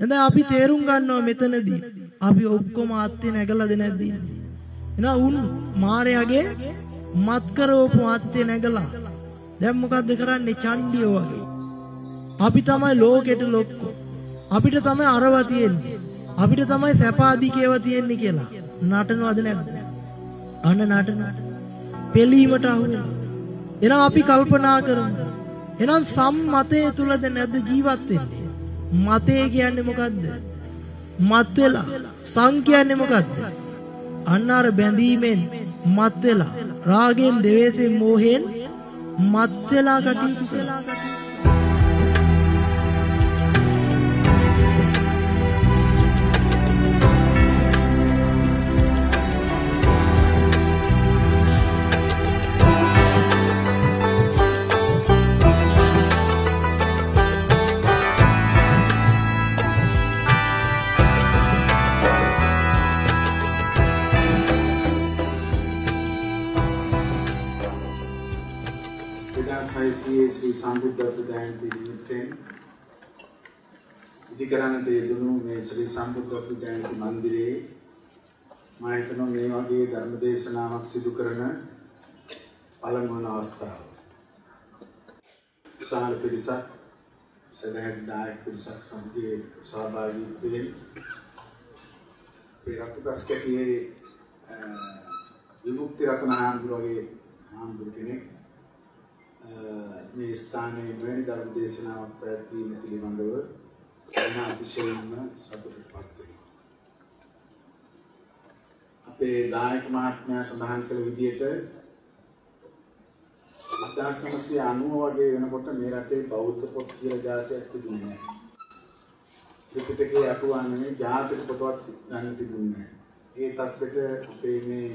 එඳ අපි තේරුම් ගන්නවා මෙතනදී. අපි ඔක්කොම ආත්‍ය නැගලාද නැද්ද? එහෙනම් උන් මාර්යාගේ මත් කරවපු ආත්‍ය නැගලා. දැන් මොකද්ද කරන්නේ? චණ්ඩිය වගේ. අපි තමයි ලෝකෙට ලොක්කෝ. අපිට තමයි අරවා තියෙන්නේ. අපිට තමයි සැපාදිකේව තියෙන්නේ කියලා. නටනවද නැද්ද? අන්න නටන. පෙලීමට අහුවෙලා. එහෙනම් අපි කල්පනා කරමු. එහෙනම් සම්මතයේ තුලද නැද්ද ජීවත් වෙන්නේ? මතය කියන්නේ මොකද්ද? මත් වෙලා සං කියන්නේ මොකද්ද? අන්න අර බැඳීමෙන් මත් වෙලා රාගෙන් දෙවේසෙන් මෝහෙන් මත් වෙලා කටයුතු කරනවා. සම්බුද්ධත්ව ජයන්ති නිමිත්තෙන් ඉදිකරන්නට යෙදුණු මේ ශ්‍රී සම්බුද්ධත්ව ජයන්ති මන්දිරයේ මා හිතනවා මේ වගේ ධර්ම දේශනාවක් සිදු කරන පළමු වන අවස්ථාව. විශාල පිරිසක් සදහත් දායක පිරිසක් සමගයේ සහභාගීත්වයෙන් අපේ රතු ගස්කැටියේ විමුක්ති රතන හාමුදුරුවගේ හාමුදුරු කෙනෙක් මේ ස්ථානයේ මෙවැනි ධර්ම දේශනාවක් පැවැත්වීම පිළිබඳව මම අතිශයින්ම සතුටුපත් වෙනවා. අපේ දායක මහත්මයා සඳහන් කළ විදිහට 1990 වගේ වෙනකොට මේ රටේ බෞද්ධ පොත් කියලා જાතියක් තිබුණේ නැහැ. ත්‍රිපිටකයේ අටුවා නෙමෙයි ජාතික පොතවත් ගන්න තිබුණේ නැහැ. ඒ තත්ත්වෙට අපේ මේ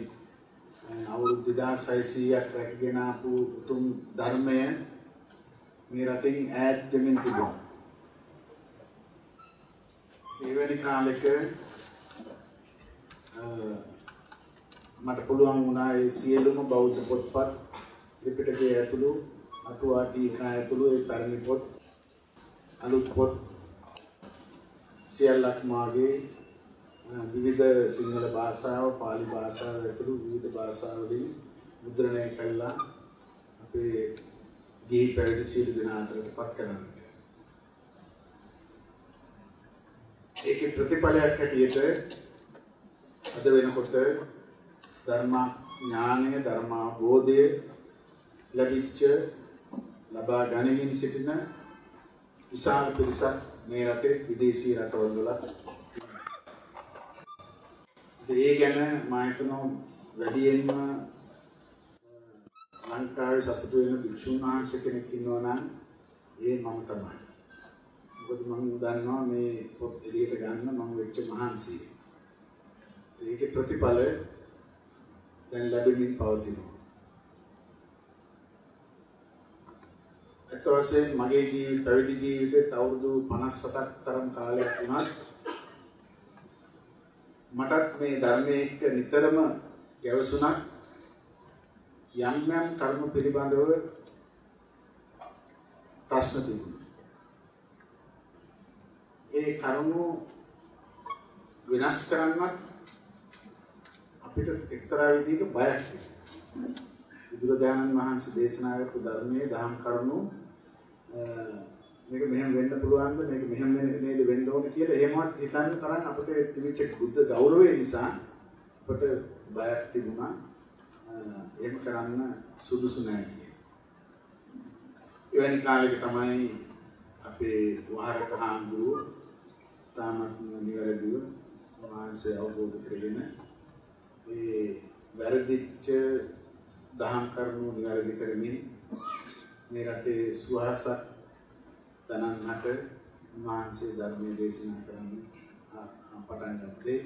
අවුරුදු 2600ක් රැකගෙන ආපු උතුම් ධර්මය මේ රටින් ඈත් වෙමින් තිබුණා. එවැනි කාලෙක මට පුළුවන් වුණා ඒ සියලුම බෞද්ධ පොත්පත් ත්‍රිපිටකයේ ඇතුළු අටුවා ටීකා ඇතුළු ඒ පැරණි පොත් අලුත් පොත් සියල්ලක් මාගේ විවිධ සිංහල භාෂාව, පාලි භාෂාව ඇතුළු විවිධ භාෂාවලින් මුද්‍රණය කළා අපේ ගිහි පැවිදි සියලු දෙනා අතරට පත් කරන්නට. ඒකේ ප්‍රතිඵලයක් හැටියට අද වෙනකොට ධර්ම ඥානය, ධර්ම අවබෝධය ලැබිච්ච ලබා ගනිමින් සිටින විශාල පිරිසක් මේ රටේ විදේශී රටවල් වල ඒ ගැන මම හිතනවා වැඩියෙන්ම ලංකාවේ සතුටු වෙන භික්ෂුන් වහන්සේ කෙනෙක් ඉන්නවා නම් ඒ මම තමයි. මොකද මම දන්නවා මේ පොත් එළියට ගන්න මම වෙච්ච මහන්සිය. ඒකේ ප්‍රතිඵල දැන් ලැබෙමින් පවතිනවා. අත් වශයෙන් මගේ ජීවිත පැවිදි ජීවිතේ අවුරුදු 57ක් තරම් කාලයක් වුණත් මටත් මේ ධර්මයේ එක්ක නිතරම ගැවසුණක් යම් යම් කර්ම පිළිබඳව ප්‍රශ්න තිබුණා. ඒ කරුණු විනාශ කරන්නත් අපිට එක්තරා විදිහක බයක් තිබුණා. බුදුරජාණන් වහන්සේ දේශනා කරපු ධර්මයේ දහම් කරුණු මේක මෙහෙම වෙන්න පුළුවන්ද මේක මෙහෙම නේද වෙන්න ඕන කියලා එහෙමවත් හිතන්න තරම් අපිට තිබිච්ච බුද්ධ ගෞරවය නිසා අපිට බයක් තිබුණා එහෙම කරන්න සුදුසු නැහැ කියලා. එවැනි කාලයක තමයි අපේ වහරක හාමුදුරුව තාමත් නිවැරදිව වහන්සේ අවබෝධ කරගෙන ඒ වැරදිච්ච දහම් කරුණු නිවැරදි කරමින් මේ රටේ සුවහසක් තනන්නට උන්වහන්සේ ධර්මයේ දේශනා කරන්න පටන් ගත්තේ.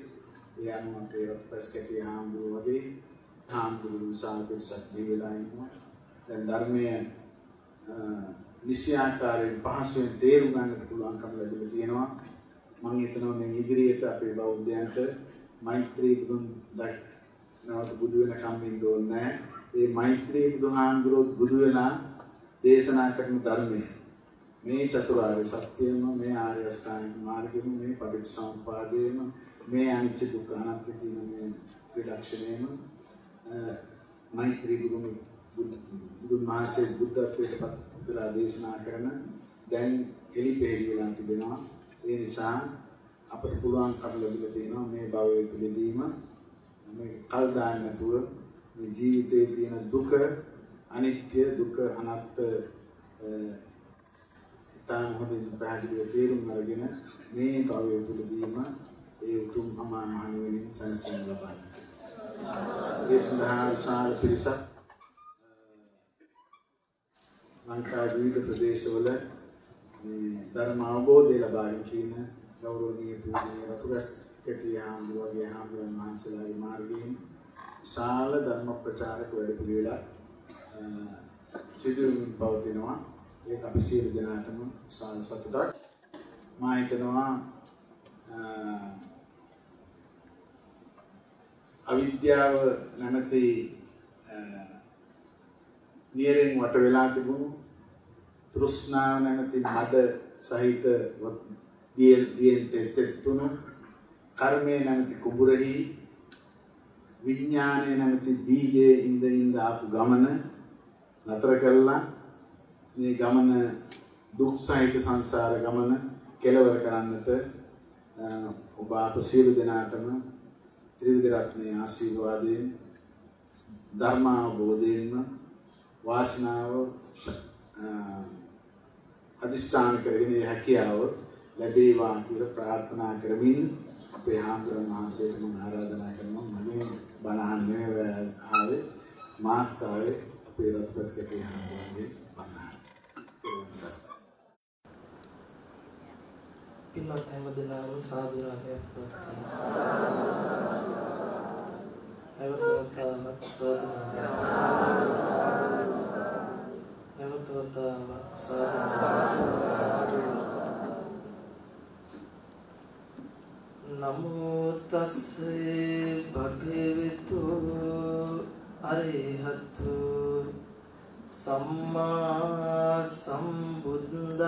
ඒ අනුව අපේ රත්පස් කැටි හාමුදුරුවෝ වගේ හාමුදුරුවෝ විශාල පිරිසක් දීලා ඉන්නවා. දැන් ධර්මයේ නිසියාකාරයෙන් පහසුවෙන් තේරුම් ගන්නට පුළුවන්කම ලැබිලා තියෙනවා. මම හිතනවා මේ ඉදිරියට අපේ බෞද්ධයන්ට මෛත්‍රී බුදුන් නැවත බුදු වෙන කම්මින් ඕනේ නැහැ. ඒ මෛත්‍රී බුදුහාමුදුරුවෝ බුදු වෙනා දේශනා කරන ධර්මයේ. මේ චතුරාර්ය සත්‍යයම මේ ආර්ය අෂ්ටාංගික මාර්ගෙම මේ පටිච්චසමුපාදයේම මේ අනිත්‍ය දුක්ඛ අනාත්ම කියන මේ ත්‍රිලක්ෂණයම මෛත්‍රී බුදුන් බුදුන් වහන්සේ බුද්ධත්වයට පත් වෙලා දේශනා කරන දැන් එලිපෙහෙලි වෙලා තිබෙනවා. ඒ නිසා අපට පුළුවන් කර ලැබිලා තියෙනවා මේ භවය තුලදීම මේ කල් දාන්න නැතුව මේ ජීවිතයේ තියෙන දුක අනිත්‍ය දුක අනාත්ම ඉතාම හොඳින් පැහැදිලිව තේරුම් අරගෙන මේ භවය තුලදීම ඒ උතුම් අමා මහ නිවනින් සංසයන ලබන්න. ඒ සඳහා විශාල පිරිසක් ලංකාවේ විවිධ ප්‍රදේශවල මේ ධර්ම අවබෝධය ලබාගෙන තියෙන ගෞරවනීය පූජනීය වතුගස් කෙටි හාමුදුරුවෝ වගේ හාමුදුරන් වහන්සේලාගේ මාර්ගයෙන් විශාල ධර්ම ප්‍රචාරක වැඩ පිළිවෙලක් සිදුවමින් පවතිනවා. ඒක අපි සියලු දෙනාටම විශාල සතුටක්. මා හිතනවා අවිද්‍යාව නැමැති නියරෙන් වට වෙලා තිබුණු තෘෂ්ණාව නැමැති මඩ සහිත දියෙන් දියෙන් තෙත්තුණු කර්මය නැමැති කුඹුරෙහි විඥානය නැමැති බීජයේ ඉඳ ඉඳ ආපු ගමන නතර කළා මේ ගමන දුක් සහිත සංසාර ගමන කෙලවර කරන්නට ඔබ අප සියලු දෙනාටම ත්‍රිවිධ රත්නයේ ආශිර්වාදයෙන් ධර්මාවබෝධයෙන්ම වාසනාව අදිස්ථාන කරගෙන හැකියාව ලැබේවා කියලා ප්‍රාර්ථනා කරමින් අපේ හාමුදුරන් වහන්සේට මම ආරාධනා කරනවා. මගේ බණ අහන්නේ ආවේ මාත් ආවේ අපේ රත්පත් කටේ හාමුදුරන්ගේ බණ අහන්න. පින්වත් හැම දෙනාම සාදුනාදයක් නැවතවතාවක් සාදුනාදයක් නැවතවතාවක් සාදුනාදයක් නමෝ තස්සේ භගවතු අරහතු සම්මා සම්බුද්දස්සේ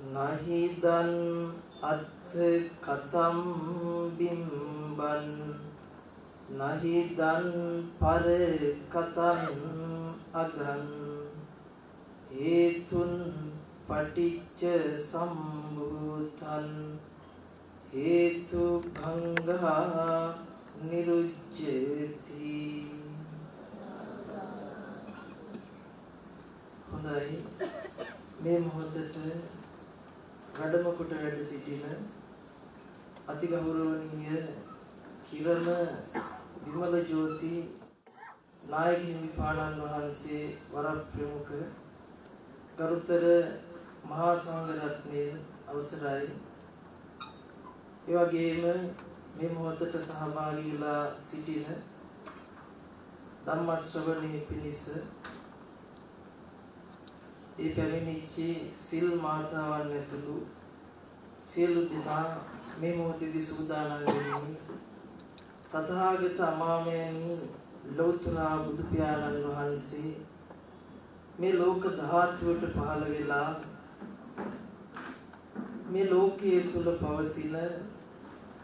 නහිදන් අත්ථ කතම් බිම්බන්. නහිදන් පර කතන් අගන්. හේතුන් පටිච්ච සම්භූතන්. හේතු භංගා නිරුච්චති හොඳයි. මේ මොහොතට වැඩම කොට වැඩ සිටින අතිගෞරවනීය කිරණ විමල ජෝති නායක හිමිපාණන් වහන්සේ වර ප්‍රමුඛ ගරුතර මහා සංඝ රත්නයේ අවසරයි. ඒ වගේම මේ මොහොතට සහභාගී වෙලා සිටින ධම්ම ශ්‍රවණයේ පිණිස ඒ පැමිණිච්ච සිල් මාතාවන් ඇතුළු සියලු දෙනා මේ මොහොතේදී සූදානම් වෙන්නේ තථාගත අමාමයනි ලෞතර බුදු පියාණන් වහන්සේ මේ ලෝක ධාතුවට පහළ වෙලා මේ ලෝකයේ තුල පවතින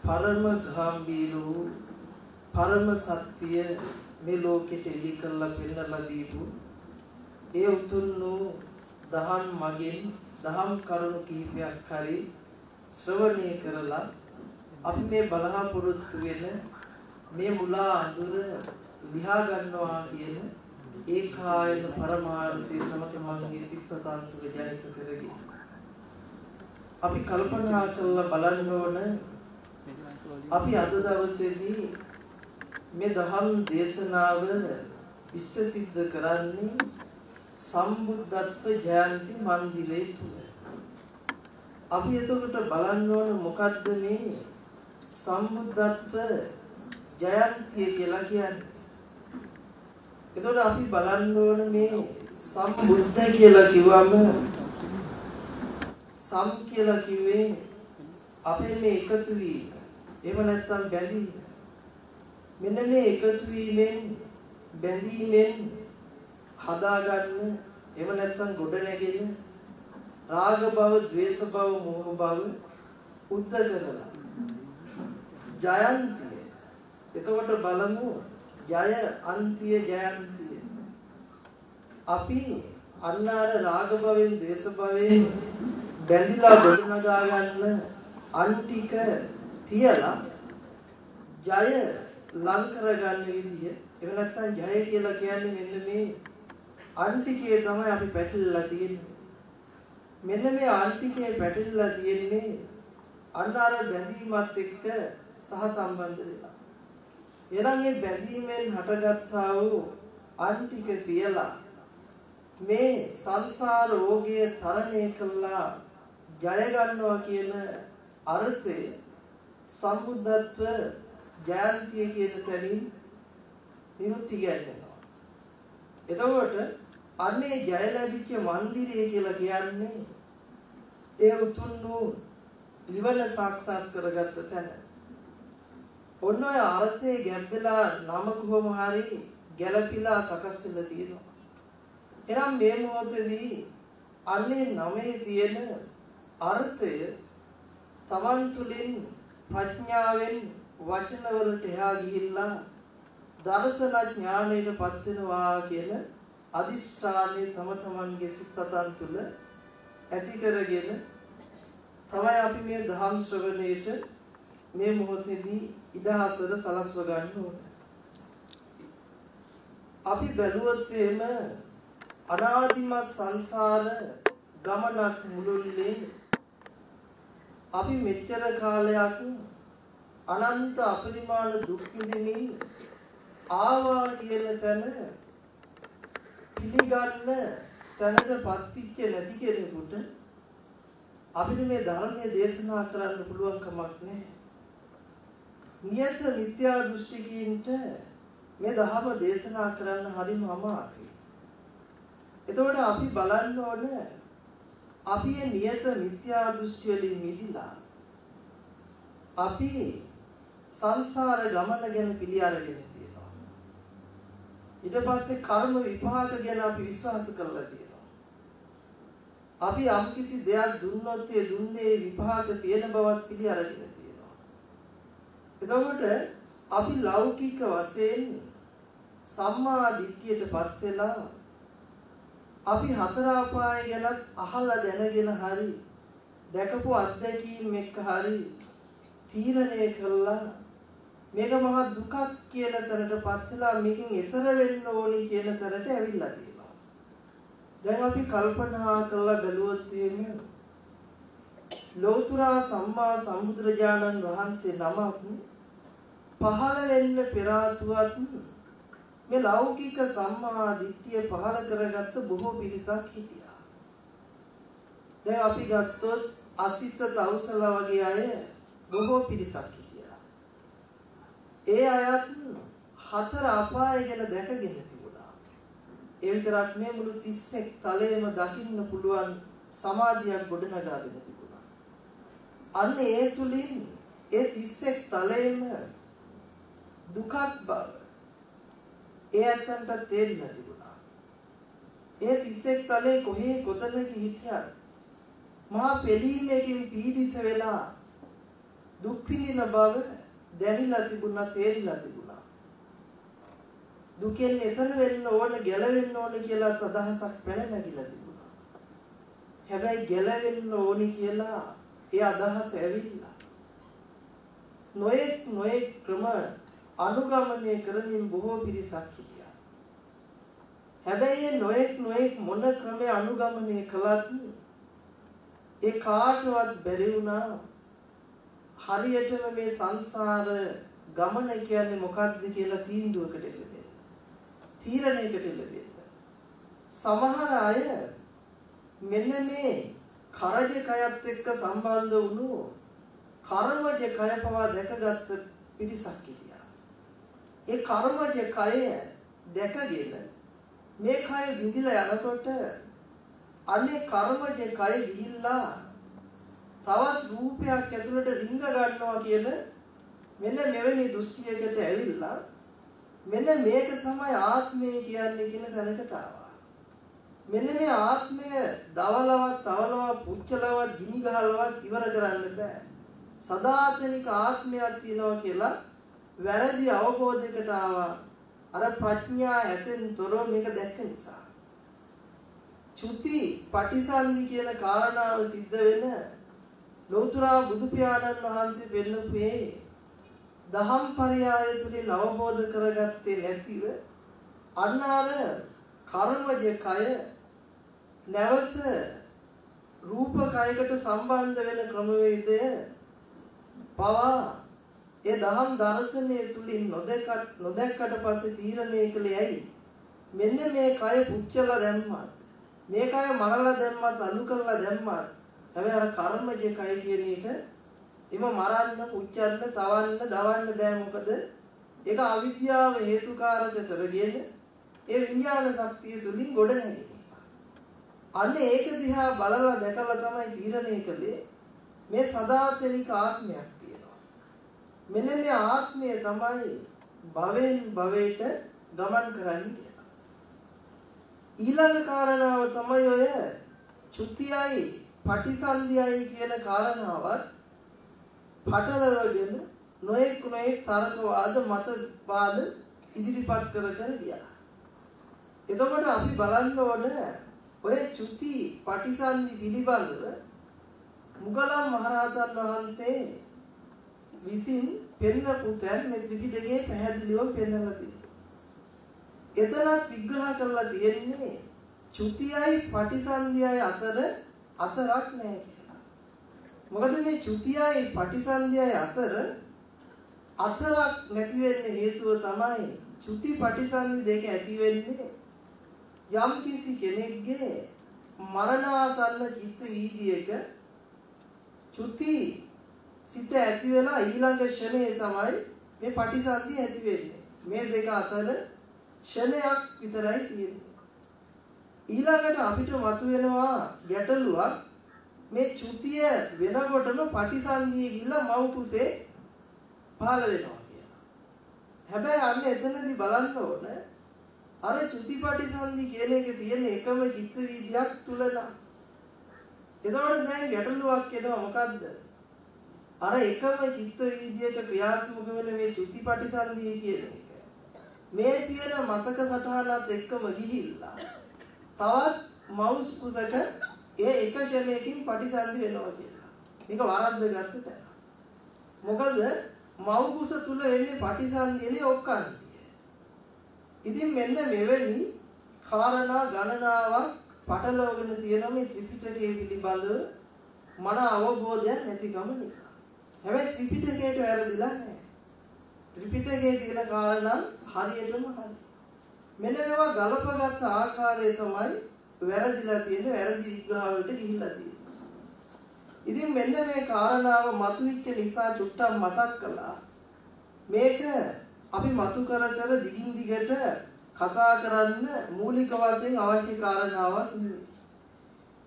පරම ගාම්භීර වූ පරම සත්‍ය මේ ලෝකෙට එලි කරලා පෙන්වලා දීපු ඒ උතුම් වූ දහම් මගින් දහම් කරුණු කිහිපයක් හරි ශ්‍රවණය කරලා අපි මේ බලාපොරොත්තු වෙන මේ මුලා අඳුර ලියා ගන්නවා කියන ඒකායන පරමාර්ථය තම තමන්ගේ සිත්සතන් තුළ ජනිත කරගෙන. අපි කල්පනා කරලා බලන්න ඕන අපි අද දවසේදී මේ දහම් දේශනාව ඉෂ්ට සිද්ධ කරන්නේ සම්බුද්ධත්ව ජයන්ති මන්දිරේ තුල. අපි එතකොට බලන්න ඕන මොකද්ද මේ සම්බුද්ධත්ව ජයන්තිය කියලා කියන්නේ. එතකොට අපි බලන්න ඕන මේ සම්බුද්ධ කියලා කිව්වම සම් කියලා කිව්වේ අපේ මේ එකතු වීම. එහෙම නැත්නම් බැඳීම. මෙන්න මේ එකතු වීමෙන් බැඳීමෙන් හදාගන්න එහෙම නැත්නම් ගොඩනැගෙන්න රාග භව, ద్వේෂ භව, මෝහ භව උද්දජ කරලා. ජයන්තිය. එතකොට බලමු ජය අන්තිය ජයන්තිය. අපි අන්න අර රාග භවෙන්, ద్వේෂ භවෙන් බැඳිලා ගොඩනගා ගන්න අන් ටික තියලා ජය ලං කරගන්න විදිය. එහෙම නැත්නම් ජය කියලා කියන්නේ මෙන්න මේ අන්තිකයේ තමයි අපි පැටලලා තියෙන්නේ. මෙන්න මේ අන්තිකයේ පැටලලා තියෙන්නේ අන්න අර බැඳීමත් එක්ක සහ සම්බන්ධ වෙලා. එහෙනම් මේ බැඳීමෙන් හටගත්තා වූ අන්තික තියලා මේ සංසාර රෝගය තරණය කළා ජය ගන්නවා කියන අර්ථය සම්බුද්ධත්ව ජයන්තිය කියන තැනින් නිරුත් ඉගැන්වෙනවා. එතකොට අන්නේ ජය ලැබිච්ච මන්දිරය කියලා කියන්නේ ඒ උතුම් වූ නිවන සාක්ෂාත් කරගත්ත තැන. ඔන්න ඔය අර්ථයේ ගැඹෙලා නම කොහොම හරි ගැළපිලා සකස් වෙලා තියෙනවා. එහෙනම් මේ මොහොතේදී අන්නේ නමේ තියෙන අර්ථය තමන් තුළින් ප්‍රඥාවෙන් වචනවලට එහා ගිහිල්ලා දර්ශන ඥාණයට පත් වෙනවා කියන අදිෂ්ඨානය තම තමන්ගේ සිත සතන් තුළ ඇති කරගෙන තමයි අපි මේ ධම් ශ්‍රවණයට මේ මොහොතේදී ඉඩහසර සලස්ව ගන්න ඕනේ. අපි බැලුවොත් එහෙම අනාදිමත් සංසාර ගමනක් මුළුල්ලේ අපි මෙච්චර කාලයක් අනන්ත අපරිමාණ දුක් විඳින්මින් ආවා කියන තැන පිළිගන්න තැනට පත්විච්ච නැති කෙනෙකුට අපිට මේ ධර්මයේ දේශනා කරන්න පුළුවන් කමක් නැහැ. නියත මිත්‍යා දෘෂ්ටිකීන්ට මේ ධර්ම දේශනා කරන්න හරිම අමාරුයි. එතකොට අපි බලන්න ඕන අපි මේ නියත මිත්‍යා දෘෂ්ටි වලින් මිදිලා අපි සංසාර ගමන ගැන පිළි අරගෙන තියෙනවා. ඊට පස්සේ කර්ම විපාක ගැන අපි විශ්වාස කරලා තියෙනවා. අපි යම්කිසි දෙයක් දුන්නොත් ඒ දුන්නේ විපාක තියෙන බවත් පිළි අරගෙන තියෙනවා. එතකොට අපි ලෞකික වශයෙන් සම්මා දිට්ඨියටපත් වෙලා අපි හතර අපාය ගැනත් අහලා දැනගෙන හරි දැකපු අත්දැකීම් එක්ක හරි තීරණය කළා මේක මහා දුකක් කියන තැනටපත් වෙලා මේකෙන් එතර වෙන්න ඕනි කියන තැනට ඇවිල්ලා තියෙනවා. දැන් අපි කල්පනා කරලා බැලුවොත් එහෙම ලෝතුරා සම්මා සම්බුදුරජාණන් වහන්සේ නමක් පහළ වෙන්න පෙර ආතුවත් මේ ලෞකික සම්මා දිට්ඨිය පහළ කරගත්ත බොහෝ පිරිසක් හිටියා. දැන් අපි ගත්තොත් අසිත තවුසල වගේ අය බොහෝ පිරිසක් හිටියා. ඒ අයත් හතර අපාය ගැන දැකගෙන තිබුණා. ඒ විතරක් නෙමෙයි මුළු 31 තලයේම දකින්න පුළුවන් සමාධියක් ගොඩනගාගෙන තිබුණා. අන්න ඒ තුලින් ඒ 31 තලයේම දුකක් බව ඒ අතන්ට තේරිලා තිබුණා. ඒ 31 තලයේ කොහේ කොතනක හිටියත් මහා පෙළීමකින් පීඩිත වෙලා දුක් විඳින බව දැනিলা තිබුණා තේරිලා තිබුණා. දුකෙන් එතර වෙන්න ඕන ගැලවෙන්න ඕන කියලා අදහසක් පැන නැගිලා තිබුණා. හැබැයි ගැලවෙන්න ඕනි කියලා ඒ අදහස ඇවිල්ලා. නොයෙක් නොයෙක් ක්‍රම අනුගමනය කරමින් බොහෝ පිරිසක් හිටියා. හැබැයි නොයෙක් නොයෙක් මොන ක්‍රමේ අනුගමනය කළත් ඒ කාටවත් බැරි වුණා හරියටම මේ සංසාර ගමන කියන්නේ මොකක්ද කියලා තීන්දුවකට එළඹෙන්න. තීරණයකට එළඹෙන්න. සමහර අය මෙන්න මේ කරජ කයත් එක්ක සම්බන්ධ වුණු කර්මජ කය පවා දැකගත් පිරිසක් හිටියා. ඒ කර්මජ කය දැකගෙන මේ කය විඳිලා යනකොට අනේ කර්මජ කය ගිහිල්ලා තවත් රූපයක් ඇතුළට රිංග ගන්නවා කියන මෙන්න මෙවැනි දෘෂ්ටියකට ඇවිල්ලා මෙන්න මේක තමයි ආත්මය කියන්නේ කියන තැනකට ආවා. මෙන්න මේ ආත්මය දවලවත්, තවලවත්, පුච්චලවත්, ගිනි ගහලවත් ඉවර කරන්න බෑ. සදාතනික ආත්මයක් තියෙනවා කියලා වැරදි අවබෝධයකට ආවා. අර ප්‍රඥා ඇසෙන් තොරව මේක දැක්ක නිසා. චුති පටිසන්ධි කියන කාරණාව සිද්ධ වෙන ලෞතර බුදු පියාණන් වහන්සේ වෙන්නපේ දහම් පරයය තුලින් අවබෝධ කරගත්තේ නැතිව අන්න අර කර්මජ කය නැවත රූප කයකට සම්බන්ධ වෙන ක්‍රමවේදය පවා ඒ දහම් දර්ශනය තුලින් නොදැක්කට නොදැක්කට පස්සේ තීරණය කළේ ඇයි? මෙන්න මේ කය පුච්චලා දැම්මා මේ කය මරලා දැම්මත් අලු කරලා දැම්මා හැබැයි අර කර්මජ කය කියන එක එම මරන්න, පුච්චන්න, තවන්න, දවන්න බෑ මොකද? ඒක අවිද්‍යාව හේතුකාරක කරගෙන ඒ විඥාන ශක්තිය තුලින් ගොඩ නැගෙනවා. අන්න ඒක දිහා බලලා දැකලා තමයි තීරණය කළේ මේ සදාතනික ආත්මයක් තියෙනවා. මෙන්න මේ ආත්මය තමයි භවෙන් භවයට ගමන් කරන්නේ කියලා. ඊළඟ කාරණාව තමයි ඔය චුතියයි පටිසන්ධියයි කියන කාරණාවත් පටලවගෙන නොඑක් නොඑක් තරකවාද මතවාද ඉදිරිපත් කර කර ගියා. එතකොට අපි බලන්න ඕන ඔය චුති පටිසන්ධි පිළිබඳව මුගලන් මහරහතන් වහන්සේ විසින් පෙන්නපු තැන් මේ ත්‍රිපිටකයේ පැහැදිලිව පෙන්නලා තියෙනවා. එතනත් විග්‍රහ කරලා තියෙන්නේ චුතියයි පටිසන්ධියයි අතර අතරක් නැහැ කියලා. මොකද මේ චුතියයි පටිසන්ධියයි අතර අතරක් නැති වෙන්න හේතුව තමයි චුති පටිසන්ධි දෙක ඇති වෙන්නේ යම් කිසි කෙනෙක්ගේ මරණාසන්න චිත්ත වීදියේක චුති සිත ඇති වෙලා ඊළඟ ෂණේ තමයි මේ පටිසන්ධි ඇති වෙන්නේ. මේ දෙක අතර ෂණයක් විතරයි තියෙන්නේ. ඊළඟට අපිට මතුවෙනවා ගැටලුවක් මේ චුතිය වෙනකොටම පටිසන්ධිය ගිහිල්ලා මව් කුසේ පහළ වෙනවා කියලා. හැබැයි අන්න එතනදී බලන්න ඕන අර චුතිපටිසන්ධි කියන එකේ තියෙන එකම චිත්ත වීදියක් තුල නම් එතකොට දැන් ගැටලුවක් එනවා මොකද්ද? අර එකම චිත්ත වීදියක ක්‍රියාත්මක වෙන මේ චුතිපටිසන්ධිය කියන එක. මේ තියෙන මතක සටහනත් එක්කම ගිහිල්ලා තවත් මවුස් කුසක ඒ එක ෂණයකින් පටිසන්ධි වෙනවා කියලා. මේක වරද්ද ගත්ත තැන. මොකද මව් කුස තුල වෙන්නේ පටිසන්ධියනේ ඔක්කාන්තිය. ඉතින් මෙන්න මෙවැනි කාරණා ගණනාවක් පටලවගෙන තියෙන මේ ත්‍රිපිටකයේ පිළිබඳව මන අවබෝධයක් නැතිකම නිසා. හැබැයි ත්‍රිපිටකයට වැරදිලා නැහැ. ත්‍රිපිටකයේ තියෙන කාරණා හරියටම හරි. මෙන්න මේවා ගලපගත් ආකාරය තමයි වැරදිලා තියෙන වැරදි විග්‍රහ වලට ගිහිල්ලා තියෙන්නේ. ඉතින් මෙන්න මේ කාරණාව මතුවෙච්ච නිසා චුට්ටක් මතක් කළා. මේක අපි මතු කර කර දිගින් දිගට කතා කරන්න මූලික වශයෙන් අවශ්‍ය කාරණාවක් නෙවෙයි.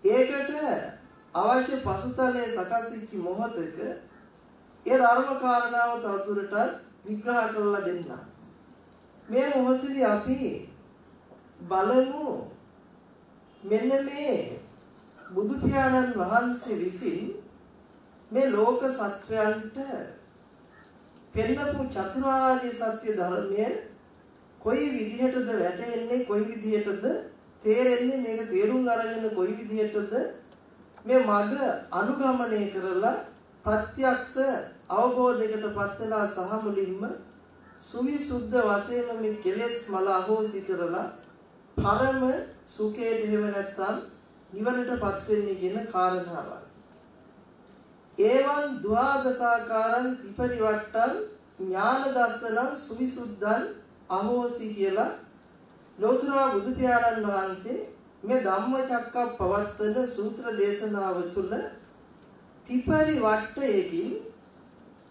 ඒකට අවශ්‍ය පසුතලයේ සකස් වෙච්ච මොහොතක ඒ ධර්ම කාරණාව තවදුරටත් විග්‍රහ කරලා දෙන්නම්. මේ මොහොතේදී අපි බලමු මෙන්න මේ බුදු පියාණන් වහන්සේ විසින් මේ ලෝක සත්වයන්ට පෙන්නපු චතුරාර්ය සත්‍ය ධර්මය කොයි විදිහටද වැටෙන්නේ කොයි විදිහටද තේරෙන්නේ මේක තේරුම් අරගෙන කොයි විදිහටද මේ මඟ අනුගමනය කරලා ප්‍රත්‍යක්ෂ අවබෝධයකටපත් වෙලා සහ මුලින්ම සුවිසුද්ධ වශයෙන්ම මේ කෙලෙස් මල අහෝසි කරලා පරම සුඛයට එහෙම නැත්නම් නිවනටපත් වෙන්නේ කියන කාරණාවයි. ඒවන් ද්වාදසාකාරං විපරිවට්ටං ඥාන දස්සනං සුවිසුද්ධං අහෝසි කියලා ලෝතර බුදු පියාණන් වහන්සේ මේ ධම්මචක්කප්පවත්තන සූත්‍ර දේශනාව තුළ ත්‍රිපරි වට්ටයකින්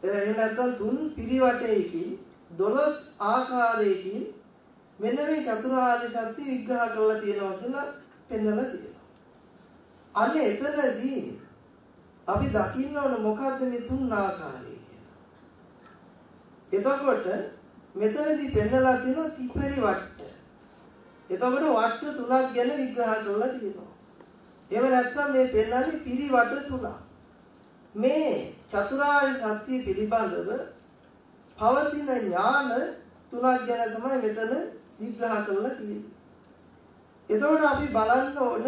එහෙම නැත්නම් තුන් පිරිවටයකින් 12 ආකාරයකින් මෙන්න මේ චතුරාර්ය සත්‍ය විග්‍රහ කරලා තියෙනවා කියලා පෙන්වලා තියෙනවා. අන්න එතනදී අපි දකින්න ඕන මොකද්ද මේ තුන් ආකාරය කියලා. එතකොට මෙතනදී පෙන්වලා තියෙනවා ත්‍රිපරි වට්ට. එතකොට වට්ට තුනක් ගැන විග්‍රහ කරලා තියෙනවා. එහෙම නැත්නම් මේ පෙන්වන්නේ පිරිවට තුනක්. මේ චතුරාර්ය සත්‍ය පිළිබඳව පවතින ඥාන තුනක් ගැන තමයි මෙතන විග්‍රහ කරලා තියෙන්නේ. එතකොට අපි බලන්න ඕන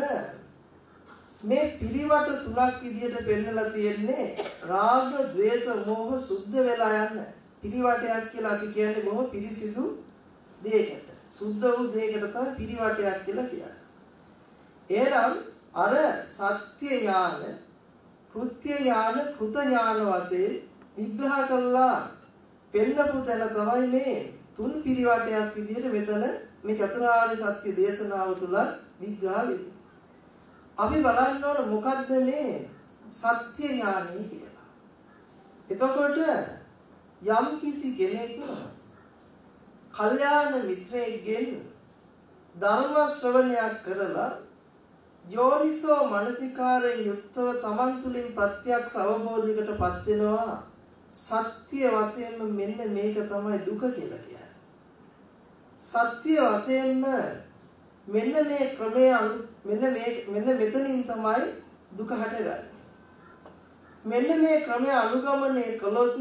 මේ පිළිවට තුනක් විදිහට පෙන්නලා තියෙන්නේ රාග, ద్వේෂ, මෝහ සුද්ධ වෙලා යන පිළිවටයක් කියලා අපි කියන්නේ බොහොම පිරිසිදු දෙයකට. සුද්ධ වූ දෙයකට තමයි පිළිවටයක් කියලා කියන්නේ. එහෙනම් අර සත්‍ය ඥාන, කෘත්‍ය ඥාන, කෘත ඥාන වශයෙන් විග්‍රහ කළා පෙන්නපු තැන තමයි මේ තුන් පිරිවටයක් විදිහට මෙතන මේ චතුරාර්ය සත්‍ය දේශනාව තුල විග්‍රහ වෙන්නේ. අපි බලන්න ඕන මොකද්ද මේ සත්‍ය ඥානය කියලා. එතකොට යම් කිසි කෙනෙක් කල්යාණ මිත්‍රයෙක්ගෙන් ධර්ම ශ්‍රවණයක් කරලා යෝනිසෝ මනසිකාරයෙන් යුක්තව තමන් තුළින් ප්‍රත්‍යක්ෂ අවබෝධයකටපත් වෙනවා සත්‍ය වශයෙන්ම මෙන්න මේක තමයි දුක කියලා කියන්නේ. සත්‍ය වශයෙන්ම මෙන්න මේ ක්‍රමය මෙන්න මේ මෙන්න මෙතනින් තමයි දුක හටගන්නේ. මෙන්න මේ ක්‍රමය අනුගමනය කළොත්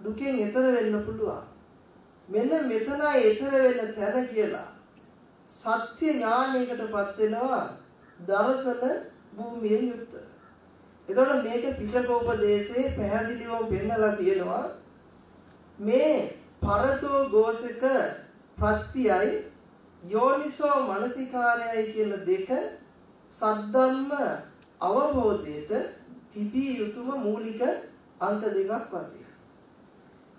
දුකෙන් එතර වෙන්න පුළුවන්. මෙන්න මෙතනයි එතර වෙන්න තැන කියලා සත්‍ය ඥානයකටපත් වෙනවා දවසන භූමියෙන් යුක්ත. එතකොට මේක පිටකෝපදේශයේ පැහැදිලිවම පෙන්නලා තියෙනවා මේ පරතෝ ගෝසක ප්‍රත්‍යයයි යෝනිසෝ මනසිකාරයයි කියන දෙක සද්දම්ම අවබෝධයට තිබිය යුතුම මූලික අංක දෙකක් වශයෙන්.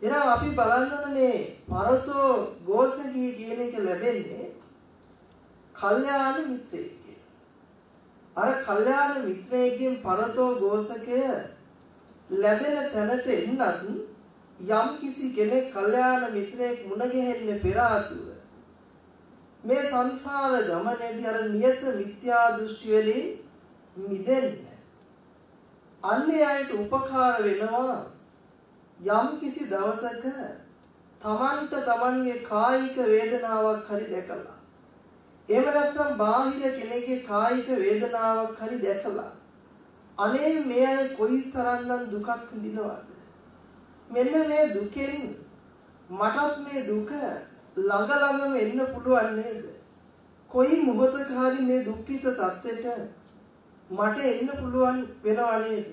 එහෙනම් අපි බලන්න ඕනේ මේ පරතෝ ගෝසකී කියන එක ලැබෙන්නේ කල්යාණ මිත්‍රයෙක්. අර කල්යාණ මිත්‍රයෙක්ගෙන් පරතෝ ගෝසකය ලැබෙන තැනට එන්නත් යම් කිසි කෙනෙක් කල්යාණ මිත්‍රයෙක් මුණ ගැහෙන්නේ පෙර ආතුව. මේ සංසාර ගමනේදී අර නියත මිත්‍යා දෘෂ්ටි වලින් මිදෙන්න. අන්නේ අයට උපකාර වෙනවා යම් කිසි දවසක තමන්ට තමන්ගේ කායික වේදනාවක් හරි දැකලා. එහෙම නැත්නම් බාහිර කෙනෙක්ගේ කායික වේදනාවක් හරි දැකලා අනේ මේ අය කොයිතරම්නම් දුකක් විඳිනවද? මෙන්න මේ දුකෙන් මටත් මේ දුක ළඟ ළඟම එන්න පුළුවන් නේද? කොයි මොහොතක හරි මේ දුක්ඛිත தත්වෙට මට එන්න පුළුවන් වෙනව නේද?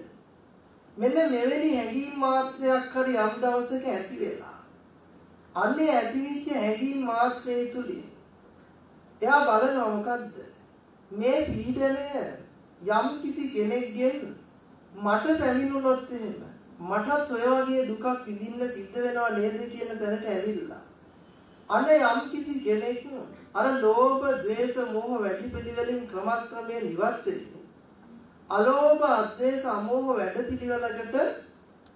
මෙන්න මෙවැනි හැඟීම් මාත්‍රයක් හරි යම් දවසක ඇති වෙලා අන්නේ ඇතිවෙච්ච හැඟීම් මාත්‍රය තුලින් එයා බලනවා මොකද්ද මේ පීඩනය යම් කිසි කෙනෙක්ගෙන් මට පැමිණුනොත් එහෙම මටත් ඔය වගේ දුකක් විඳින්න සිද්ධ වෙනව නේද කියන තැනට ඇවිල්ලා අනේ යම් කිසි කෙනෙක් අර ලෝභ, ද්වේෂ, මෝහ වැඩි පිළිවෙලින් ක්‍රමක්‍රමයෙන් ඉවත් වෙන්නේ. අලෝභ, අද්වේෂ, අමෝහ වැඩ පිළිවෙලකට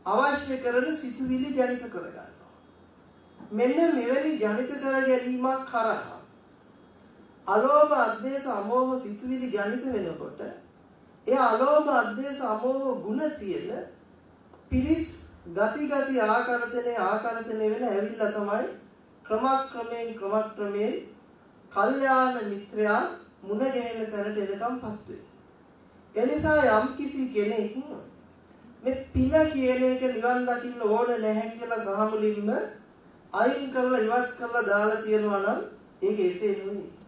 අවශ්‍ය කරන සිතුවිලි ජනිත කරගන්නවා. මෙන්න මෙවැනි ජනිත කර ගැනීමක් කරා අලෝභ අද්වේෂ අමෝහ සිතුවිලි ජනිත වෙනකොට ඒ අලෝභ අද්වේෂ අමෝහ ගුණ තියෙන පිරිස් ගති ගති ආකර්ෂණේ ආකර්ෂණය වෙලා ඇවිල්ලා තමයි ක්‍රමක්‍රමයෙන් ක්‍රමක්‍රමයෙන් කල්යාණ මිත්‍රයා මුණ ගැහෙන තැනට එනකම්පත් වෙයි. එනිසා යම් කිසි කෙනෙක් මේ පින කියන එක නිවන් දකින්න ඕන නැහැ කියලා සහ මුලින්ම අයින් කරලා ඉවත් කරලා දාලා තියෙනවා නම් ඒක එසේ නෙවෙයි.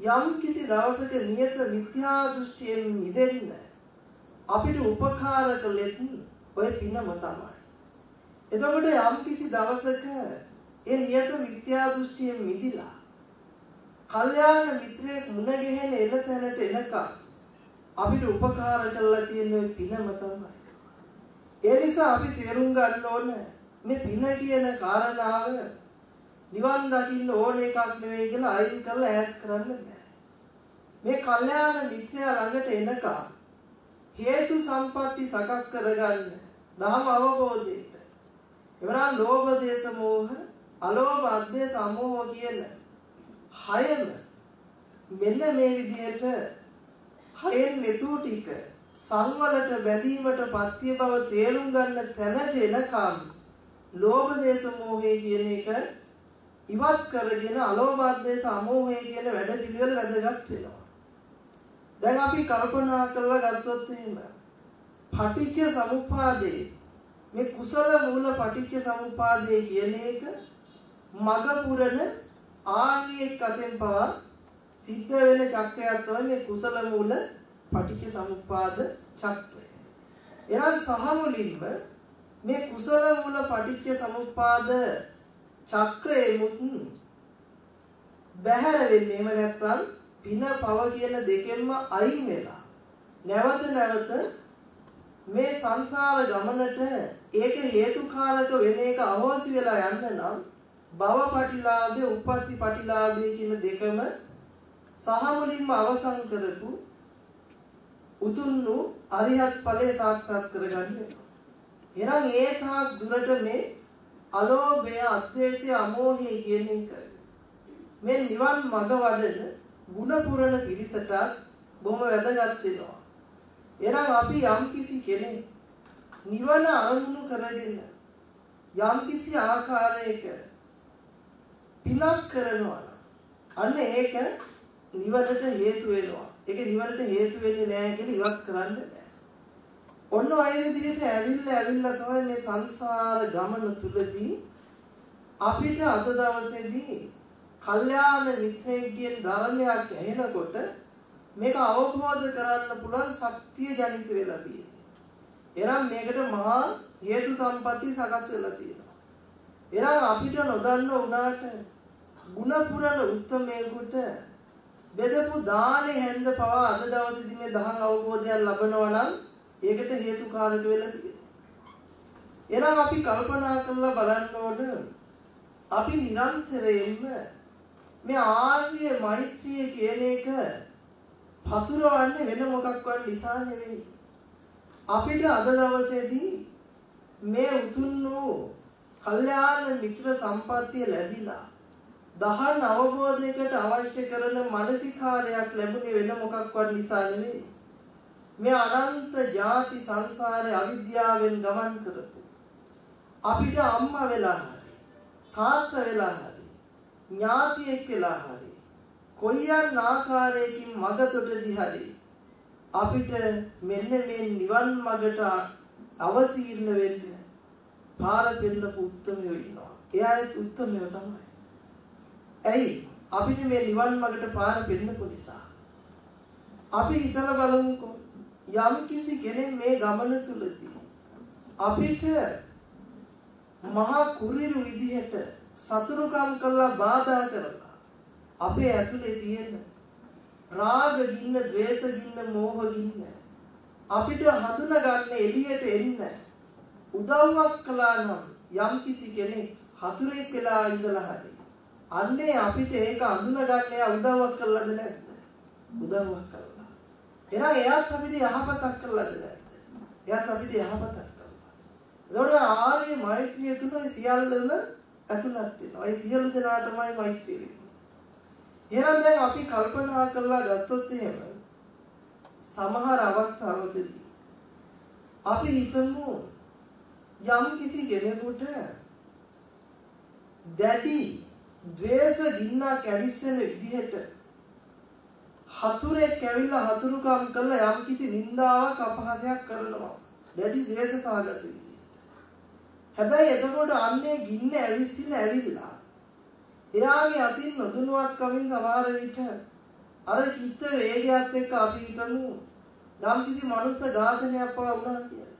යම් කිසි දවසක නියත මිත්‍යා දෘෂ්ටියෙන් මිදෙන්න අපිට උපකාර කළෙත් ඔය පිනම තමයි. එතකොට යම් කිසි දවසක ඒ නියත මිත්‍යා දෘෂ්ටියෙන් මිදිලා කල්යාණ මිත්‍රයෙක් මුණ ගැහෙන එන තැනට එනකම් අපිට උපකාර කරලා තියෙන ওই පිනම තමයි. ඒ නිසා අපි තේරුම් ගන්න ඕන මේ පින කියන කාරණාව නිවන් දකින්න ඕන එකක් නෙවෙයි කියලා අයින් කරලා ඈත් කරන්න බෑ. මේ කල්යාණ මිත්‍රයා ළඟට එනකම් හේතු සම්පatti සකස් කරගන්න ධර්ම අවබෝධයට එවනම් ලෝභ දේශ මොහ අලෝභ අධේශ අමෝහ කියන හයම මෙන්න මේ විදිහට හයෙන් මෙතු ටික සංවලට බැඳීමට පත්‍ය බව තේරුම් ගන්න තැනට එනකම් ලෝභ දේශ මොහේ කියන එක ඉවත් කරගෙන අලෝභ අධේශ අමෝහය කියන වැඩ පිළිවෙල වැදගත් වෙනවා දැන් අපි කල්පනා කරලා ගත්තොත් එහෙම පටිච්ච සමුප්පාදේ මේ කුසල මූල පටිච්ච සමුප්පාදේ කියන එක මග පුරන ආර්යෙක් අතෙන් පවා සිද්ධ වෙන චක්‍රයක් තමයි මේ කුසල මූල පටිච්ච සමුප්පාද චක්‍රය. එනම් සහ මුලින්ම මේ කුසල මූල පටිච්ච සමුප්පාද චක්‍රයේ මුත් බැහැර වෙන්නේ එහෙම නැත්නම් පින පව කියන දෙකෙන්ම අයින් වෙලා නැවත නැවත මේ සංසාර ගමනට ඒක හේතුකාරක වෙන එක අහෝසි වෙලා යන්න නම් භව පටිලාභය උප්පත්ති පටිලාභය කියන දෙකම සහ මුලින්ම අවසන් කරපු උතුම් වූ අරිහත් ඵලය සාක්ෂාත් කරගන්න වෙනවා. එහෙනම් ඒ තාක් දුරට මේ අලෝභය, අද්වේෂය, අමෝහය කියන එක මේ නිවන් මඟ වඩන ಗುಣ පුරණ පිරිසට බොහොම වැදගත් වෙනවා. එහෙනම් අපි යම්කිසි කෙනෙක් නිවන අරමුණු කරගෙන යම්කිසි ආකාරයක පිනක් කරනවා අන්න ඒක නිවනට හේතු වෙනවා. ඒක නිවනට හේතු වෙන්නේ නැහැ කියලා ඉවත් කරන්න බෑ. ඔන්න ඔය විදිහට ඇවිල්ලා ඇවිල්ලා තමයි මේ සංසාර ගමන තුලදී අපිට අද දවසේදී කල්යාණ මිත්‍රයෙක්ගෙන් ධර්මයක් ඇහෙනකොට මේක අවබෝධ කරන්න පුළුවන් ශක්තිය ජනිත වෙලා තියෙනවා. එනම් මේකට මහා හේතු සම්පatti සකස් වෙලා තියෙනවා. එනම් අපිට නොදන්න උනාට ಗುಣ පුරන උත්මයෙකුට බෙදපු දානේ හැන්ද පවා අද දවසේදී මේ දහම් අවබෝධයක් ලබනවා නම් ඒකට හේතුකාරක වෙලා තියෙනවා. එනම් අපි කල්පනා කරලා බලන්න ඕන අපි නිරන්තරයෙන්ම මේ ආර්ය මෛත්‍රිය කියන එක පතුරවන්නේ වෙන මොකක්වත් නිසා නෙවෙයි. අපිට අද දවසේදී මේ උතුම් වූ කල්යාණ මිත්‍ර සම්පත්තිය ලැබිලා දහන් අවබෝධයකට අවශ්‍ය කරන මානසිකාරයක් ලැබුණේ වෙන මොකක්වත් නිසා නෙවෙයි. මේ අනන්ත ಜಾති සංසාරේ අවිද්‍යාවෙන් ගමන් කරපු අපිට අම්මා වෙලා හරි තාත්තා වෙලා හරි ඥාතියෙක් වෙලා හරි කොයියන් ආකාරයකින් මගතොටදී හරි අපිට මෙන්න මේ නිවන් මගට අවතීර්ණ වෙන්න පාර පෙන්නපු උත්තරයෝ ඉන්නවා. එයාත් උත්තරයෝ තමයි. ඇයි? අපිට මේ නිවන් මගට පාර පෙන්නපු නිසා. අපි හිතලා බලමුකෝ යම් කිසි කෙනෙක් මේ ගමන තුලදී අපිට මහා කුරිරු විදිහට සතුරුකම් කළා බාධා කරලා අපේ ඇතුලේ තියෙන රාග ගින්න, ద్వේෂ ගින්න, මෝහ ගින්න අපිට හඳුනගන්න එළියට එන්න උදව්වක් කළා නම් යම් කිසි කෙනෙක් හතුරෙක් වෙලා ඉඳලා හරි අන්නේ අපිට ඒක අඳුනගන්න එයා උදව්වක් කළාද නැද්ද? උදව්වක් කළා. එහෙනම් එයාත් අපිට යහපතක් කළාද නැද්ද? එයාත් අපිට යහපතක් කළා. එතකොට ආර්ය මෛත්‍රිය තුන සියල්ලම ඇතුළත් වෙනවා. ඒ සියලු දෙනාටමයි මෛත්‍රිය වෙන්නේ. එහෙනම් දැන් අපි කල්පනා කරලා ගත්තොත් එහෙම සමහර අවස්ථාවකදී අපි හිතමු යම් කිසි කෙනෙකුට දැඩි ද්වේෂ ගින්න කැවිස්සෙන විදිහට හතුරෙක් ඇවිල්ලා හතුරුකම් කළා යම් කිසි නින්දාවක් අපහාසයක් කරනවා. දැඩි ද්වේෂ සහගත හැබැයි එතකොට අන්නේ ගින්න ඇවිස්සිලා ඇවිල්ලා එයාගේ අතින් නොදුනුවත්කමින් සමහර විට අර චිත්ත වේගයත් එක්ක අපි හිතමු. යම් කිසි මනුස්ස ඝාතනයක් පවා වුණා කියලා.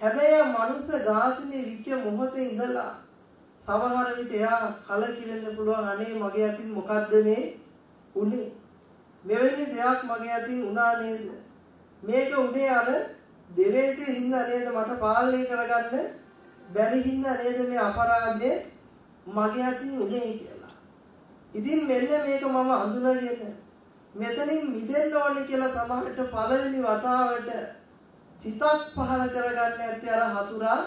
හැබැයි මනුස්ස ඝාතනයේ විච මොහොතේ ඉඳලා සමහර විට එයා කලකිරෙන්න පුළුවන් අනේ මගේ අතින් මොකද්ද මේ උනේ? මෙවැනි දෙයක් මගේ අතින් උනා නේද මේක උනේ අර දෙවේසේ හින්දා නේද මට පාලනය කරගන්න බැරි හින්දා නේද මේ අපරාධේ මගේ අතින් උනේ කියලා ඉතින් මෙන්න මේක මම අඳුනගෙන මෙතනින් මිදෙන්න ඕනේ කියලා සමහරට පළවෙනි වතාවට සිතක් පහල කරගන්න ඇත්තේ අර හතුරා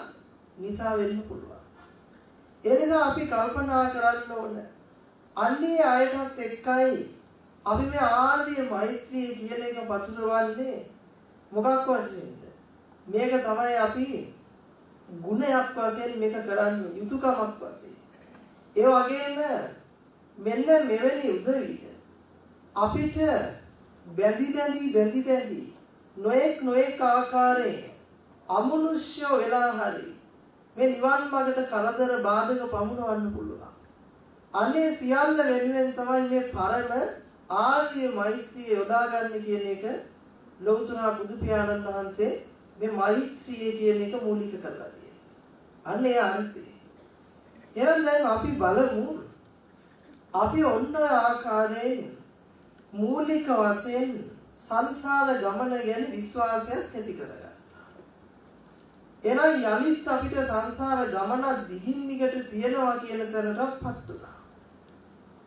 නිසා වෙන්න පුළුවන්. ඒ නිසා අපි කල්පනා කරන්න ඕන. අන්නේ අයටත් එක්කයි අපි මේ ආර්ය මෛත්‍රිය කියන එක පතුරවන්නේ මොකක් වශයෙන්ද? මේක තමයි අපි ගුණයක් වශයෙන් මේක කරන්නේ යුතුයකමක් වශයෙන්. ඒ වගේම මෙන්න මෙවැනි උදවිය අපිට බැඳි බැඳි බැඳි බැඳි නොඑක් නොඑක් ආකාරයෙන් අමනුෂ්‍ය වෙලා හරි මේ නිවන් මාර්ගට කරදර බාධක පමුණවන්න පුළුවන්. අනේ සියල්ල වෙනුවෙන් තමයි මේ පරම ආර්ය මෛත්‍රිය යොදාගන්න කියන එක ලෞතර බුදු පියාණන් වහන්සේ මේ මෛත්‍රිය කියන එක මූලික කරලා තියෙනවා. අන්න ඒ අර්ථය. එහෙනම් දැන් අපි බලමු අපි ඔන්න ආකාරයෙන් මූලික වශයෙන් සංසාර ගමන ගැන විශ්වාසයක් ඇති කරගන්න. එහෙනම් යලිත් අපිට සංසාර ගමනක් දිගින් දිගට තියෙනවා කියන තැනටපත් උනා.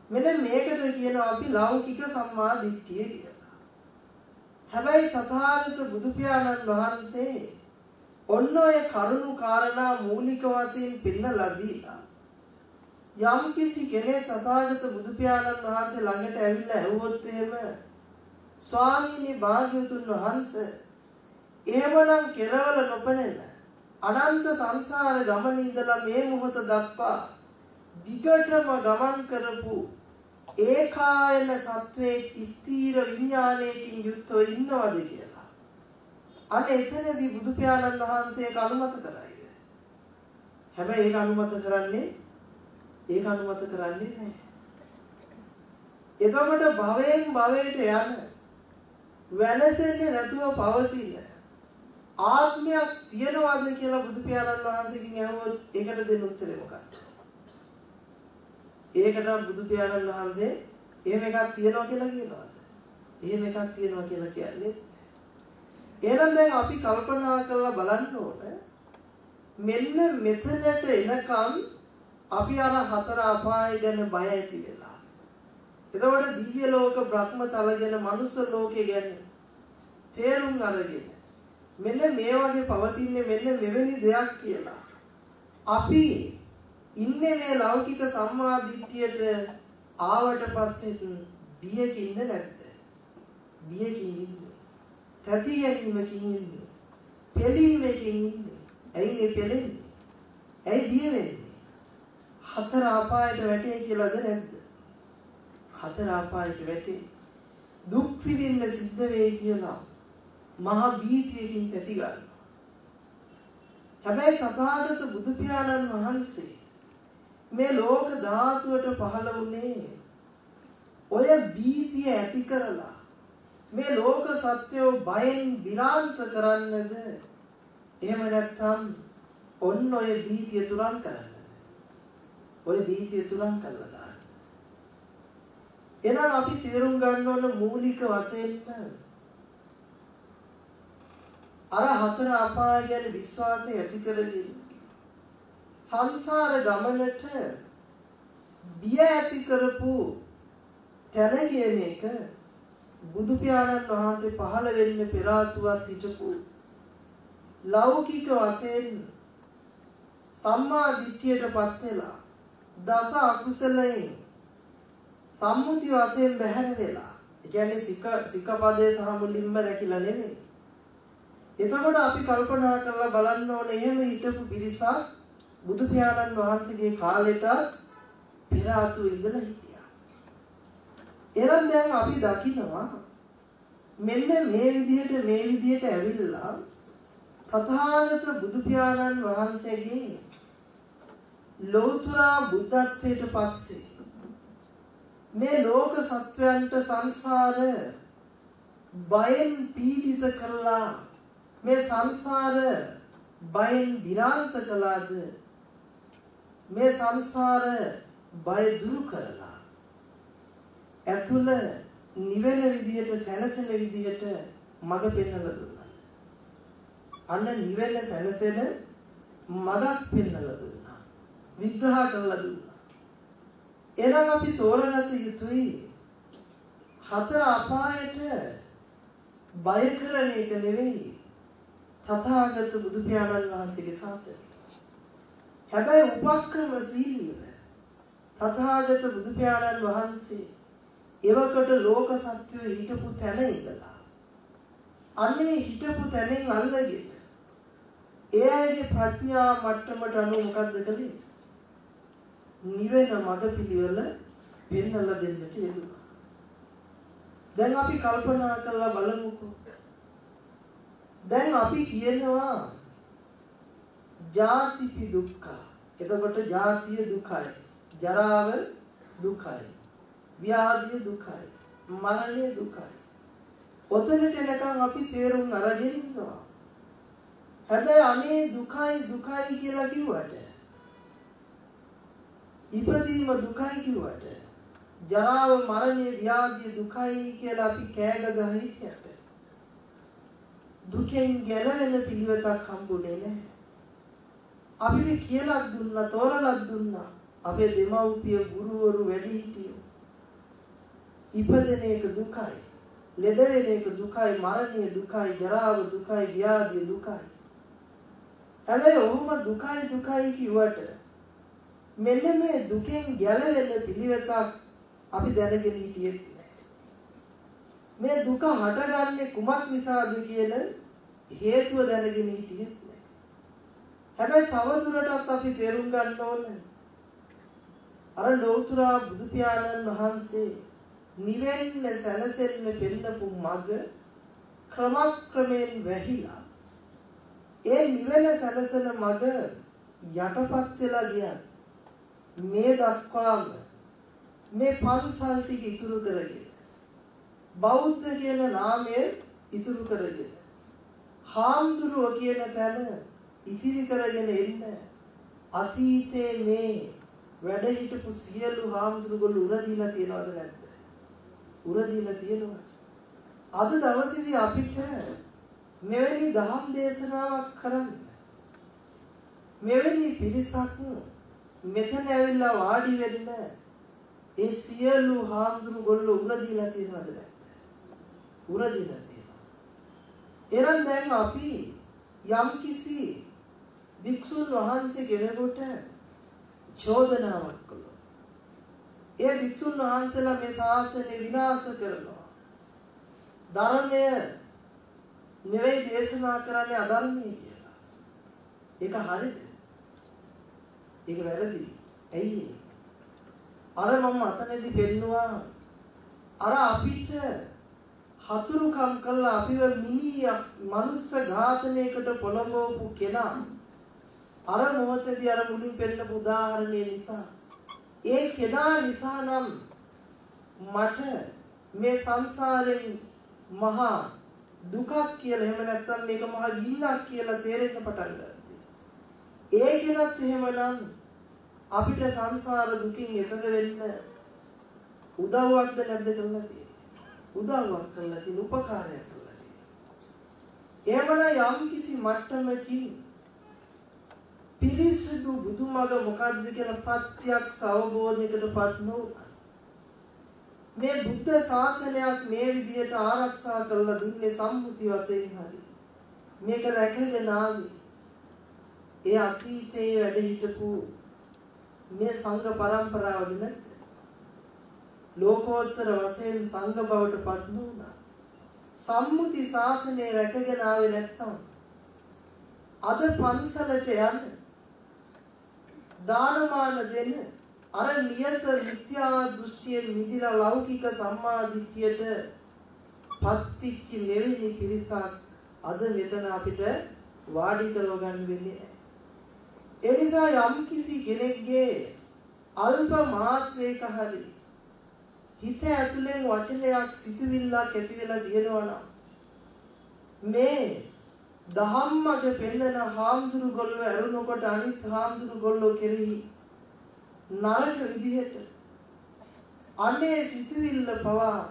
මෙන්න මේකට කියනවා අපි ලෞකික සම්මා දිට්ඨිය කියලා. හැබැයි තථාගත බුදු පියාණන් වහන්සේ ඔන්න ඔය කරුණු කාරණා මූලික වශයෙන් පෙන්නලා දීලා යම් කිසි කෙනෙක් තථාගත බුදු පියාණන් වහන්සේ ළඟට ඇවිල්ලා ඇහුවොත් එහෙම ස්වාමීනි භාග්‍යවතුන් වහන්සේ එහෙමනම් කෙරවල නොපෙනෙන අනන්ත සංසාර ගමන ඉඳලා මේ මොහොත දක්වා දිගටම ගමන් කරපු ඒකායන සත්වයේ ස්ථීර විඥානයකින් යුක්තව ඉන්නවද කියලා. අන්න එතනදී බුදු පියාණන් වහන්සේ ඒක අනුමත කරයි. හැබැයි ඒක අනුමත කරන්නේ ඒක අනුමත කරන්නේ නැහැ. එතකොට භවයෙන් භවයට යන වෙනසෙන්නේ නැතුව පවතින ආත්මයක් තියනවාද කියලා බුදු පියාණන් වහන්සේගෙන් අහුවොත් ඒකට දෙන්න උත්තරේ මොකක්ද? ඒකට බුදු පියාණන් වහන්සේ එහෙම එකක් තියනවා කියලා කියනවාද? එහෙම එකක් තියනවා කියලා කියන්නේ එහෙනම් දැන් අපි කල්පනා කරලා බලන්න ඕන මෙන්න මෙතනට එනකම් අපි අර හතර අපාය ගැන බය ඇති වෙලා. එතකොට දිව්‍ය ලෝක බ්‍රහ්ම තල ගැන මනුස්ස ලෝකේ ගැන තේරුම් අරගෙන මෙන්න මේ වගේ පවතින්නේ මෙන්න මෙවැනි දෙයක් කියලා. අපි ඉන්නේ මේ ලෞකික සම්මා දිට්ඨියට ආවට පස්සේ බියකින් ඉන්න නැද්ද? බියකින් ඉන්නේ. තැති ගැනීමකින් ඉන්නේ. පෙළීමකින් ඉන්නේ. ඇයි මේ පෙළෙන්නේ? ඇයි බිය වෙන්නේ? හතර අපායට වැටේ කියලාද නැද්ද? හතර අපායට වැටේ. දුක් විඳින්න සිද්ධ වෙයි කියලා මහා බීතියකින් තැති ගන්නවා. හැබැයි තථාගත බුදු පියාණන් වහන්සේ මේ ලෝක ධාතුවට පහළ වුණේ ඔය බීතිය ඇති කරලා. මේ ලෝක සත්‍යෝ බයෙන් විරාන්ත කරන්නද? එහෙම නැත්නම් ඔන්න ඔය බීතිය තුරන් කරන්නද? ඔය බීතිය තුරන් කළා දාන්න. එහෙනම් අපි තේරුම් ගන්න ඕන මූලික වශයෙන්ම අර හතර අපාය ගැන විශ්වාසය ඇති කරගෙන සංසාර ගමනට බිය ඇති කරපු තැන කියන එක බුදු පියාණන් වහන්සේ පහළ වෙන්න පෙර ආතුවත් හිටපු ලෞකික වශයෙන් සම්මා දිට්ඨියටපත් වෙලා දස අකුසලයෙන් සම්මුති වශයෙන් බැහැර වෙලා ඒ කියන්නේ සික සිකපදයේ සහ මුලින්ම රැකිලා නෙමෙයි. එතකොට අපි කල්පනා කරලා බලන්න ඕනේ එහෙම හිටපු පිරිසක් බුදු පියාණන් වහන්සේගේ කාලෙට පෙර ආතු ඉඳලා හිටියා. එරන් දැන් අපි දකිනවා මෙන්න මේ විදිහට මේ විදිහට ඇවිල්ලා තථාගත බුදු පියාණන් වහන්සේගේ ලෞතර බුද්ධත්වයට පස්සේ මේ ලෝක සත්වයන්ට සංසාර බයෙන් පීඩිත කරලා මේ සංසාර බයෙන් විරාන්ත කළාද මේ සංසාර බය දුරු කරලා ඇතුළ නිවෙන විදියට සැනසෙන විදියට මඟ පෙන්වලා දුන්නා. අන්න නිවෙන සැනසෙන මඟක් පෙන්වලා දුන්නා. විග්‍රහ කරලා දුන්නා. එනම් අපි තෝරගත යුතුයි හතර අපායට බය කරන එක නෙවෙයි තථාගත බුදු පියාණන් වහන්සේගේ ශාසනය. හැබැයි උපක්‍රමශීලීව තථාගත බුදු පියාණන් වහන්සේ එවකට ලෝක සත්‍යය හිටපු තැන ඉඳලා අන්නේ හිටපු තැනින් අල්ලගෙන ඒ අයගේ ප්‍රඥා මට්ටමට අනුව මොකද්ද කළේ? නිවෙන මඟ පිළිවෙල පෙන්වලා දෙන්නට යෙදුණා. දැන් අපි කල්පනා කරලා බලමුකෝ. දැන් අපි කියනවා ජාතිපි දුක්ඛ. එතකොට ජාතිය දුකයි. ජරාව දුකයි. ව්‍යාධිය දුකයි. මරණය දුකයි. ඔතනට එනකන් අපි තේරුම් අරගෙන ඉන්නවා. හැබැයි අනේ දුකයි දුකයි කියලා කිව්වට ඉපදීම දුකයි කිව්වට ජරාව මරණය ව්‍යාධිය දුකයි කියලා අපි කෑග ගහ හිටියට දුකෙන් ගැලවෙන පිළිවෙතක් හම්බුනේ නැහැ. අපිට කියලා දුන්නා තෝරලා දුන්නා. අපේ දෙමව්පිය ගුරුවරු වැඩිහිටියෝ ඉපදෙන එක දුකයි. ලෙඩ වෙන එක දුකයි. මරණය දුකයි. ජරාව දුකයි. ව්‍යාධිය දුකයි. හැබැයි ඔහොම දුකයි දුකයි කිව්වට මෙන්න මේ දුකෙන් ගැලවෙන පිළිවෙතක් අපි දැනගෙන හිටියේ මේ දුක හටගන්නේ කුමක් නිසාද කියන හේතුව දැනගෙන හිටියේ හැබැයි තවදුරටත් අපි තේරුම් ගන්න ඕනේ. අර ලෞතර බුදු පියාණන් වහන්සේ නිවෙන්න සැනසෙන්න පෙන්නපු මඟ ක්‍රමක්‍රමයෙන් වැහිලා ඒ නිවෙන සැනසෙන මඟ යටපත් වෙලා ගියා. මේ දක්වාම මේ පන්සල් ටික ඉතුරු කරගෙන බෞද්ධ කියන නාමය ඉතුරු කරගෙන හාමුදුරුව කියන තැන ඉතිරි කරගෙන එන්න අතීතයේ මේ වැඩ හිටපු සියලු හාමුදුරුවෝ උර දීලා තියනවද නැද්ද? උර දීලා තියෙනවා. අද දවසේදී අපිට මෙවැනි දහම් දේශනාවක් කරන්න මෙවැනි පිරිසක් මෙතන ඇවිල්ලා වාඩි වෙන්න ඒ සියලු හාමුදුරුවෝ උර දීලා තියෙනවද නැද්ද? උර දීලා තියෙනවා. එහෙනම් දැන් අපි යම්කිසි භික්ෂුන් වහන්සේ කෙනෙකුට චෝදනාවක් කළා. ඒ විසුන් වහන්සේලා මේ ශාසනය විනාශ කරනවා. ධර්මය නෙවෙයි දේශනා කරන්නේ අධර්මයි කියලා. ඒක හරිද? ඒක වැරදි. ඇයි? අර මම අතනදී පෙන්නවා අර අපිට හතුරුකම් කළා අපිව මිනිහ මනුස්ස ඝාතනයකට පොළඹවපු කෙනා අර මොහොතේදී අර මුලින් පෙන්නපු උදාහරණය නිසා ඒ කෙනා නිසා නම් මට මේ සංසාරයෙන් මහා දුකක් කියලා එහෙම නැත්නම් මේක මහා ගින්නක් කියලා තේරෙන්න පටන් ගත්තා. ඒ කෙනත් එහෙමනම් අපිට සංසාර දුකින් එතර වෙන්න උදව්වක්ද නැද්ද කරලා තියෙන්නේ. උදව්වක් කරලා තියෙන උපකාරයක් කරලා තියෙන්නේ. එහෙමනම් යම් කිසි මට්ටමකින් පිරිසිදු බුදුමග මොකද්ද කියලා ප්‍රත්‍යක්ෂ අවබෝධයකටපත් නොවුණා. මේ බුද්ධ ශාසනයක් මේ විදිහට ආරක්ෂා කරලා දුන්නේ සම්මුති වශයෙන් හරි. මේක රැකගෙන ආවේ. ඒ අතීතයේ වැඩ හිටපු මේ සංඝ පරම්පරාවද නැත්ද? ලෝකෝත්තර වශයෙන් සංඝ බවට පත් වුණා. සම්මුති ශාසනය රැකගෙන ආවේ නැත්තම් අද පන්සලට යන්න දානමාන දෙන අර නියත මිත්‍යා දෘෂ්ටියෙන් මිදිලා ලෞකික සම්මා දිට්ඨියට පත්‍ච්ච මෙවැනි පිරිසක් අද මෙතන අපිට වාඩි කරව ගන්න වෙන්නේ නැහැ. ඒ නිසා යම් කිසි කෙනෙක්ගේ අල්ප මාත්‍රයක හරි හිත ඇතුලෙන් වචනයක් සිතුවිල්ලක් ඇති වෙලා තියෙනවා නම් මේ දහම්මග පෙන්නන හාමුදුරු ගොල්ලෝ ඇරුණකොට අනිත් හාමුදුරු ගොල්ලෝ කෙරෙහි නරක විදිහට අනේ සිතුවිල්ල පවා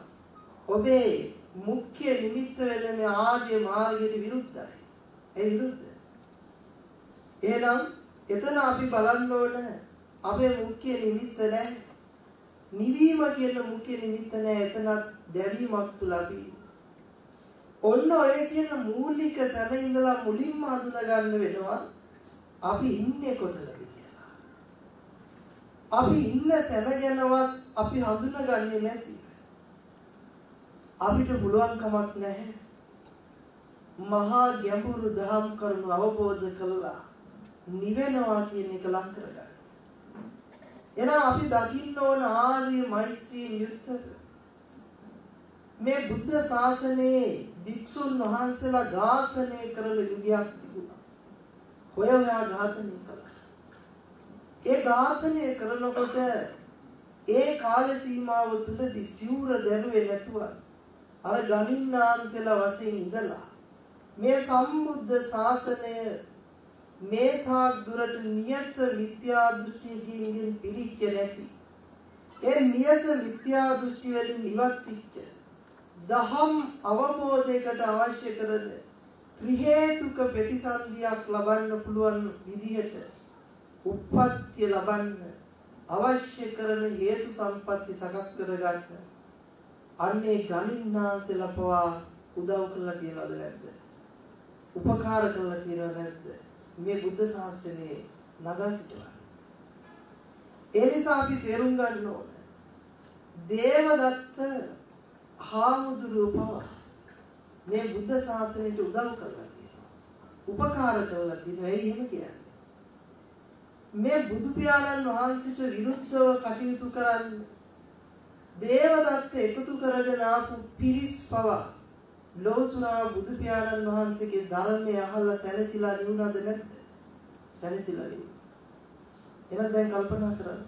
ඔබේ මුඛ්‍ය නිමිත්ත වෙන මේ ආර්ය මාර්ගයට විරුද්ධයි. ඒ විරුද්ධ. එහෙනම් එතන අපි බලන්න ඕන අපේ මුඛ්‍ය නිමිත්ත නැහැ. නිවීම කියන මුඛේ නිමිත්ත නැහැ එතනත් දැවීමක් තුල අපි ඔන්න ඔය කියන මූලික තැන ඉඳලා මුලින්ම හඳුනා ගන්න වෙනවා අපි ඉන්නේ කොතනද කියලා. අපි ඉන්න තැන ගැනවත් අපි හඳුනාගන්නේ නැති. අපිට පුළුවන් කමක් නැහැ. මහා ගැඹුරු දහම් කරුණු අවබෝධ කළා නිවෙනවා කියන එක ලං කරගන්න. එහෙනම් අපි දකින්න ඕන ආර්ය මෛත්‍රී යුක්ත මේ බුද්ධ ශාසනයේ භික්ෂුන් වහන්සේලා ඝාතනය කරන යුගයක් තිබුණා. හොය හොයා ඝාතනය කළා. ඒ ඝාතනය කරනකොට ඒ කාල සීමාව තුළදී සිවුර දැරුවේ නැතුව අර ගණින්නාන්සලා වශයෙන් ඉඳලා මේ සම්බුද්ධ ශාසනය මේ තාක් දුරට නියත මිත්‍යා දෘෂ්ටියකින් පිළිච්ච නැති ඒ නියත මිත්‍යා දෘෂ්ටි වලින් ඉවත් වෙච්ච දහම් අවබෝධයකට අවශ්‍ය කරන ත්‍රි හේතුක ප්‍රතිසන්දියක් ලබන්න පුළුවන් විදිහට උප්පත්ති ලබන්න අවශ්‍ය කරන හේතු සම්පatti සකස් කරගන්න අන්නේ ගලින්නාන්සලා පවා උදව් කරලා තියනවද නැද්ද? උපකාර කරලා තියනවද නැද්ද? මේ බුද්ධ ශාසනයේ නගා සිටවන්න. ඒ නිසා අපි තේරුම් ගන්න ඕන. දේවදත්ත හාමුදුරුවෝ මේ බුද්ධ ශාසනයට උදව් කරලා තියෙනවා. උපකාර කරලා තියෙනවා. ඒ එහෙම කියන්නේ. මේ බුදු පියාණන් වහන්සේට විරුද්ධව කටයුතු කරන්න දේවදත්ත එකතු කරගෙන ආපු පිරිස් පවා ලෝතුරා බුදු පියාණන් වහන්සේගේ ධර්මය අහලා සැනසීලා නිවුණාද නැද්ද? සැනසීලා නිවුණා. එහෙනම් දැන් කල්පනා කරන්න.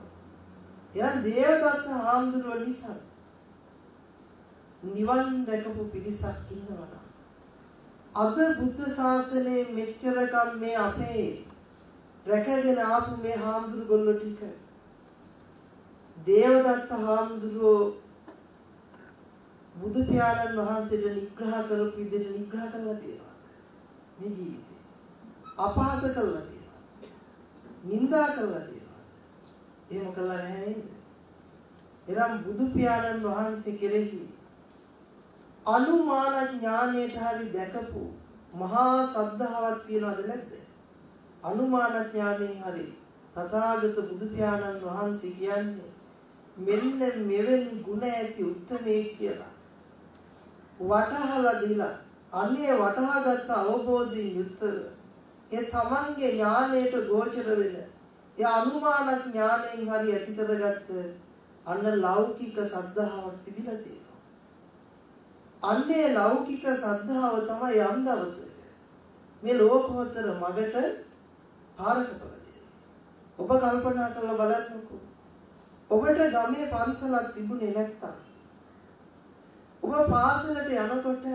එහෙනම් දේවදත්ත හාමුදුරුවෝ නිසා නිවන් දැකපු පිරිසක් ඉන්නවා. අද බුද්ධ ශාසනයේ මෙච්චරකම් මේ අපේ රැකගෙන ආපු මේ හාමුදුරු ගොල්ලෝ ටික. දේවදත්ත හාමුදුරුවෝ බුදු පියාණන් වහන්සේට නිග්‍රහ කරපු විදිහට නිග්‍රහ කරලා තියෙනවා. මේ ජීවිතේ. අපහාස කරලා තියෙනවා. නිඳා කරලා තියෙනවා. එහෙම කළා නැහැ නේද? එනම් බුදු පියාණන් වහන්සේ කෙරෙහි අනුමාන ඥානයට හරි දැකපු මහා සද්ධාවක් තියනවද නැද්ද අනුමාන ඥාණයෙන් හරි තථාගත බුදු පියාණන් වහන්සේ කියන්නේ මෙන්න මෙවැනි ගුණ ඇති උත්මේ කියලා වටහලා දීලා අන්නේ වටහාගත් අවබෝධයෙන් යුක්තව ඒ තමන්ගේ ඥාණයට ගෝචර වෙන ඒ අනුමාන ඥාණයෙන් හරි ඇති කරගත්ත අන්න ලෞකික සද්ධාාවක් තිබිලා තියෙනවා. අන්නේ ලෞකික සද්ධාව තමයි යම් දවසක මේ ලෝකෝත්තර මගට පාරකපලදී. ඔබ කල්පනා කරලා බලන්නකෝ. ඔබට ගමේ පන්සලක් තිබුණේ නැත්තම් ඔබ පාසලට යනකොට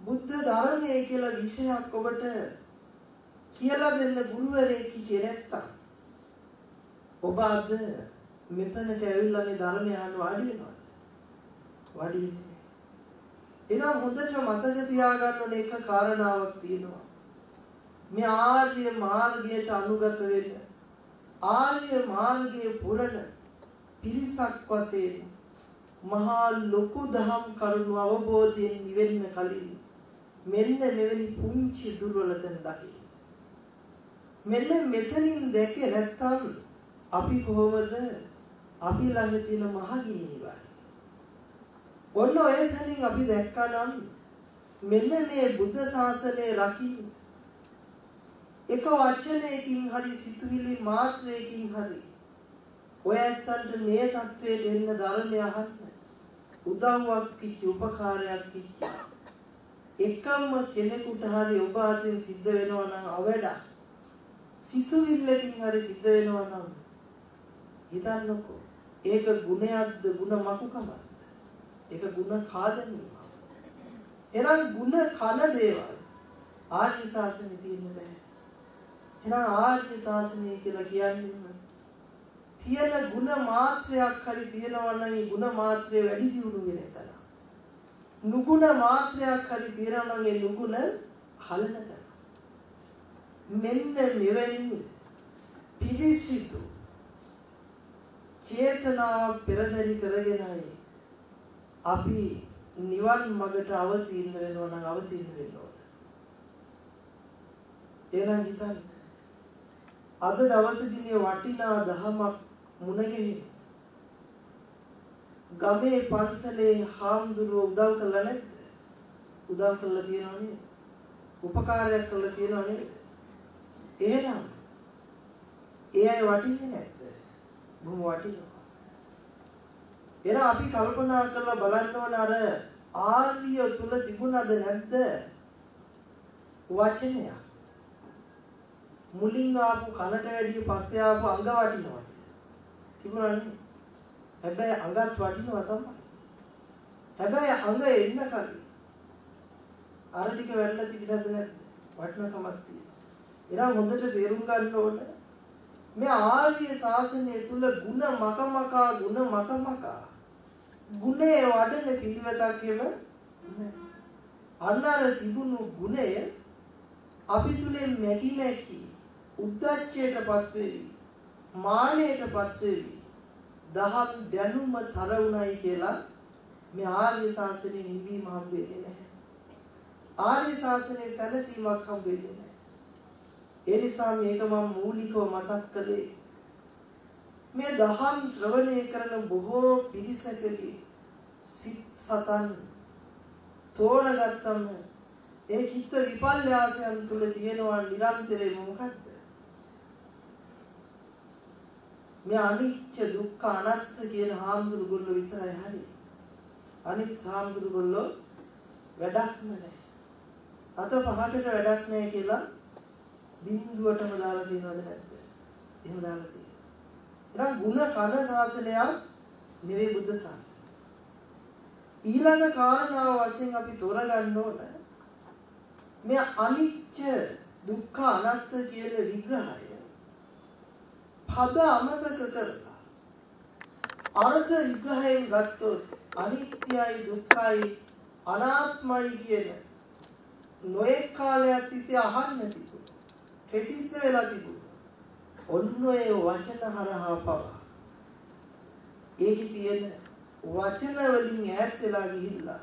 බුද්ධ ධර්මයේ කියලා විෂයක් ඔබට කියලා දෙන්න ගුරුවරයෙක් හිටියේ නැත්තම් ඔබ අද මෙතනට ඇවිල්ලා මේ ධර්මය අහන්න වාඩි වෙනවද? වාඩි වෙන්නේ එහෙනම් හොඳට මතක තියාගන්න ඕන එක කාරණාවක් තියෙනවා. මේ ආර්ය මාර්ගයට අනුගත වෙන්න ආර්ය මාර්ගයේ පුරණ පිරිසක් වශයෙන් මහා ලොකු දහම් කරුණු අවබෝධයෙන් නිවෙන්න කලින් මෙන්න මෙවැනි පුංචි දුර්වලතන දකි. මෙන්න මෙතනින් දැකේ නැත්තම් අපි කොහොමද අපි ළඟ තියෙන මහගිනි නිවන්නේ? ඔන්න ඔය සැලින් අපි දැක්කනම් මෙන්න මේ බුද්ධ ශාසනය රකින්න. එක වචනයකින් හරි සිතුවිලි මාත්‍රයකින් හරි ඔය ඇත්තන්ට මේ தത്വෙට එන්න ධර්මය අහන්න. උදව්වක් කිච්ච උපකාරයක් කිච්ච. එකම කෙනෙකුට හරි ඔබ අතින් සිද්ධ වෙනවා නම් අවඩ සිතුවිල්ලකින් හරි සිද්ධ වෙනවා නම් හිතන්නකෝ. ඒක ගුණයක්ද ಗುಣ මකුකමද ඒක ಗುಣ කාදනීය. එහෙනම් ಗುಣ කන දේවල් ආර්ය ශාසනය තියෙන්න බෑ. එහෙනම් ආර්ය ශාසනය කියලා කියන්නේ තියෙන ಗುಣ මාත්‍රයක් හරි තියෙනවා නම් ඒ ಗುಣ මාත්‍රය වැඩි දියුණු වෙන තැන. නුගුණ මාත්‍රයක් හරි තියෙනවා නම් ඒ නුගුණ හලන තැන. මෙන්න මෙවැනි පිළිසිතු චේතනාව පෙරදරි කරගෙනයි අපි නිවන් මගට අවතීර්ණ වෙනවා නම් අවතීර්ණ වෙන්න ඕන. එහෙනම් හිතන්න. අද දවසේදී වටිනා දහමක් මුණ ගැහිලා ගමේ පන්සලේ හාමුදුරුවෝ උදව් කළා නැද්ද? උදව් කළා තියෙනව නේද? උපකාරයක් කළා තියෙනව නේද? එහෙනම් ඒ අය වටින්නේ නැද්ද? බොහොම වටිනවා. එහෙනම් අපි කල්පනා කරලා බලන්න ඕන අර ආර්ය තුල තිබුණද නැද්ද? වචනය. මුලින් ආපු කනට වැඩිය පස්සේ ආපු අඟ වටිනවා. තිබුණානේ. හැබැයි අඟත් වටිනවා තමයි. හැබැයි අඟ එන්න කලින් අර ටික වෙන්න තිබුණද නැද්ද? වටිනකමක් තියෙනවා. එනම් හොඳට තේරුම් ගන්න ඕන මේ ආර්ය ශාසනය තුල ಗುಣ මකමකා ಗುಣ මකමකා ගුණේ වඩන පිළිවෙතක් කියම අන්නර තිබුණු ගුණය අපි තුලින් මැකි මැකි උද්දච්චයටපත් වෙවි මානයටපත් වෙවි දහම් දැනුම තර උණයි කියලා මේ ආර්ය ශාසනය නිවීම හම්බ වෙන්නේ නැහැ. ආර්ය ශාසනයේ සැනසීමක් හම්බ වෙන්නේ නැහැ. ඒ නිසා මේක මම මූලිකව මතක් කළේ මේ දහම් ශ්‍රවණය කරන බොහෝ පිරිසකගේ සිත් සතන් තෝරගත්තම ඒ චිත්ත විපල්යාසයන් තුල තියෙනවා නිරන්තරයෙන් මොකද්ද? මේ අනිච්ච දුක්ඛ අනාත්ත කියන හාමුදුරුගොල්ලෝ විතරයි හරි. අනිත් හාමුදුරුගොල්ලෝ වැඩක්ම නැහැ. අත පහකට වැඩක් නැහැ කියලා බිඳුවටම දාලා තියෙනවද නැද්ද? එහෙම දාලා තියෙනවා. එහෙනම් ಗುಣ කන ශාසනයක් නෙවෙයි බුද්ධ ශාසනය. ඊළඟ කාරණාව වශයෙන් අපි තෝරගන්න ඕන මේ අනිච්ච දුක්ඛ අනාත්ත කියන විග්‍රහය පද අමතක කරලා අර්ථ විග්‍රහයෙන් ගත්තොත් අනිත්‍යයි දුක්ඛයි අනාත්මයි කියන නොඑක් කාලයක් තිස්සේ අහන්න තිබුණා. ප්‍රසිද්ධ වෙලා තිබුණා. ඔන්න ඔය වචන හරහා පවා ඒකේ තියෙන වචන වලින් ඈත් වෙලා ගිහිල්ලා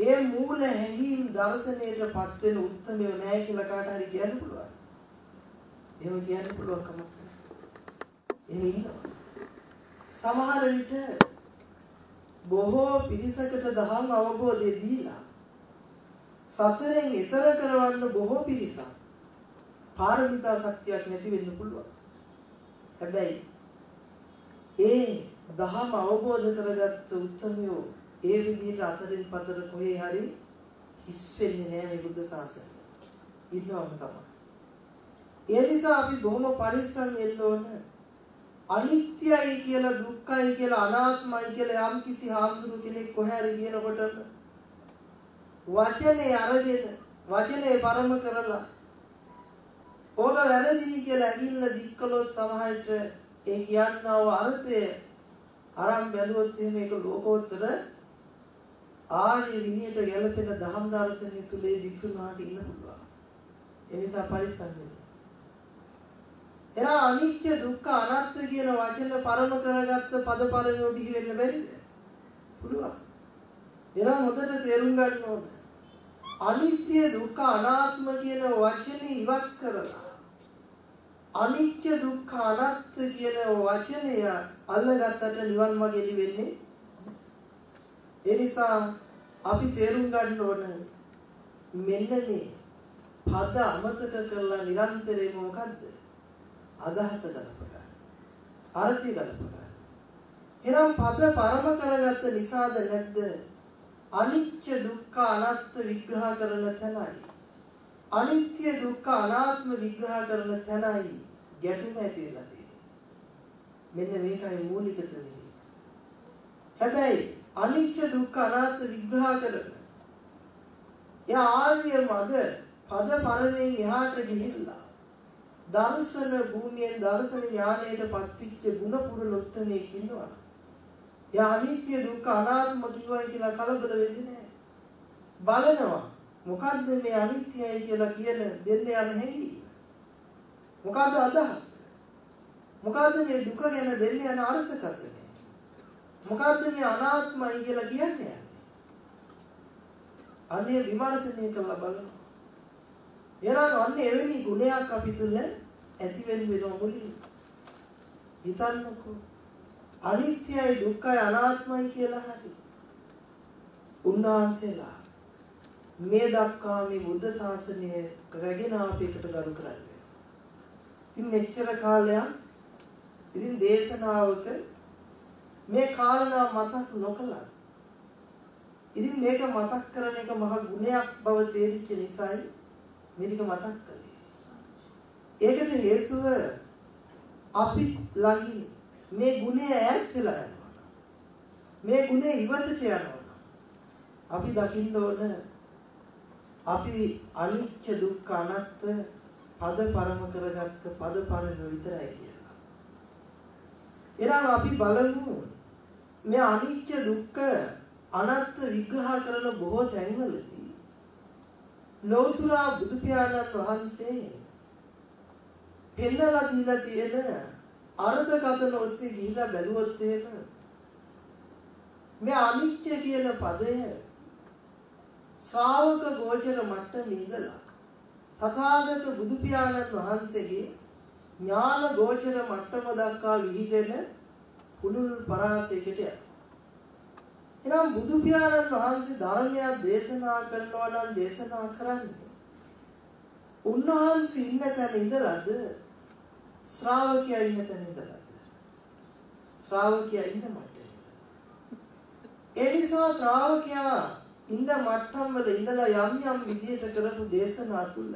ඒ මූල හැඟීම් දර්ශනයටපත් වෙන උත්තරය නෑ කියලා කාට හරි කියන්න පුළුවන්. එහෙම කියන්න පුළුවන් කමක් එහෙම ඉන්නවා. සමහර විට බොහෝ පිරිසකට දහම් අවබෝධය දීලා සසරෙන් එතර කරවන්න බොහෝ පිරිසක් පාරමිතා ශක්තියක් නැති වෙන්න පුළුවන්. හැබැයි ඒ දහම් අවබෝධ කරගත්ත උත්තරයෝ ඒ විදිහට අතරින් පතර කොහේ හරි හිස් වෙන්නේ නැහැ මේ බුද්ධ ශාසනය. ඉන්නවම තමයි. ඒ නිසා අපි බොහොම පරිස්සම් වෙන්න ඕනේ. අනිත්‍යයි කියලා දුක්ඛයි කියලා අනාත්මයි කියලා යම් කිසි හාමුදුරු කෙනෙක් කොහේ හරි කියනකොට වචනේ අරගෙන වචනේ පරම කරලා ඕක වැරදි කියලා ඇඟිල්ල දික් කළොත් සමහරට ඒ කියන්නව අර්ථය අරන් බැලුවොත් එහෙම ඒක ලෝකෝත්තර ආර්ය විනයට ගැලපෙන දහම් දර්ශනය තුලේ වික්ෂුන් වහන්සේ ඉන්න පුළුවන්. ඒ නිසා පරිස්සම් වෙන්න. එනවා අනිත්‍ය දුක්ඛ අනාත්ම කියන වචන පරම කරගත්ත පද පරමියෝ බිහි වෙන්න බැරිද? පුළුවන්. එනවා හොඳට තේරුම් ගන්න ඕන. අනිත්‍ය දුක්ඛ අනාත්ම කියන වචනේ ඉවත් කරලා අනිත්‍ය දුක්ඛ අනාත්ම කියන වචනය අල්ලගත්තට නිවන් මාර්ගෙදි වෙන්නේ ඒ නිසා අපි තේරුම් ගන්න ඕන මෙන්න මේ පද අමතක කරලා නිරන්තරයෙන්ම මොකද්ද අදහස ගලප ගන්න. අර්ථය ගලප ගන්න. එනම් පද පරම කරගත්ත නිසාද නැද්ද? අනිත්‍ය දුක්ඛ අනාත්ම විග්‍රහ කරන තැනයි. අනිත්‍ය දුක්ඛ අනාත්ම විග්‍රහ කරන තැනයි ගැටුම ඇති වෙලා තියෙන්නේ. මෙන්න මේකයි මූලික තැන. හැබැයි අනිත්‍ය දුක්ඛ අනාත්ම විග්‍රහ කරන එයා ආර්ය මඟ පද පරණයෙන් එහාට ගිහිල්ලා දර්ශන භූමියෙන් දර්ශන ඥානයට පත්විච්ච ಗುಣ පුරුණ උත්තමයෙක් ඉන්නවා. එයා අනිත්‍ය දුක්ඛ අනාත්ම කිව්වයි කියලා කලබල වෙන්නේ නැහැ. බලනවා මොකද්ද මේ අනිත්‍යයි කියලා කියන දෙන්න යන හැටි. මොකද්ද අදහස්? මොකද්ද මේ දුක ගැන දෙන්නේ යන අර්ථකථනය? මොකද්ද මේ අනාත්මයි කියලා කියන්නේ? අන්නේ විමර්ශනය කළා බලන්න. එනවා අන්නේ එවැනි ගුණයක් අපි තුල ඇති වෙන්න වෙනව මුලින්. හිතන්නකෝ. අනිත්‍යයි දුක්ඛයි අනාත්මයි කියලා හරි. උන්වහන්සේලා මේ දක්වා මේ බුද්ධ ශාසනය රැගෙන ආපේකට ගරු කරන්නේ. ඉතින් මෙච්චර කාලයක් ඉතින් දේශනාවක මේ කාරණා මතක් නොකළා. ඉතින් මේක මතක් කරන එක මහ ගුණයක් බව තේරිච්ච නිසායි මේක මතක් කළේ. ඒකට හේතුව අපි ළඟින් මේ ගුණය ඈත් වෙලා යනවා. මේ ගුණය ඉවතට යනවා. අපි දකින්න ඕන අපි අනිච්ච දුක්ඛ අනත්ත පද පරම කරගත්ත පද පරම විතරයි කියලා. එහෙනම් අපි බලමු මේ අනිච්ච දුක්ඛ අනත්ත විග්‍රහ කරන බොහෝ තැන්වලදී ලෞතුරා බුදු පියාණන් වහන්සේ පෙන්නලා දීලා තියෙන අර්ථකථන ඔස්සේ ගිහිලා බැලුවොත් එහෙම මේ අනිච්ච කියන පදය ශ්‍රාවක ගෝචර මට්ටමේ ඉඳලා තථාගත බුදු පියාණන් වහන්සේගේ ඥාන ගෝචර මට්ටම දක්වා විහිදෙන පුළුල් පරාසයකට යනවා. එනම් බුදු පියාණන් වහන්සේ ධර්මය දේශනා කරනවා නම් දේශනා කරන්නේ උන්වහන්සේ ඉන්න තැන ඉඳලාද ශ්‍රාවකයා ඉන්න තැන ඉඳලාද ශ්‍රාවකයා ඉන්න මට්ටමේ ඒ නිසා ශ්‍රාවකයා ඉන්න මට්ටම් වල ඉඳලා යම් යම් විදියට කරපු දේශනා තුල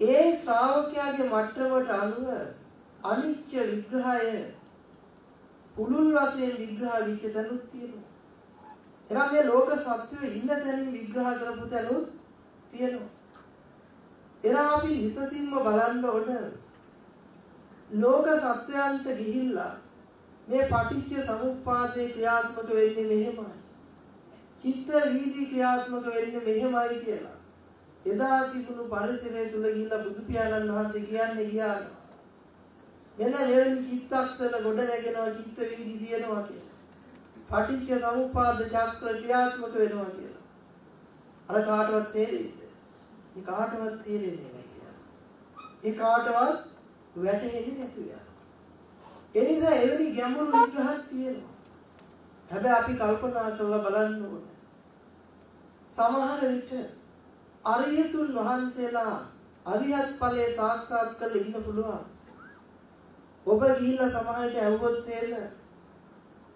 ඒ ශ්‍රාවකයාගේ මට්ටමට අනුව අනිච්ච විග්‍රහය පුළුල් වශයෙන් විග්‍රහ වෙච්ච තැනුත් තියෙනවා. එහෙනම් මේ ලෝක සත්‍යය ඉන්න තැනින් විග්‍රහ කරපු තැනුත් තියෙනවා. එහෙනම් අපි හිතින්ම බලන්න ඕන ලෝක සත්‍යයන්ට ගිහිල්ලා මේ පටිච්ච සමුප්පාදේ ක්‍රියාත්මක වෙන්නේ මෙහෙමයි. චිත්ත වීදි ක්‍රියාත්මක වෙන්නේ මෙහෙමයි කියලා. එදා තිබුණු පරිසරය තුල ගිහිල්ලා බුදු පියාණන් වහන්සේ කියන්නේ ගියා. මෙන්න මෙවැනි චිත්තක්ෂර ගොඩ නැගෙනවා චිත්ත වීදි තියෙනවා කියලා. පටිච්ච සමුප්පාද චක්‍ර ක්‍රියාත්මක වෙනවා කියලා. අර කාටවත් තේරෙයිද? මේ කාටවත් තේරෙන්නේ නැහැ කියලා. ඒ කාටවත් වැටහෙන්නේ නැතු යා. ඒ නිසා එවැනි ගැඹුරු විග්‍රහයක් තියෙනවා. හැබැයි අපි කල්පනා කරලා බලන්න ඕනේ. සමහර විට අරියතුන් වහන්සේලා අරියත් ඵලයේ සාක්ෂාත් කරලා ඉන්න පුළුවන්. ඔබ ගිහිල්ලා සමහරට ඇහුවොත් තේරෙන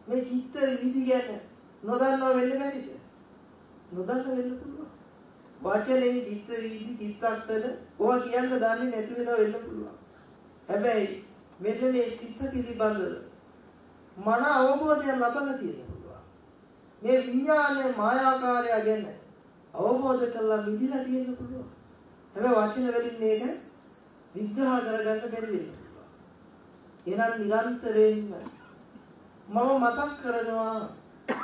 මේ චිත්ත වීදි ගැන නොදන්නව වෙන්න බැරිද? නොදන්න වෙන්න පුළුවන්. වාචනේ චිත්ත වීදි චිත්තක්ෂර ඕවා කියන්න දන්නේ නැති වෙනව වෙන්න පුළුවන්. හැබැයි මෙන්න මේ සිත පිළිබඳව මන අවබෝධය ලබලා තියෙන්න පුළුවන්. මේ විඥානයේ මායාකාරය ගැන අවබෝධ කරලා මිදිලා තියෙන්න පුළුවන්. හැබැයි වචන වලින් මේක විග්‍රහ කරගන්න බැරි වෙන්න පුළුවන්. එහෙනම් නිරන්තරයෙන්ම මම මතක් කරනවා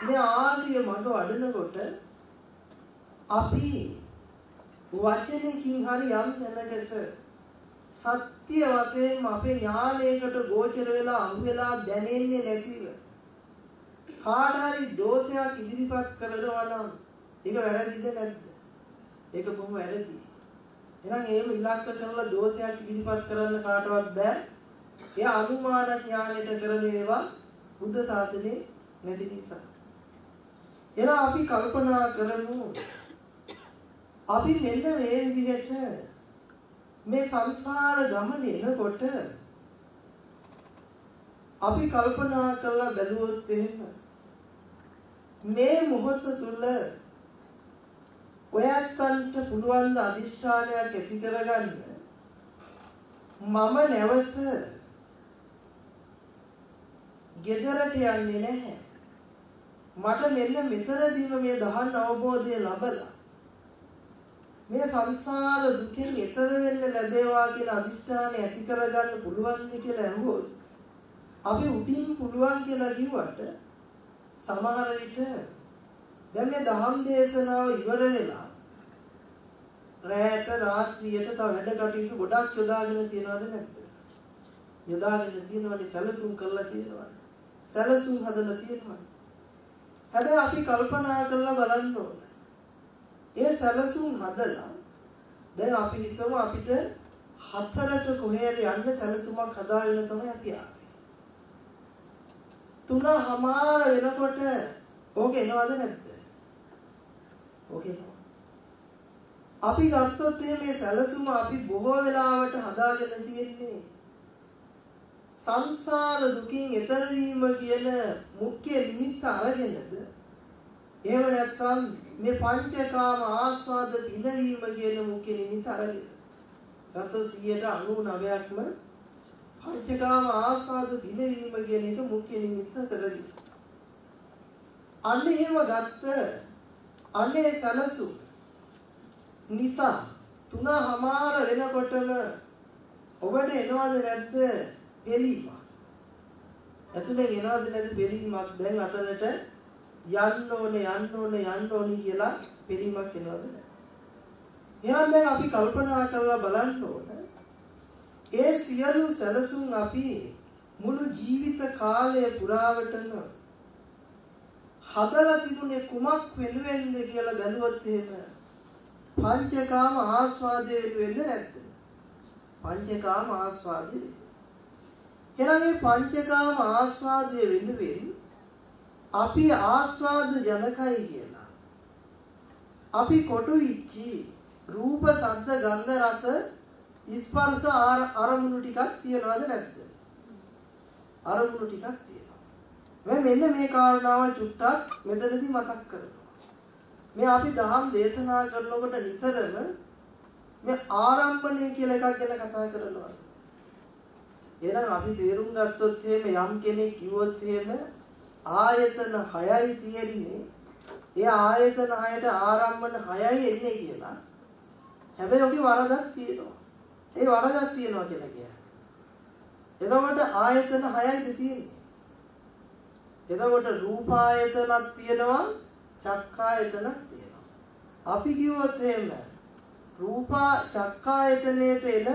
මේ ආර්ය මඟ වඩනකොට අපි වචනකින් හරි යම් තැනකට සත්‍ය වශයෙන්ම අපේ ඥානයකට ගෝචර වෙලා අහු වෙලා දැනෙන්නේ නැතිව කාට හරි දෝෂයක් ඉදිරිපත් කරනවා නම් ඒක වැරදිද නැද්ද? ඒක බොහොම වැරදි. එහෙනම් එහෙම ඉලක්ක කරලා දෝෂයක් ඉදිරිපත් කරන්න කාටවත් බෑ. ඒ අනුමාන ඥානෙට කරන ඒවා බුද්ධ ශාසනේ නැති නිසා. එහෙනම් අපි කල්පනා කරමු අපි මෙන්න මේ විදිහට මේ සංසාර ගමනේ එනකොට අපි කල්පනා කරලා බැලුවොත් එහෙම මේ මොහොත තුල ඔයත්න්ට පුළුවන් ද අදිෂ්ඨානයක් ඇති කරගන්න? මම නැවත ගෙදරට යන්නේ නැහැ. මට මෙන්න මෙතනදීම මේ දහන් අවබෝධය ලැබලා මේ සංසාර දුකෙන් එතර වෙන්න ලැබේවා කියන අදිෂ්ඨානය ඇති කරගන්න පුළුවන් කියලා අහුවොත් අපි උඩින් පුළුවන් කියලා කිව්වට සමහර විට දැන් මේ දහම් දේශනාව ඉවර වෙලා රැට රාත්‍රියට තව වැඩ කටයුතු ගොඩක් යොදාගෙන තියනවද නැද්ද? යොදාගෙන තියෙනවනේ සැලසුම් කරලා තියෙනවනේ. සැලසුම් හදලා තියෙනවනේ. හැබැයි අපි කල්පනා කරලා බලන්න ඕන. ඒ සැලසුම් හදලා දැන් අපි හිතමු අපිට හතරට කොහේ හරි යන්න සැලසුමක් හදාගෙන තමයි අපි ආවේ. තුනමාර වෙනකොට ඕක එනවද නැද්ද? ඕක එනවා. අපි ගත්තොත් මේ සැලසුම අපි බොහෝ වෙලාවට හදාගෙන තියෙන්නේ සංසාර දුකින් එතර වීම කියන මුඛ්‍ය නිමිත්ත අරගෙනද එහෙම නැත්නම් මේ පංචකාම ආස්වාද පිනවීම කියන මුඛ්‍ය නිමිත්ත අරගෙන ගත්තොත් 99%ක්ම පංචකාම ආස්වාද පිනවීම කියන එක මුඛ්‍ය නිමිත්ත කරදී අන්න එහෙම ගත්ත අනේ සැලසුම නිසා තුනමාර වෙනකොටම ඔබට එනවද නැද්ද පිළීමක් ඇතුලෙන් එනවද නැද්ද පිළීමක් දැන් අතලට යන්න ඕනේ යන්න ඕනේ යන්න ඕනේ කියලා පිළීමක් එනවද එහෙනම් දැන් අපි කල්පනා කරලා බලන්න ඕන ඒ සියලු සැලසුම් අපි මුළු ජීවිත කාලය පුරාවටම හදලා තිබුණේ කුමක් වෙනුවෙන්ද කියලා බැලුවොත් එහෙම පංචකාම ආස්වාදයේ වෙන්න නැද්ද? පංචකාම ආස්වාදයේ. එහෙනම් මේ පංචකාම ආස්වාදයේ වෙනුවෙන් අපි ආස්වාද ජනකයි කියලා. අපි කොටු විච්චි රූප, ශබ්ද, ගන්ධ, රස, ස්පර්ශ අරමුණු ටිකක් තියනවද නැද්ද? අරමුණු ටිකක් තියෙනවා. මෙන්න මේ කාරණාව චුට්ටක් මෙතනදී මතක් කරගන්න. මේ අපි දහම් දේශනා කරනකොට නිතරම මේ ආරම්භණය කියලා එකක් ගැන කතා කරනවා. එහෙනම් අපි තේරුම් ගත්තොත් එහෙම යම් කෙනෙක් කිව්වොත් එහෙම ආයතන 6යි තියෙන්නේ. ඒ ආයතන 6ට ආරම්භන 6යි එන්නේ කියලා. හැබැයි ඔකේ වරදක් තියෙනවා. ඒ වරදක් තියෙනවා කියලා කියන්නේ. එතකොට ආයතන 6යිද තියෙන්නේ. එතකොට රූපායතනක් තියෙනවා චක්කායතනක් තියෙනවා. අපි කිව්වොත් එහෙම රූපා චක්කායතනයට එන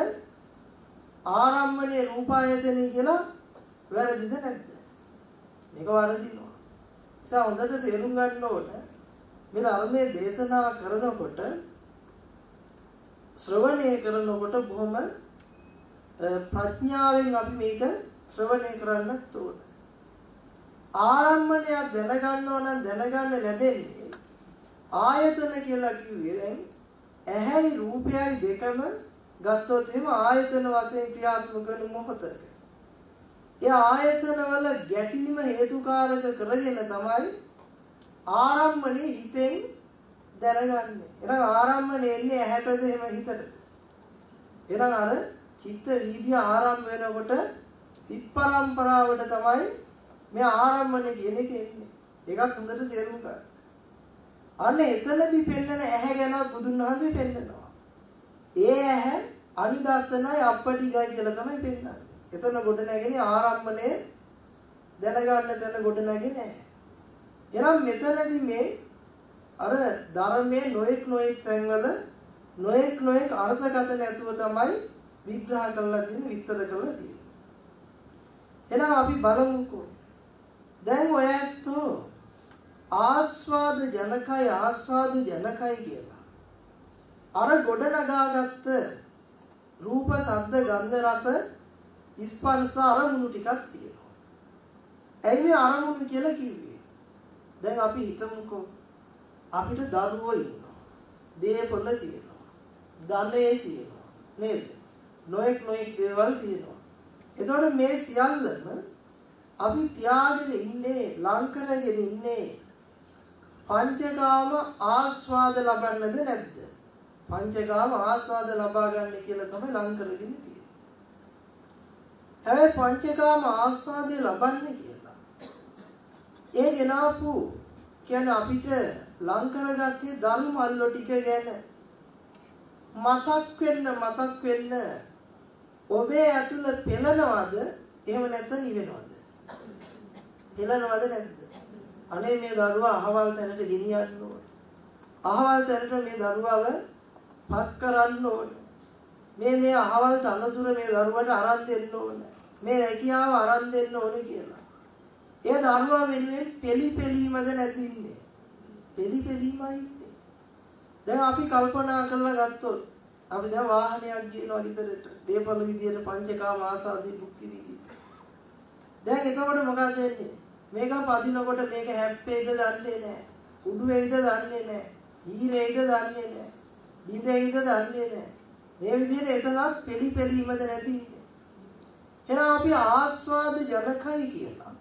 ආරම්භණයේ රූපායතනය කියලා වැරදිද නැද්ද? මේක වරදිනවා. ඒ හොඳට තේරුම් ගන්න ඕන මේ ධර්මයේ දේශනා කරනකොට ශ්‍රවණය කරනකොට බොහොම ප්‍රඥාවෙන් අපි මේක ශ්‍රවණය කරන්නත් ඕනේ. ආරම්භණයක් දැනගන්නව නම් දැනගන්න ලැබෙන්නේ ආයතන කියලා කිව්වේ ඇහැයි රූපයයි දෙකම ගත්තොත් එහෙම ආයතන වශයෙන් ක්‍රියාත්මක වෙන මොහොතක. ඒ ආයතන වල ගැටීම හේතුකාරක කරගෙන තමයි ආරම්භණේ හිතෙන් දැනගන්නේ. එහෙනම් ආරම්භණේ එන්නේ ඇහැටද එහෙම හිතටද? එහෙනම් අර චිත්ත වීදිය ආරම්භ වෙනකොට සිත් පරම්පරාවට තමයි මේ ආරම්භණය කියන එක එන්නේ. ඒකත් හොඳට තේරුම් ගන්න. අන්න එතනදී පෙන්වන ඇහැ ගැන බුදුන් වහන්සේ පෙන්නනවා. ඒ ඇහැ අනිදස්සනයි අපටිගයි කියලා තමයි පෙන්නන්නේ. එතන ගොඩ නැගෙන ආරම්භණය දැනගන්න තැන ගොඩ නැගෙන්නේ නැහැ. මෙතනදී මේ අර ධර්මයේ නොඑක් නොඑක් තැන්වල නොඑක් නොඑක් අර්ථකථන ඇතුව තමයි විග්‍රහ කරලා තියෙන විස්තර කරලා තියෙන්නේ. එහෙනම් අපි බලමුකෝ දැන් ඔය ඇත්තෝ ආස්වාද ජනකයි ආස්වාද ජනකයි කියලා. අර ගොඩ නගාගත්ත රූප, ශබ්ද, ගන්ධ, රස, ස්පර්ශ අරමුණු ටිකක් තියෙනවා. ඇයි මේ අරමුණු කියලා කිව්වේ? දැන් අපි හිතමුකෝ අපිට දරුවෝ ඉන්නවා. දේපොළ තියෙනවා. ධනෙ තියෙනවා. නේද? නොඑක් නොඑක් දේවල් තියෙනවා. එතකොට මේ සියල්ලම අපි තියාගෙන ඉන්නේ ලං කරගෙන ඉන්නේ පංචකාම ආස්වාද ලබන්නද නැද්ද? පංචකාම ආස්වාද ලබා ගන්න කියලා තමයි ලං කරගෙන තියෙන්නේ. හැබැයි පංචකාම ආස්වාදය ලබන්නේ කියලා. ඒ ගෙනාපු කියන්නේ අපිට ලං කරගත්තේ ධර්ම අල්ලෝ ටික ගැන මතක් වෙන්න මතක් වෙන්න ඔබේ ඇතුළ පෙළනවද එහෙම නැත්නම් නිවෙනවද හෙලනවද නැද්ද? අනේ මේ දරුවා අහවල් තැනට ගෙනියන්න ඕන. අහවල් තැනට මේ දරුවව පත් කරන්න ඕන. මේ මේ අහවල් තනතුර මේ දරුවට අරන් දෙන්න ඕන. මේ රැකියාව අරන් දෙන්න ඕනේ කියලා. ඒ දරුවා වෙනුවෙන් පෙලි පෙලීමද නැතින්නේ. පෙලි පෙලීමයි ඉන්නේ. දැන් අපි කල්පනා කරලා ගත්තොත් අපි දැන් වාහනයක් ගියනවා ගෙදරට. දේපල විදියට පංචකාම ආසාදී භුක්ති විඳින්න. දැන් එතකොට මොකද වෙන්නේ? මේක පදිනකොට මේක හැප්පෙයිද දන්නේ නැහැ. උඩු වෙයිද දන්නේ නැහැ. හීරෙයිද දන්නේ නැහැ. බිඳෙයිද දන්නේ නැහැ. මේ විදිහට එතන පෙලි පෙලීමද නැති ඉන්නේ. එහෙනම් අපි ආස්වාද ජනකයි කියලා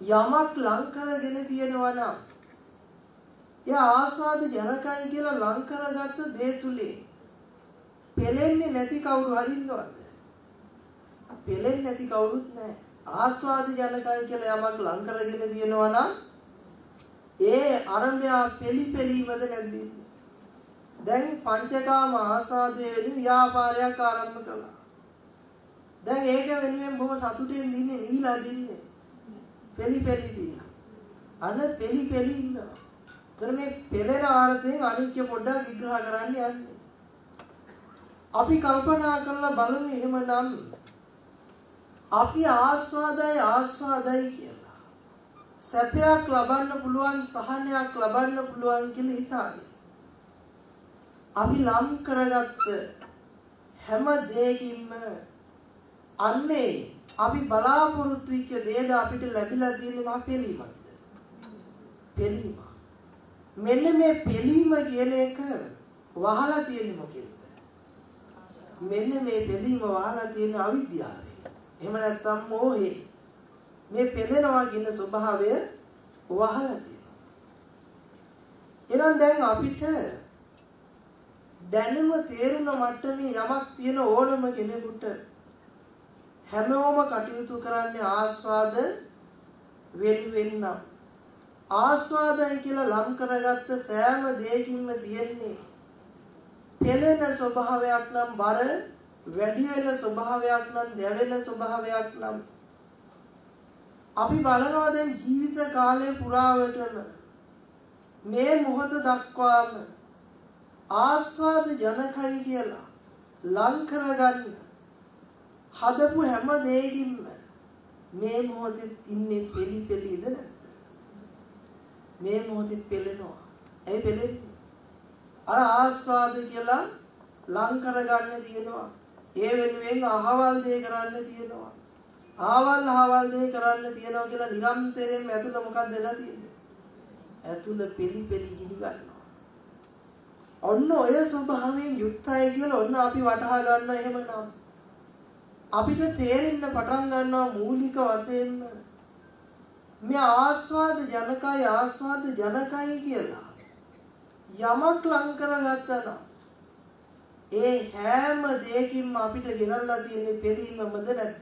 යමක් ලං කරගෙන තියෙනවා නම් එයා ආස්වාද ජනකයි කියලා ලං කරගත්ත දේ තුලේ පෙලෙන්නේ නැති කවුරු හරි ඉන්නවද? පෙලෙන්නේ නැති කවුරුත් නැහැ. ආස්වාද ජනකයි කියලා යමක් ලං කරගෙන තියෙනවා නම් ඒ අරඹයා පෙලි පෙලීමද නැද්ද? දැන් පංචකාම ආසාදයේ වෙන ව්‍යාපාරයක් ආරම්භ කළා. දැන් ඒක වෙනුවෙන් බොහොම සතුටින් දින්නේ නිවිලා දින්නේ. පෙලි පෙලි දින්න. අන පෙලි පෙලි ඉන්නවා. දැන් මේ පෙළෙන ආරතෙන් අනිත්‍ය පොඩ්ඩක් විග්‍රහ කරන්න යන්නේ. අපි කල්පනා කරලා බලමු එහෙමනම් අපි ආස්වාදයි ආස්වාදයි කියලා. සැපයක් ලබන්න පුළුවන් සහනයක් ලබන්න පුළුවන් කියලා හිතාගෙන. අපි ලම් කරගත්ත හැම දෙයකින්ම අන්නේ අපි බලාපොරොත්තු වෙච්ච දේද අපිට ලැබිලා තියෙන්නේ මහ පිළීමක්ද? පිළීමක්. මෙන්න මේ පිළීම කියන එක වහලා තියෙන්නේ මොකෙන්ද? මෙන්න මේ පිළීම වහලා තියෙන අවිද්‍යාවෙන්. එහෙම නැත්නම් මෝහේ. මේ පෙළෙනවා කියන ස්වභාවය වහලා තියෙනවා. එහෙනම් දැන් අපිට දැනුම තේරුණ මට්ටමේ යමක් තියෙන ඕනම කෙනෙකුට හැමෝම කටයුතු කරන්නේ ආස්වාද වෙනුවෙන් නම් ආස්වාදයි කියලා ලම් කරගත්ත සෑම දෙයකින්ම තියෙන්නේ පෙළෙන ස්වභාවයක් නම් බර වැඩි වෙන ස්වභාවයක් නම් දැවෙන ස්වභාවයක් නම්. අපි බලනවා දැන් ජීවිත කාලය පුරාවටම මේ මොහොත දක්වාම ආස්වාද ජනකයි කියලා ලං කරගන්න හදපු හැම දෙයකින්ම මේ මොහොතේ ඉන්නේ පෙලි පෙලිද නැද්ද? මේ මොහොතේ පෙලෙනවා ඇයි පෙලෙන්නේ අර ආස්වාද කියලා ලං කරගන්න තියෙනවා. ඒ වෙනුවෙන් අහවල් දේ කරන්න තියෙනවා. ආවල් අහවල් දේ කරන්න තියෙනවා කියලා නිරන්තරයෙන්ම ඇතුළ මොකක්ද වෙලා තියෙන්නේ? ඇතුළ පෙලි පෙලි ගිනි ගන්නවා. ඔන්න ඔය ස්වභාවයෙන් යුක්තයි කියලා ඔන්න අපි වටහා ගන්න එහෙමනම්. අපිට තේරෙන්න පටන් ගන්නවා මූලික වශයෙන්ම මේ ආස්වාද ජනකයි ආස්වාද ජනකයි කියලා යමක් ලං කරගත්තා නම් ඒ හැම දෙයකින්ම අපිට ගෙනල්ලා තියෙන්නේ පිළීමමද නැද්ද?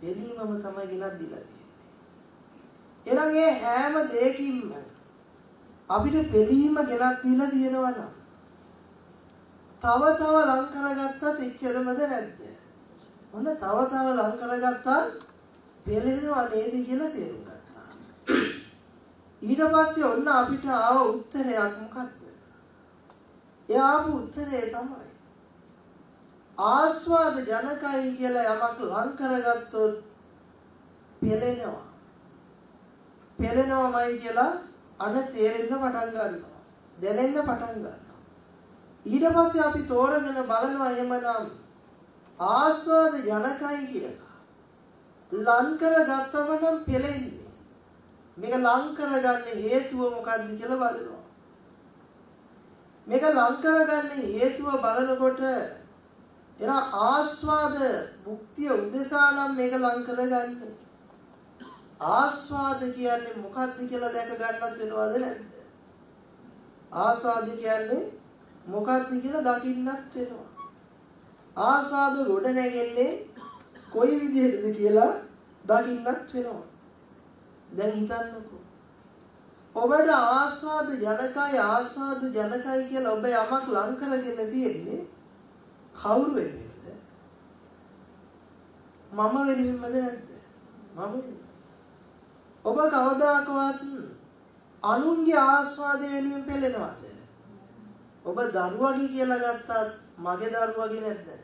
පිළීමම තමයි ගෙනත් දීලා තියෙන්නේ. එහෙනම් ඒ හැම දෙයකින්ම අපිට පිළීම ගෙනත් දීලා තියෙනවා නම් තව තව ලං කරගත්තත් එච්චරමද නැද්ද? ඔන්න තව තව ලං කරගත්තා පෙළෙනවා නේද කියලා තේරුම් ගත්තා. ඊට පස්සේ ඔන්න අපිට ආව උත්තරයක් මොකද්ද? ඒ ආපු උත්තරේ තමයි ආස්වාද ජනකයි කියලා යමක් ලං කරගත්තොත් පෙළෙනවා. පෙළෙනවමයි කියලා අන තේරෙන්න පටන් ගන්නවා. දැනෙන්න පටන් ගන්නවා. ඊට පස්සේ අපි තෝරගෙන බලනවා එහෙමනම් ආස්වාද ජනකයි කියලා. ලං කරගත්තම නම් පෙළෙන්නේ. මේක ලං කරගන්න හේතුව මොකද්ද කියලා බලනවා. මේක ලං කරගන්න හේතුව බලනකොට එන ආස්වාද භුක්තිය උදෙසා නම් මේක ලං කරගන්නේ. ආස්වාද කියන්නේ මොකක්ද කියලා දැක ගන්නත් වෙනවද නැද්ද? ආස්වාද කියන්නේ මොකක්ද කියලා දකින්නත් වෙනවා. ආස්වාද ගොඩ නැගෙන්නේ කොයි විදිහටද කියලා දකින්නත් වෙනවා. දැන් හිතන්නකෝ. ඔබට ආස්වාද ජනකයි ආස්වාද ජනකයි කියලා ඔබ යමක් ලං කරගෙන තියෙන්නේ කවුරු වෙනුවෙන්ද? මම වෙනුවෙන්මද නැද්ද? මම වෙනුවෙන්. ඔබ කවදාකවත් අනුන්ගේ ආස්වාදය වෙනුවෙන් පෙළෙනවද? ඔබ දරුවගේ කියලා ගත්තත් මගේ දරුවගේ නැද්ද?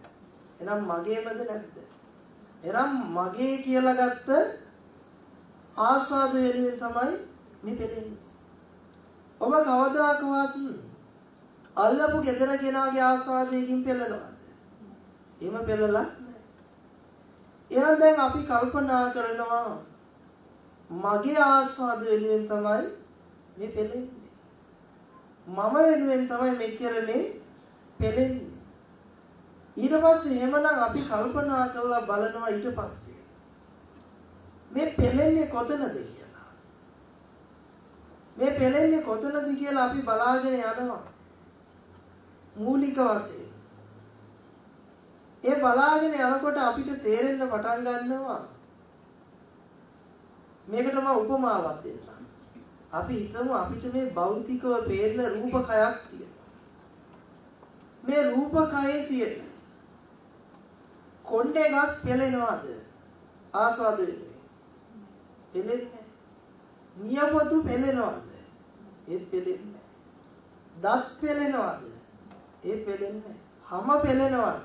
එහෙනම් මගේමද නැද්ද? එනම් මගේ කියලා ගත්ත ආස්වාද වෙනුවෙන් තමයි මේ පෙළෙන්නේ. ඔබ කවදාකවත් අල්ලපු gedara කෙනාගේ ආස්වාදයකින් පෙළනවද? එහෙම පෙළලා නැහැ. එහෙනම් දැන් අපි කල්පනා කරනවා මගේ ආස්වාද වෙනුවෙන් තමයි මේ පෙළෙන්නේ. මම වෙනුවෙන් තමයි මෙච්චර මේ පෙළෙන්නේ. ඊට පස්සේ එහෙමනම් අපි කල්පනා කරලා බලනවා ඊට පස්සේ මේ පෙළෙන්නේ කොතනද කියලා. මේ පෙළෙන්නේ කොතනද කියලා අපි බලාගෙන යනවා. මූලික වශයෙන්. ඒ බලාගෙන යනකොට අපිට තේරෙන්න පටන් ගන්නවා මේකට මම උපමාවක් දෙන්නම්. අපි හිතමු අපිට මේ භෞතිකව පේන රූපකයක් තියෙනවා. මේ රූපකයේ තියෙන කොණ්ඩේ ගස් පෙලෙනවද? ආස්වාද වෙන්නේ. පෙලෙන්නේ. නියපොතු පෙලෙනවද? ඒත් පෙලෙන්නේ. දත් පෙලෙනවද? ඒ පෙලෙන්නේ. හැම පෙලෙනවද?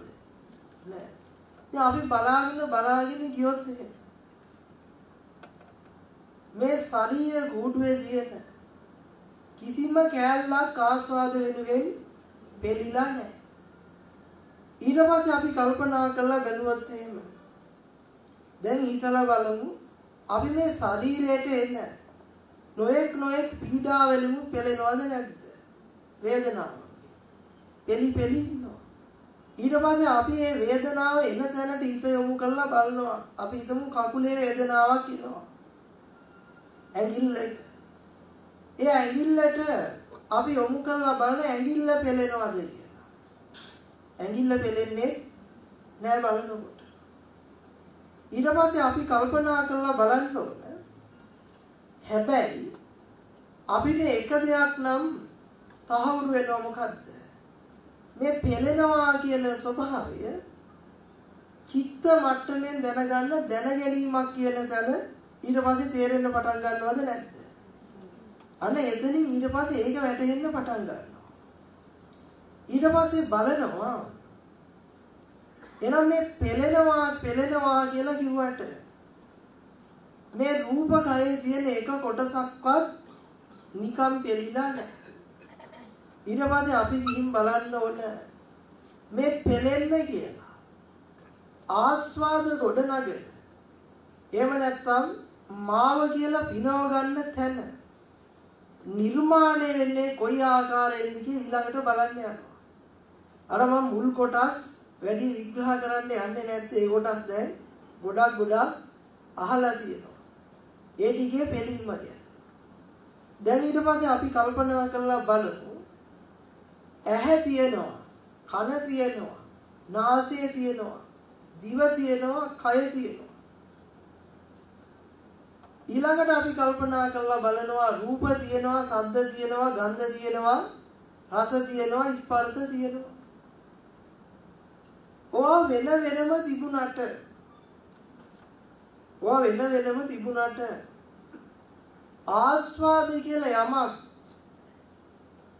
නෑ. ඉතින් අපි බලාගෙන බලාගෙන ගියොත් එහෙම මේ ශරීර කූඩුවේ තියෙන කිසිම කෑල්ලක් ආස්වාද වෙනුවෙන් පෙළිලා නැහැ. ඊට පස්සේ අපි කල්පනා කරලා බැලුවොත් එහෙම දැන් හිතලා බලමු අපි මේ ශරීරයට එන නොඑක් නොඑක් පීඩා වලින් පෙළෙනවද නැද්ද? වේදනාව. පෙළි පෙළි ඉන්නවා. ඊට පස්සේ අපි මේ වේදනාව එන තැනට හිත යොමු කරලා බලනවා. අපි හිතමු කකුලේ වේදනාවක් එනවා. ඇඟිල්ල ඒ ඇඟිල්ලට අපි යොමු කරලා බලන ඇඟිල්ල පෙලෙනවද කියලා. ඇඟිල්ල පෙලෙන්නේ නෑ බලනකොට. ඊට පස්සේ අපි කල්පනා කරලා බලන්න ඕන. හැබැයි අපිට එක දෙයක් නම් තහවුරු වෙනවා මොකද්ද? මේ පෙලෙනවා කියන ස්වභාවය චිත්ත මට්ටමින් දැනගන්න දැනගැනීමක් කියන තැන ඊට පස්සේ තේරෙන්න පටන් ගන්නවද නැද්ද? අන්න එතනින් ඊට පස්සේ ඒක වැටහෙන්න පටන් ගන්නවා. ඊට පස්සේ බලනවා එනම් මේ පෙලෙනවා පෙලෙනවා කියලා කිව්වට මේ රූපකයේ තියෙන එක කොටසක්වත් නිකම් පෙළිලා නැහැ. ඊට පස්සේ අපි ගිහින් බලන්න ඕන මේ පෙලෙන්න කියලා ආස්වාද ගොඩනගෙන එහෙම නැත්නම් මාව කියලා පිනව ගන්න තැන නිර්මාණය වෙන්නේ කොයි ආකාරයෙන්ද කියලා ඊළඟට බලන්න යනවා. අර මම මුල් කොටස් වැඩි විග්‍රහ කරන්න යන්නේ නැත්තේ ඒ කොටස් දැන් ගොඩක් ගොඩක් අහලා තියෙනවා. ඒ ටිකේ පිළිම ගැන. දැන් ඊට පස්සේ අපි කල්පනා කරලා බලමු. ඇහැ තියෙනවා, කන තියෙනවා, නාසය තියෙනවා, දිව තියෙනවා, කය තියෙනවා. ඊළඟට අපි කල්පනා කරලා බලනවා රූප තියෙනවා, ශබ්ද තියෙනවා, ගන්ධ තියෙනවා, රස තියෙනවා, ස්පර්ශ තියෙනවා. ඕවා වෙන වෙනම තිබුණට. ඕවා වෙන වෙනම තිබුණට. ආස්වාද කියලා යමක්.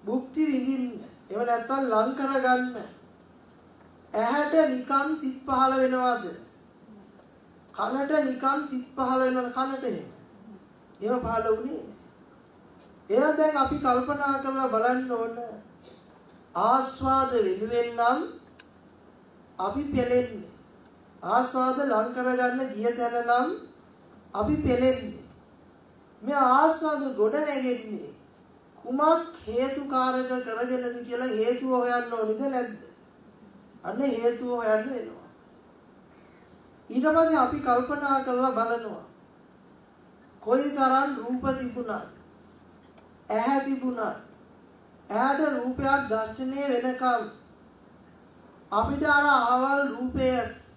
භුක්ති විඳින්න. එහෙම නැත්නම් ලං කරගන්න. ඇහැට නිකම් සිත් පහළ වෙනවද? කනට නිකම් සිත් පහළ වෙනවද? කනට එහෙම. එහෙම පහළ වුණේ එහෙනම් දැන් අපි කල්පනා කරලා බලන්න ඕන. ආස්වාද වෙනුවෙන් නම් අපි පෙලෙන්නේ ආස්වාද ලං කරගන්න ගිය තැන නම් අපි පෙලෙන්නේ මේ ආස්වාද ගොඩ නැගෙන්නේ කුමක් හේතුකාරක කරගෙනද කියලා හේතුව හොයන්න ඕනිද නැද්ද? අන්න හේතුව හොයන්න වෙනවා. ඊට පස්සේ අපි කල්පනා කරලා බලනවා. කොයිතරම් රූප තිබුණත් ඇහැ තිබුණත් ඇහැට රූපයක් දැක්ෂණය වෙනකම් අපිට අර ආවල් රූපය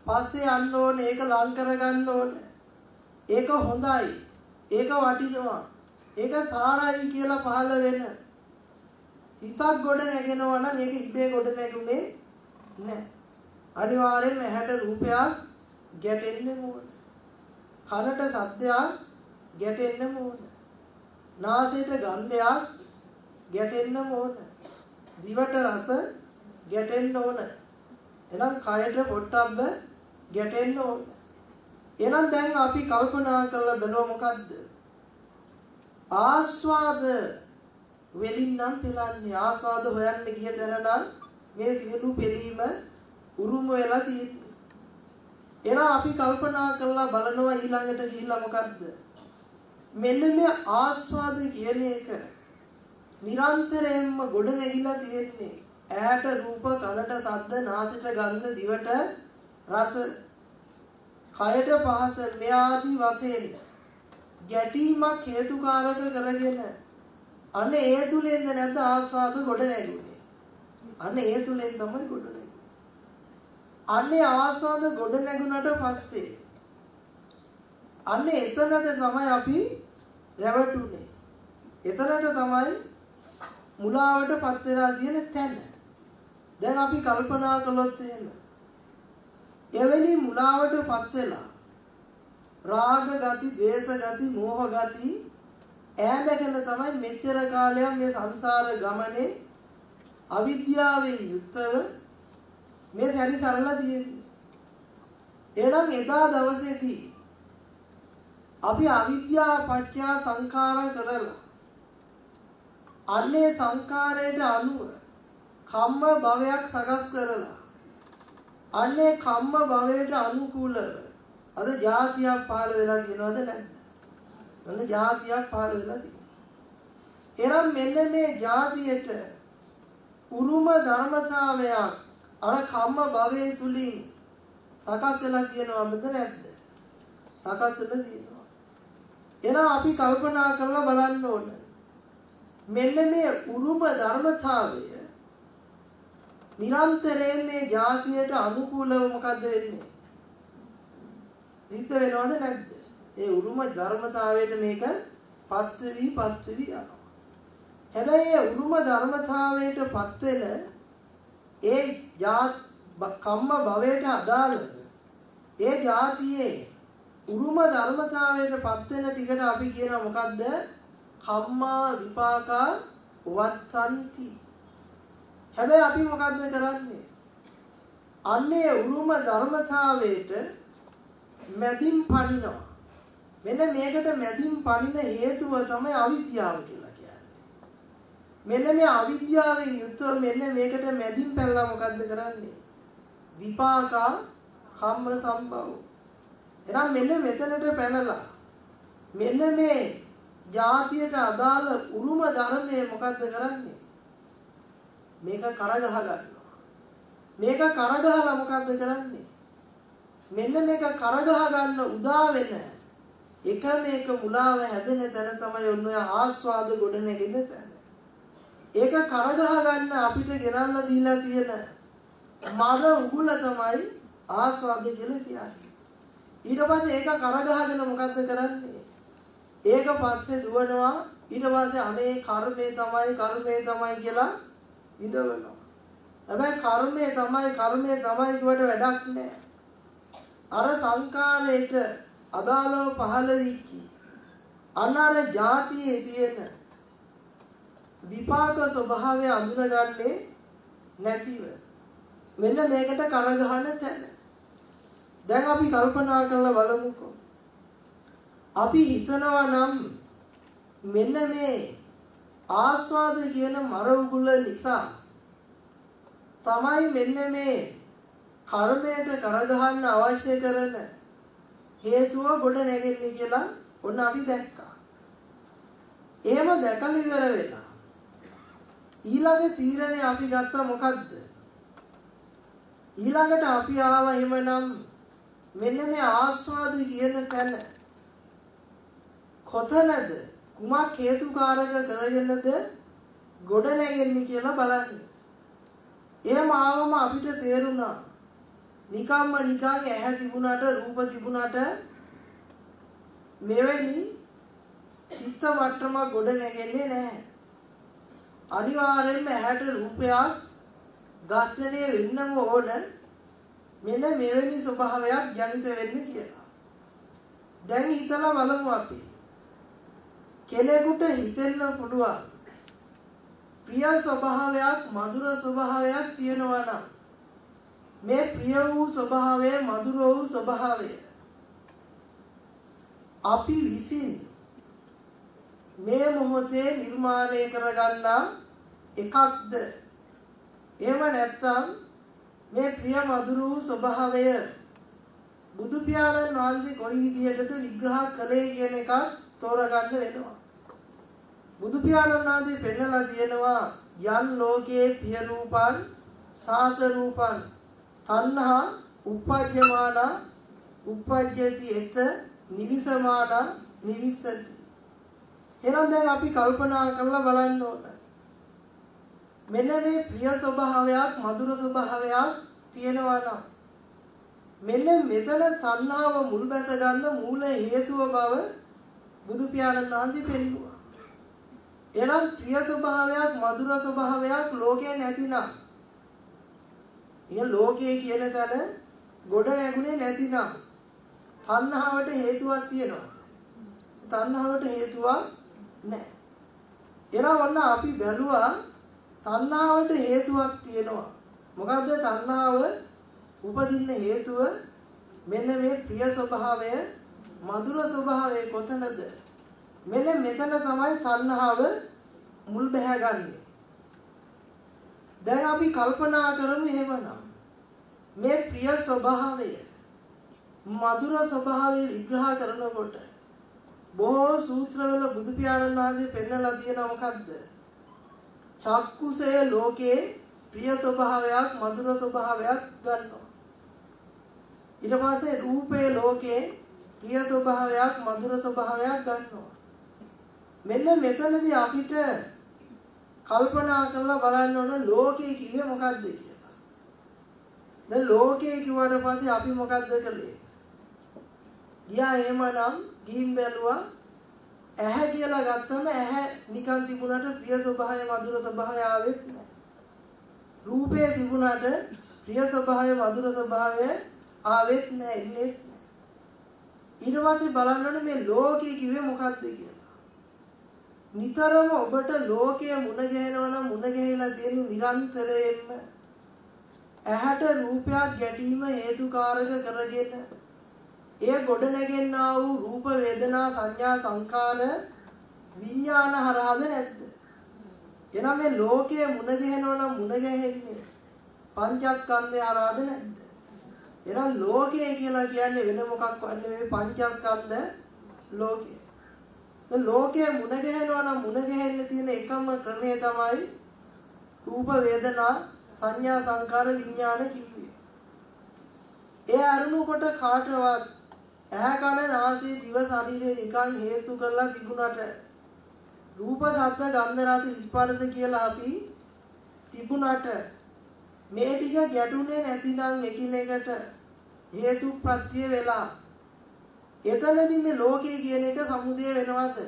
පස්සේ යන්න ඕනේ ඒක ලං කරගන්න ඕනේ. ඒක හොඳයි. ඒක වටිනවා. ඒක සාරයි කියලා පහළ වෙන හිතක් ගොඩ නැගෙනවා නම් ඒක ඉබේ ගොඩ නැගුනේ නැහැ අනිවාර්යෙන්ම ඇහැට රූපයක් ගැටෙන්න ඕන. කනට සද්දයක් ගැටෙන්න ඕන. නාසයට ගන්ධයක් ගැටෙන්න ඕන. දිවට රස ගැටෙන්න ඕන. එහෙනම් කයට පොට්ටබ්බ ගැටෙන්න ඕන. එහෙනම් දැන් අපි කල්පනා කරලා බලුවා මොකද්ද? ආස්වාද වෙලින් නම් පෙලන්නේ ආස්වාද හොයන්න ගිය තැන නම් මේ සියලු පෙලීම උරුම වෙලා තියෙන්නේ. එහෙනම් අපි කල්පනා කරලා බලනවා ඊළඟට ගිහිල්ලා මොකද්ද? මෙන්න මේ ආස්වාද කියන එක නිරන්තරයෙන්ම ගොඩ නැගිලා තියෙන්නේ. ඇහැට රූප, කනට ශබ්ද, නාසයට ගන්ධ, දිවට රස, කයට පහස මේ ආදී වශයෙන් ගැටීමක් හේතුකාරක කරගෙන අන්න ඒ තුලින්ද නැද්ද ආස්වාද ගොඩ නැගුණේ. අන්න ඒ තුලින් තමයි ගොඩ නැගුණේ. අන්නේ ආස්වාද ගොඩ නැගුණට පස්සේ අන්න එතනද තමයි අපි රැවටුනේ. එතනට තමයි මුලාවටපත් වෙලා තියෙන තැන. දැන් අපි කල්පනා කළොත් එහෙම එවැනි මුලාවටපත් වෙලා රාග ගති, ද්වේෂ ගති, මෝහ ගති ඈඳගෙන තමයි මෙච්චර කාලයක් මේ සංසාර ගමනේ අවිද්‍යාවෙන් යුක්තව මේ සැරිසරලා තියෙන්නේ. එහෙනම් එදා දවසේදී අපි අවිද්‍යාව පත්‍ය සංඛාර කරලා අන්නේ සංඛාරයට අනුව කම්ම භවයක් සකස් කරලා අන්නේ කම්ම භවයට අනුකූල අද જાතියක් පහළ වෙලා තියෙනවද නැද්ද? අන්න જાතියක් පහළ වෙලා තියෙනවා. එනම් මෙන්න මේ જાතියට උරුම ධර්මතාවයක් අර කම්ම භවයේ තුලින් සකස් වෙලා තියෙනවද නැද්ද? සකස් වෙලා තියෙනවා. එහෙනම් අපි කල්පනා කරලා බලන්න ඕන. මෙන්න මේ උරුම ධර්මතාවය නිරන්තරයෙන් මේ જાතියට අනුකූලව මොකද්ද වෙන්නේ? සිද්ධ වෙනවද නැද්ද? ඒ උරුම ධර්මතාවයට මේක පත් වෙවි පත් වෙවි යනවා. හැබැයි ඒ උරුම ධර්මතාවයට පත් වෙන ඒ කම්ම භවයට අදාළ ඒ જાතියේ උරුම ධර්මතාවයට පත් වෙන ටිකට අපි කියනවා මොකද්ද? කම්මා විපාකා වත්තන්ති. හැබැයි අපි මොකද්ද කරන්නේ? අන්නේ උරුම ධර්මතාවයට මැදින් පනිනවා. මෙන්න මේකට මැදින් පනින හේතුව තමයි අවිද්‍යාව කියලා කියන්නේ. මෙන්න මේ අවිද්‍යාවෙන් යුක්තව මෙන්න මේකට මැදින් පැනලා මොකද්ද කරන්නේ? විපාකා කම්ම සම්භව. එහෙනම් මෙන්න මෙතනට පැනලා මෙන්න මේ ಜಾතියට අදාළ උරුම ධර්මයේ මොකද්ද කරන්නේ? මේක කරගහ ගන්නවා. මේක කරගහලා මොකද්ද කරන්නේ? මෙන්න මේක කරගහ ගන්න උදා වෙන එක මේක මුලාව හැදෙන තැන තමයි ඔන්න ඔය ආස්වාද ගොඩ නැගෙන තැන. ඒක කරගහ ගන්න අපිට ගෙනල්ලා දීලා තියෙන මර උගුල තමයි ආස්වාද කියලා කියන්නේ. ඊට පස්සේ ඒක කරගහගෙන මොකද්ද කරන්නේ? ඒක පස්සේ දුවනවා ඊට පස්සේ අනේ කර්මය තමයි කර්මය තමයි කියලා විඳවනවා. හැබැයි කර්මය තමයි කර්මය තමයි කියවට වැඩක් නැහැ. අර සංකාරයට අදාළව පහළ වෙච්ච අනාර જાතියේ තියෙන විපාක ස්වභාවය අඳුනගන්නේ නැතිව මෙන්න මේකට කරගහන තැන දැන් අපි කල්පනා කරලා බලමුකෝ අපි හිතනවා නම් මෙන්න මේ ආස්වාද කියන මර උගුල නිසා තමයි මෙන්න මේ කර්මයට කරගහන්න අවශ්‍ය කරන හේතුව ගොඩ නැගෙන්නේ කියලා ඔන්න අපි දැක්කා. එහෙම දැකලා ඉවර වෙලා ඊළඟ තීරණය අපි ගත්ත මොකද්ද? ඊළඟට අපි ආව එහෙමනම් මෙන්න මේ ආස්වාද කියන තැන කොතනද කුමක් හේතුකාරක කරගෙනද ගොඩ නැගෙන්නේ කියලා බලන්න. එහෙම ආවම අපිට තේරුණා නිකම්ම නිකන් ඇහැ තිබුණාට රූප තිබුණාට මෙවැනි චිත්ත මට්ටමක් ගොඩ නැගෙන්නේ නැහැ. අනිවාර්යෙන්ම ඇහැට රූපයක් ඝාතනය වෙන්නම ඕන මෙන්න මෙවැනි ස්වභාවයක් ජනිත වෙන්නේ කියලා. දැන් හිතලා බලමු අපි. කෙලෙකුට හිතෙන්න පුළුවන්. ප්‍රිය ස්වභාවයක් මధుර ස්වභාවයක් තියෙනවා නම් මේ ප්‍රිය වූ ස්වභාවය මధుර වූ ස්වභාවය අපි විසින් මේ මොහොතේ නිර්මාණය කරගන්නා එකක්ද? එහෙම නැත්නම් මේ ප්‍රිය මధుර වූ ස්වභාවය බුදු පියාණන් වහන්සේ කොයි විදිහටද විග්‍රහ කළේ කියන එකත් තෝරගන්න වෙනවා. බුදු පියාණන් වහන්සේ පෙන්නලා තියෙනවා යන් ලෝකේ පිය රූපං සාත රූපං තණ්හා උපජ්ජමාන උපජ්ජති එත නිවිසමාන නිවිසති. එහෙනම් දැන් අපි කල්පනා කරලා බලන්න ඕන. මෙන්න මේ ප්‍රිය ස්වභාවයක් මధుර ස්වභාවයක් තියෙනවා නම් මෙන්න මෙතන තණ්හාව මුල් බැස ගන්න මූල හේතුව බව බුදු පියාණන් වහන්සේ පෙන්වුවා. එනම් ප්‍රිය ස්වභාවයක් මధుර ස්වභාවයක් ලෝකේ නැතිනම් ඉතින් ලෝකයේ කියන තැන ගොඩ නැගුණේ නැතිනම් තණ්හාවට හේතුවක් තියෙනවා. තණ්හාවට හේතුවක් නැහැ. එනවා වන්න අපි බැලුවා තණ්හාවට හේතුවක් තියෙනවා. මොකද්ද තණ්හාව උපදින්න හේතුව මෙන්න මේ ප්‍රිය ස්වභාවය මధుර ස්වභාවය කොතනද? මෙන්න මෙතන තමයි තණ්හාව මුල් බැහැගන්නේ. දැන් අපි කල්පනා කරමු එහෙමනම් මේ ප්‍රිය ස්වභාවය මధుර ස්වභාවය විග්‍රහ කරනකොට බොහෝ සූත්‍රවල බුදු පියාණන් වහන්සේ පෙන්වලා තියෙන මොකද්ද? චක්කුසය ලෝකේ ප්‍රිය ස්වභාවයක් මధుර ස්වභාවයක් ගන්නවා. ඊට පස්සේ රූපේ ලෝකේ ප්‍රිය ස්වභාවයක් මధుර ස්වභාවයක් ගන්නවා. මෙන්න මෙතනදී අපිට කල්පනා කරලා බලන්න ඕන ලෝකය කිව්වේ මොකද්ද කියලා. දැන් ලෝකය කිව්වට පස්සේ අපි මොකද්ද කළේ? ගියා එහෙමනම් ගිහින් බැලුවා ඇහැ කියලා ගත්තම ඇහැ නිකන් තිබුණාට ප්‍රිය ස්වභාවය මధుර ස්වභාවය ආවෙත් නැහැ. රූපය තිබුණාට ප්‍රිය ස්වභාවය මధుර ස්වභාවය ආවෙත් නැහැ. ඊට පස්සේ බලන්න ඕනේ මේ ලෝකේ කිව්වේ මොකක්ද කියලා. නිතරම ඔබට ලෝකයේ මුණ ගැහෙනවා නම් මුණ ගැහිලා තියෙන නිරන්තරයෙන්ම ඇහැට රූපයක් ගැටීම හේතුකාරක කරගෙන එය ගොඩ නැගෙන්නා වූ රූප වේදනා සංඥා සංකාර විඥාන හරහාද නැද්ද? එනම් මේ ලෝකයේ මුණ ගැහෙනවා නම් මුණ ගැහෙන්නේ පංචස්කන්ධය හරහාද නැද්ද? එහෙනම් ලෝකය කියලා කියන්නේ වෙන මොකක් වන්නේ මේ පංචස්කන්ධ ලෝකය. දැන් ලෝකයේ මුණ ගැහෙනවා නම් මුණ ගැහෙන්න තියෙන එකම ක්‍රමය තමයි රූප වේදනා සංඥා සංකාර විඥාන කිව්වේ. ඒ අරුණු කොට කාටවත් ඇහැ කන නාසය දිව ශරීරය නිකන් හේතු කරලා තිබුණට රූප ශබ්ද ගන්ධ රස ස්පර්ශ කියලා අපි තිබුණට මේ ටික ගැටුනේ නැතිනම් එකිනෙකට හේතු ප්‍රත්‍ය වෙලා. එතනදී මේ ලෝකය කියන එක සමුදය වෙනවද?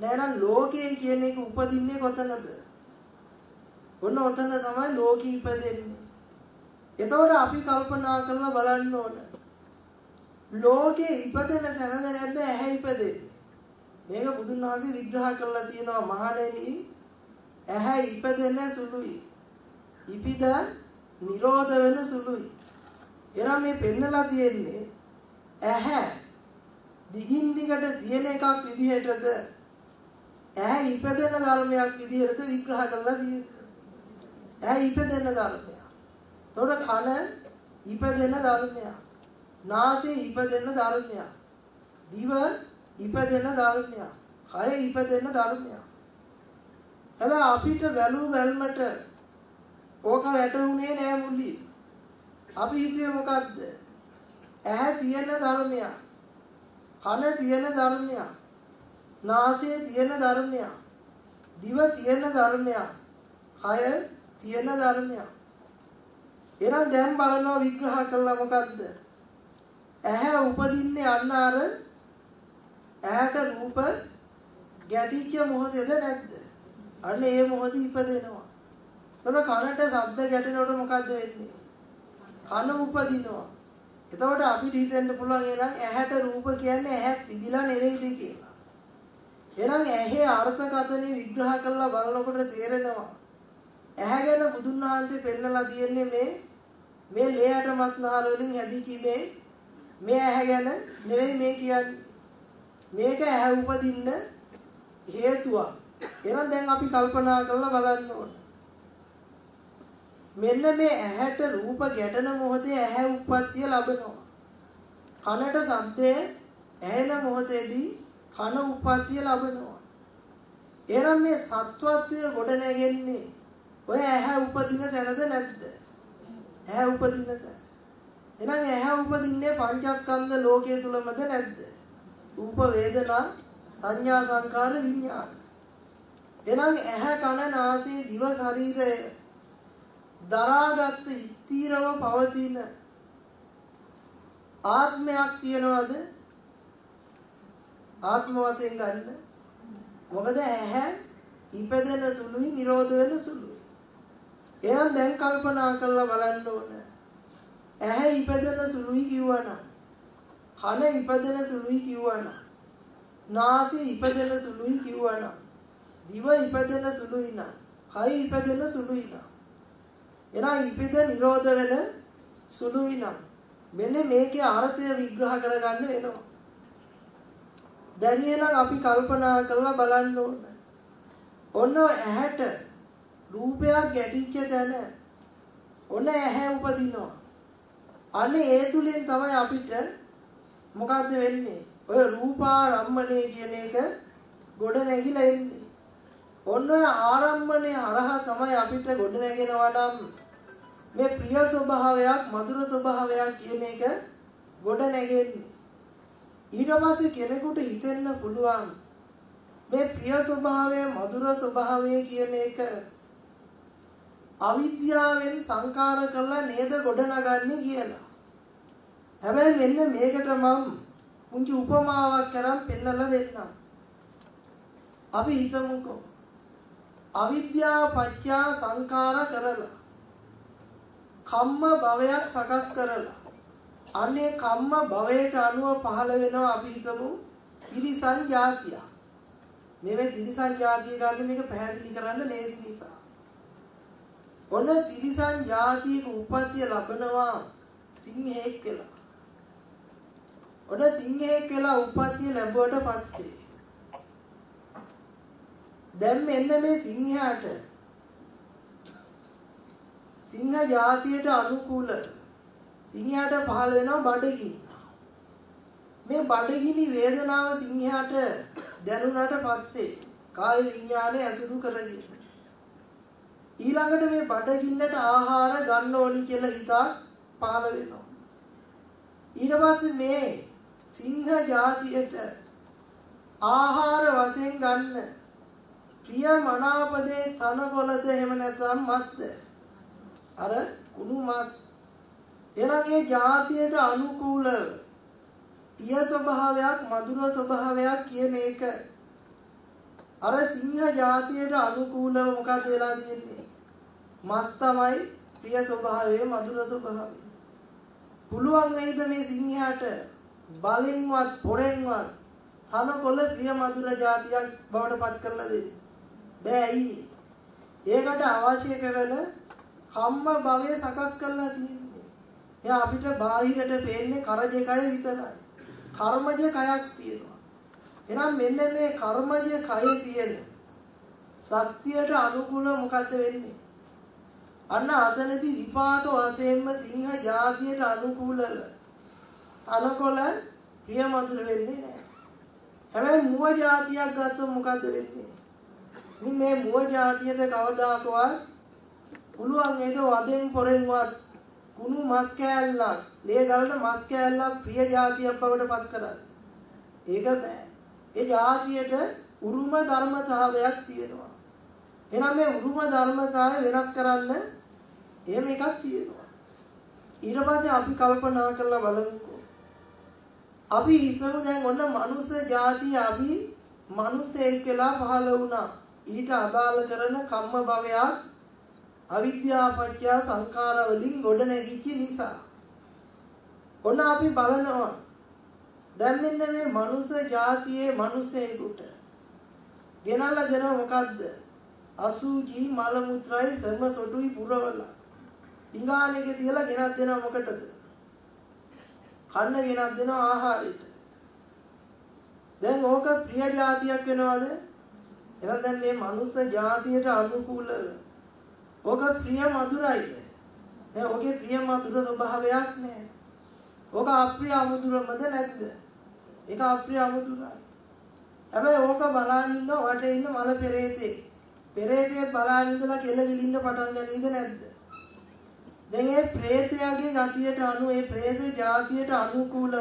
නැත්නම් ලෝකය කියන එක උපදින්නේ කොතනද? ඔන්න ඔතන තමයි ලෝකී ඉපදෙන්නේ. එතකොට අපි කල්පනා කරලා බලන්න ඕනේ. ලෝකේ ඉපදෙන තැනද නැද්ද? ඇහැ ඉපදෙන්නේ. මේක බුදුන් වහන්සේ විග්‍රහ කරලා තියෙනවා මහණෙනි. ඇහැ ඉපදෙන සුළුයි. ඉපිද නිරෝධ වෙන සුළුයි එනම් මේ පෙන්නලා තියෙන්නේ ඇහැ දිගින් දිගට තියෙන එකක් විදිහටද ඇහැ ඉපදෙන ධර්මයක් විදිහට විග්‍රහ කරලා තියෙන්නේ ඇහැ ඉපදෙන ධර්මයක් එතකොට කන ඉපදෙන ධර්මයක් නාසය ඉපදෙන ධර්මයක්. දිව ඉපදෙන ධර්මයක්. කය ඉපදෙන ධර්මයක්. හැබැයි අපිට වැළු වැල්මට ඕක වැටුනේ නෑ මුලි. අපි හිතුවේ මොකද්ද? ඇහැ තියෙන ධර්මයක්. කන තියෙන ධර්මයක්. නාසය තියෙන ධර්මයක්. දිව තියෙන ධර්මයක්. කය තියෙන ධර්මයක්. එහෙනම් දැන් බලනවා විග්‍රහ කළා මොකද්ද? ඇහැ උපදින්නේ අන්න අර ඇහැට රූප ගැටිච්ච මොහොතේද නැද්ද? අන්න ඒ මොහොතේ ඉපදෙනවා. එතකොට කනට ශබ්ද ගැටෙනකොට මොකද්ද වෙන්නේ? කන උපදිනවා. එතකොට අපිට හිතෙන්න පුළුවන් එහෙනම් ඇහැට රූප කියන්නේ ඇහක් තිබිලා නෙවෙයිද කියලා. එහෙනම් ඇහි අර්ථකථනය විග්‍රහ කරලා බලනකොට තේරෙනවා. ඇහැ ගැන බුදුන් වහන්සේ පෙන්නලා තියෙන්නේ මේ මේ ලේයට මත්නහර වලින් හැදිච්ච මේ මේ ඇහැ ගැන නෙවෙයි මේ කියන්නේ. මේක ඇහැ උපදින්න හේතුවක්. එහෙනම් දැන් අපි කල්පනා කරලා බලන්න ඕන. මෙන්න මේ ඇහැට රූප ගැටෙන මොහොතේ ඇහැ උප්පත්තිය ලැබෙනවා. කනට ශබ්දය ඇහෙන මොහොතේදී කන උප්පත්තිය ලැබෙනවා. එහෙනම් මේ සත්වත්වය ගොඩ නැගෙන්නේ ඔය ඇහැ උපදින තැනද නැද්ද? ඇහැ උපදින තැන. එහෙනම් ඇහැ උපදින්නේ පංචස්කන්ධ ලෝකයේ තුලමද නැද්ද? රූප වේදනා සංඥා සංකාර විඥාන. එහෙනම් ඇහැ කන නාසය දිව ශරීරය දරාගත් ස්ථීරව පවතින ආත්මයක් තියනවද? ආත්ම වශයෙන් ගන්න. මොකද ඇහැ ඉපදෙන සුළුයි නිරෝධ වෙන සුළුයි. එහෙනම් දැන් කල්පනා කරලා බලන්න ඕන. ඇහැ ඉපදෙන සුළුයි කිව්වනම් කන ඉපදෙන සුළුයි කිව්වනම් නාසය ඉපදෙන සුළුයි කිව්වනම් දිව ඉපදෙන සුළුයි නම් කය ඉපදෙන සුළුයි නම් එනා ඉපද නිරෝධ වෙන සුළුයි නම් මෙන්න මේකේ අර්ථය විග්‍රහ කරගන්න වෙනවා. දැන් එහෙනම් අපි කල්පනා කරලා බලන්න ඕන. ඔන්න ඇහැට රූපයක් ගැටිච්ච තැන ඔන්න ඇහැ උපදිනවා. අනේ ඒ තුලින් තමයි අපිට මොකද්ද වෙන්නේ? ඔය රූපාරම්මණය කියන එක ගොඩ නැගිලා එන්නේ. ඔන්න ඔය ආරම්මණය හරහා තමයි අපිට ගොඩ නැගෙනවා නම් මේ ප්‍රිය ස්වභාවයක් මధుර ස්වභාවයක් කියන එක ගොඩ නැගෙන්නේ ඊට පස්සේ කෙනෙකුට හිතෙන්න පුළුවන් මේ ප්‍රිය ස්වභාවය මధుර ස්වභාවය කියන එක අවිද්‍යාවෙන් සංකාර කරලා නේද ගොඩනගන්නේ කියලා. හැබැයි මෙන්න මේකට මම පුංචි උපමාවක් කරන් පෙන්නලා දෙන්නම්. අපි හිතමුකෝ අවිද්‍යාව පත්‍ය සංකාර කරලා කම්ම භවයක් සකස් කරලා අනේ කම්ම භවයට අනුව පහළ වෙනවා අපි හිතමු තිරිසන් જાතිය. මේ තිරිසන් જાතිය ගන්න මේක පැහැදිලි කරන්න ලේසි නිසා. ඔන්න තිරිසන් જાතියක උපත්ය ලබනවා සිංහෙක් කියලා. ඔන්න සිංහෙක් කියලා උපත්ය ලැබුවට පස්සේ දැන් මෙන්න මේ සිංහයාට සිංහ જાතියට අනුකූල සිංහයාට පහළ වෙනවා බඩගිනි. මේ බඩගිනි වේදනාව සිංහයාට දැනුණාට පස්සේ කාය විඥානය ඇසුරු කරගෙන ඊළඟට මේ බඩගින්නට ආහාර ගන්න ඕනි කියලා හිතා පහළ වෙනවා. ඊට පස්සේ මේ සිංහ జాතියට ආහාර වශයෙන් ගන්න ප්‍රිය මනාපදේ තනකොළද එහෙම නැත්නම් මස්ද අර කුණු මස් එහෙනම් ඒ જાතියට අනුකූල ප්‍රිය ස්වභාවයක් මధుර ස්වභාවයක් කියන එක අර සිංහ જાතියට අනුකූලව මොකද වෙලා තියෙන්නේ? මස් තමයි ප්‍රිය ස්වභාවයේ මధుර ස්වභාවය. පුළුවන් වේද මේ සිංහයාට බලෙන්වත් පොරෙන්වත් තනකොළ ප්‍රිය මధుර જાතියක් බවට පත් කරලා දෙන්න? බෑ ඇයි ඒකට අවශ්‍ය කරන කම්ම භවය සකස් කරලා තියෙන්නේ. එයා අපිට බාහිරට පේන්නේ කරජ කය විතරයි. කර්මජ කයක් තියෙනවා. එහෙනම් මෙන්න මේ කර්මජ කයේ තියෙන සත්‍යයට අනුකූල මොකද වෙන්නේ? අන්න අතනදී විපාක වශයෙන්ම සිංහ జాතියට අනුකූලව තනකොළ ප්‍රියමధుර වෙන්නේ නැහැ. හැබැයි මුව జాතියක් ගත්තොත් මොකද වෙන්නේ? ඉතින් මේ මුව జాතියට කවදාකවත් පුළුවන් නේද වදෙන් පොරෙන්වත් කුණු මස් කෑල්ලක්, ලේ ගලන මස් කෑල්ලක් ප්‍රිය જાතියක් බවට පත් කරන්න. ඒක බෑ. ඒ જાතියට උරුම ධර්මතාවයක් තියෙනවා. එහෙනම් මේ උරුම ධර්මතාවය වෙනස් කරන්න එහෙම එකක් තියෙනවා. ඊට පස්සේ අපි කල්පනා කරලා බලමුකෝ. අපි හිතමු දැන් ඔන්න මනුස්ස જાතිය අපි මනුස්සයෙක් වෙලා පහළ වුණා. ඊට අදාළ කරන කම්ම භවයක් අවිද්‍යාපච්චය සංඛාර වලින් ගොඩ නැගිච්ච නිසා. ඔන්න අපි බලනවා. දැන් මෙන්න මේ මනුස්ස જાතියේ මිනිසෙකුට ගෙනල්ලා දෙනව මොකද්ද? අසුචි මල මුත්‍රායි සර්ම සොටුයි පුරවලා. පිඟානෙක තියලා ගෙනත් දෙනව මොකටද? කන්න ගෙනත් දෙනව ආහාරයට. දැන් ඕක ප්‍රිය જાතියක් වෙනවද? එහෙනම් දැන් මේ මනුස්ස જાතියට අනුකූලව ඕක ප්‍රිය මధుරයි. නෑ ඕකේ ප්‍රිය මధుර ස්වභාවයක් නෑ. ඕක අප්‍රිය අමුදුරමද නැද්ද? ඒක අප්‍රිය අමුදුරයි. හැබැයි ඕක බලන් ඉන්න වටේ ඉන්න මල පෙරේතේ. පෙරේතේ බලන් ඉඳලා කෙල්ල ගිලින්න පටන් ගන්නේද නැද්ද? දැන් ඒ ප්‍රේතයාගේ ගතියට අනුව ඒ ප්‍රේත జాතියට අනුකූලව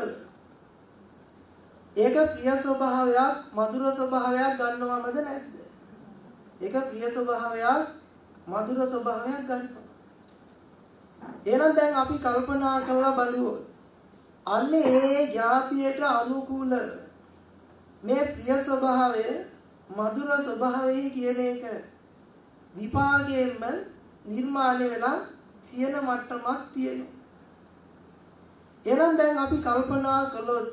ඒක ප්‍රිය ස්වභාවයක් මధుර ස්වභාවයක් ගන්නවමද නැද්ද? ඒක ප්‍රිය ස්වභාවයක් මధుර ස්වභාවයක් ගන්නවා. එහෙනම් දැන් අපි කල්පනා කරලා බලුවොත් අන්නේ ඒ જાතියට අනුකූල මේ ප්‍රිය ස්වභාවය මధుර ස්වභාවය කියන එක විපාකයෙන්ම නිර්මාණය වෙලා තියෙන මට්ටමක් තියෙනවා. එහෙනම් දැන් අපි කල්පනා කළොත්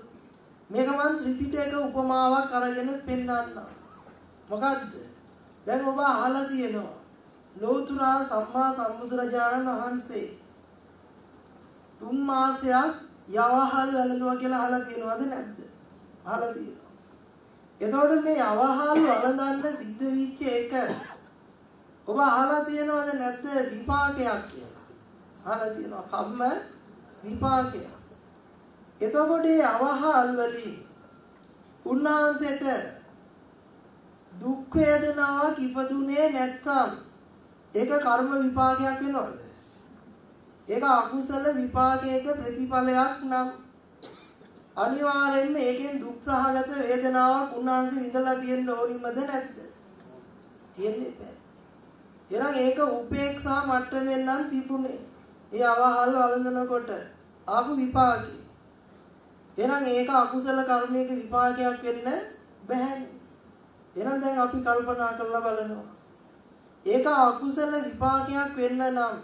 මේක මම ත්‍රිපිටක උපමාවක් අරගෙන පෙන්වන්නම්. මොකද්ද? දැන් ඔබ අහලා තියෙනවා. ලෝතුරා සම්මා සම්බුදුරජාණන් වහන්සේ තුන් මාසයක් යවහල් වළඳුවා කියලා අහලා තියෙනවද නැද්ද? අහලා තියෙනවා. එතකොට මේ යවහල් වළඳන්න සිද්ධ වෙච්ච එක ඔබ අහලා තියෙනවද නැද්ද විපාකයක් කියලා? අහලා තියෙනවා. කම්ම විපාකයක්. එතකොට මේ අවහල් වලින් උන්වහන්සේට දුක් වේදනාවක් ඉපදුනේ නැත්නම් ඒක කර්ම විපාකයක් වෙනවද? ඒක අකුසල විපාකයක ප්‍රතිඵලයක් නම් අනිවාර්යෙන්ම ඒකෙන් දුක් සහගත වේදනාවක් උන්වහන්සේ විඳලා තියෙන්න ඕනිමද නැද්ද? තියෙන්නේ නැහැ. එහෙනම් ඒක උපේක්ෂා මට්ටමෙන් නම් තිබුණේ. ඒ අවහල් වළඳනකොට ආපු විපාකේ. එහෙනම් ඒක අකුසල කර්මයක විපාකයක් වෙන්න බෑනේ. එහෙනම් දැන් අපි කල්පනා කරලා බලනවා. ඒක අකුසල විපාකයක් වෙන්න නම්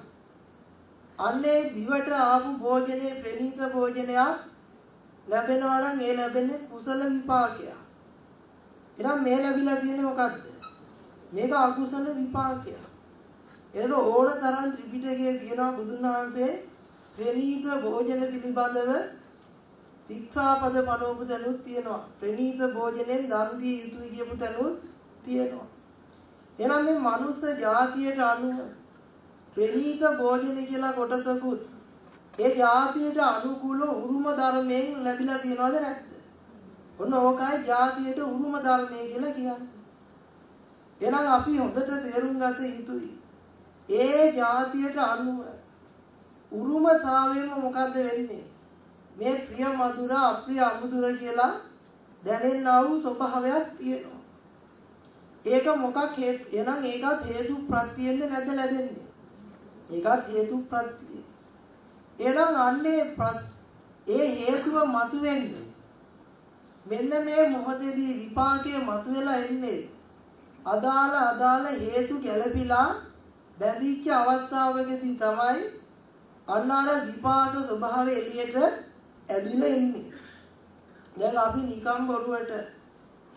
අන්නේ දිවට ආපු භෝජනේ ප්‍රණීත භෝජනයක් ලැබෙනවා නම් ඒ ලැබෙන්නේ කුසල විපාකයක්. එහෙනම් මේ ලැබිලා තියෙන්නේ මොකද්ද? මේක අකුසල විපාකයක්. ඒක ඕන තරම් ත්‍රිපිටකයේ කියනවා බුදුන් වහන්සේ ප්‍රණීත භෝජන පිළිබඳව ශික්ෂාපද පනවපු තැනුත් තියෙනවා. ප්‍රණීත භෝජනෙන් දන් දිය යුතුයි කියපු තැනුත් තියෙනවා. එහෙනම් මේ මනුස්ස జాතියට අනුව ප්‍රණීත භෝජන කියලා කොටසකුත් ඒ જાතියට අනුකූල උරුම ධර්මයෙන් ලැබිලා තියෙනවද නැද්ද? ඔන්න ඕකයි જાතියට උරුම ධර්මය කියලා කියන්නේ. එහෙනම් අපි හොඳට තේරුම් ගත යුතුයි. ඒ જાතියට අනුව උරුමතාවයම මොකද්ද වෙන්නේ? මේ ප්‍රිය මధుර අප්‍රිය අමුදුර කියලා දැනෙන්නා වූ ස්වභාවයක් තියෙනවා. ඒක මොකක් එනම් ඒකත් හේතු ප්‍රත්‍යයෙන්ද නැද්ද ලැබෙන්නේ? ඒකත් හේතු ප්‍රත්‍යය. එහෙනම් අන්නේ ඒ හේතුව මතුවෙන්නේ මෙන්න මේ මොහොතේදී විපාකයේ මතුවලා එන්නේ අදාළ අදාළ හේතු ගැළපිලා බැඳිච්ච අවස්ථාවකදී තමයි අන්න අර විපාක ස්වභාවය එළියට ඇදිලා එන්නේ. දැන් අපි නිකම් බොරුවට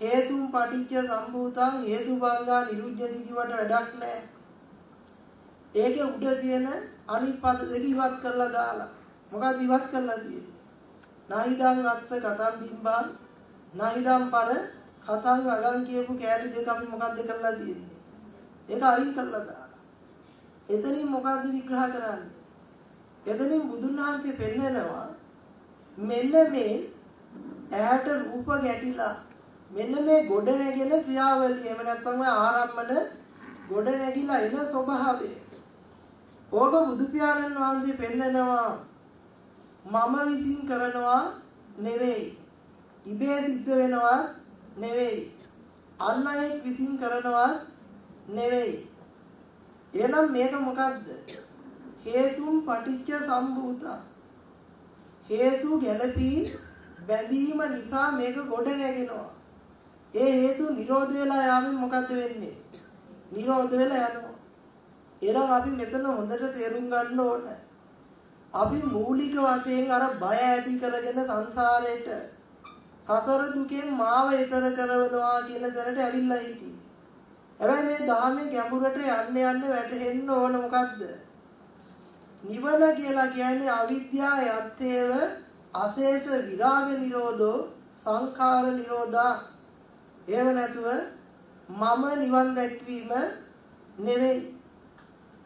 හේතුම් පටිච්ච සම්භූතං හේතුභංගා නිරුද්ධති කිවට වැඩක් නැහැ. ඒකේ උඩ තියෙන අනිත් පද දෙක ඉවත් කරලා දාලා. මොකක්ද ඉවත් කරලා තියෙන්නේ? නයිදං අත්ත කතම් බිම්බං නයිදං පර කතං අගං කියපු කෑලි දෙක අපි මොකද්ද කරලා තියෙන්නේ? ඒක අයින් කරලා දාලා. එතනින් මොකද්ද විග්‍රහ කරන්නේ? එතනින් බුදුන් වහන්සේ පෙන්නනවා මෙන්න මේ ඇහැට රූප ගැටිලා මෙන්න මේ ගොඩ නැගෙන ක්‍රියාවලිය එහෙම නැත්නම් ඔය ආරම්මන ගොඩ නැගිලා එන ස්වභාවය. ඕක බුදු පියාණන් වහන්සේ පෙන්නනවා මම විසින් කරනවා නෙවෙයි. ඉබේ සිද්ධ වෙනවා නෙවෙයි. අන් අයෙක් විසින් කරනවා නෙවෙයි. එහෙනම් මේක මොකක්ද? හේතුම් පටිච්ච සම්භූතා හේතු ගැළපී බැඳීම නිසා මේක ගොඩ නැගෙනවා. ඒ හේතු නිරෝධ වෙලා යාමෙන් මොකද්ද වෙන්නේ? නිරෝධ වෙලා යනවා. එහෙනම් අපි මෙතන හොඳට තේරුම් ගන්න ඕන. අපි මූලික වශයෙන් අර බය ඇති කරගෙන සංසාරේට සසර දුකෙන් මාව ඈතර කරනවා කියන තැනට ඇවිල්ලා හිටියේ. හැබැයි මේ ධාමයේ ගැඹුරට යන්න යන්න වැටෙන්න ඕන මොකද්ද? නිවන කියලා කියන්නේ අවිද්‍යාව යත්තේව අශේෂ විරාග නිරෝධෝ සංඛාර නිරෝධා එහෙම නැතුව මම නිවන් දැක්වීම නෙවෙයි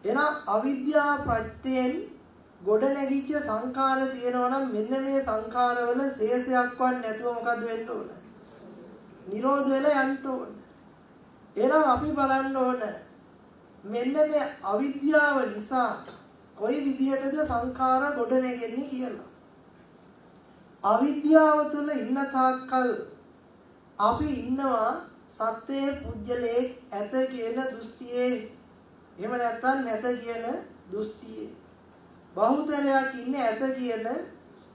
එහෙනම් අවිද්‍යා ප්‍රත්‍යයෙන් ගොඩ නැගිච්ච සංඛාර තියෙනවා නම් මෙන්න මේ සංඛාරවල ශේෂයක්වත් නැතුව මොකද වෙන්න ඕන? නිරෝධ වෙලා යන්න ඕන. එහෙනම් අපි බලන්න ඕන මෙන්න මේ අවිද්‍යාව නිසා කොයි විදිහටද සංඛාර ගොඩ නැගෙන්නේ කියලා. අවිද්‍යාව තුළ ඉන්න තාක්කල් අපි ඉන්නවා සත්‍යයේ පුජ්‍යලේ ඇත කියන දෘෂ්ටියේ. එහෙම නැත්නම් නැත කියන දෘෂ්ටියේ. බහුතරයක් ඉන්නේ ඇත කියන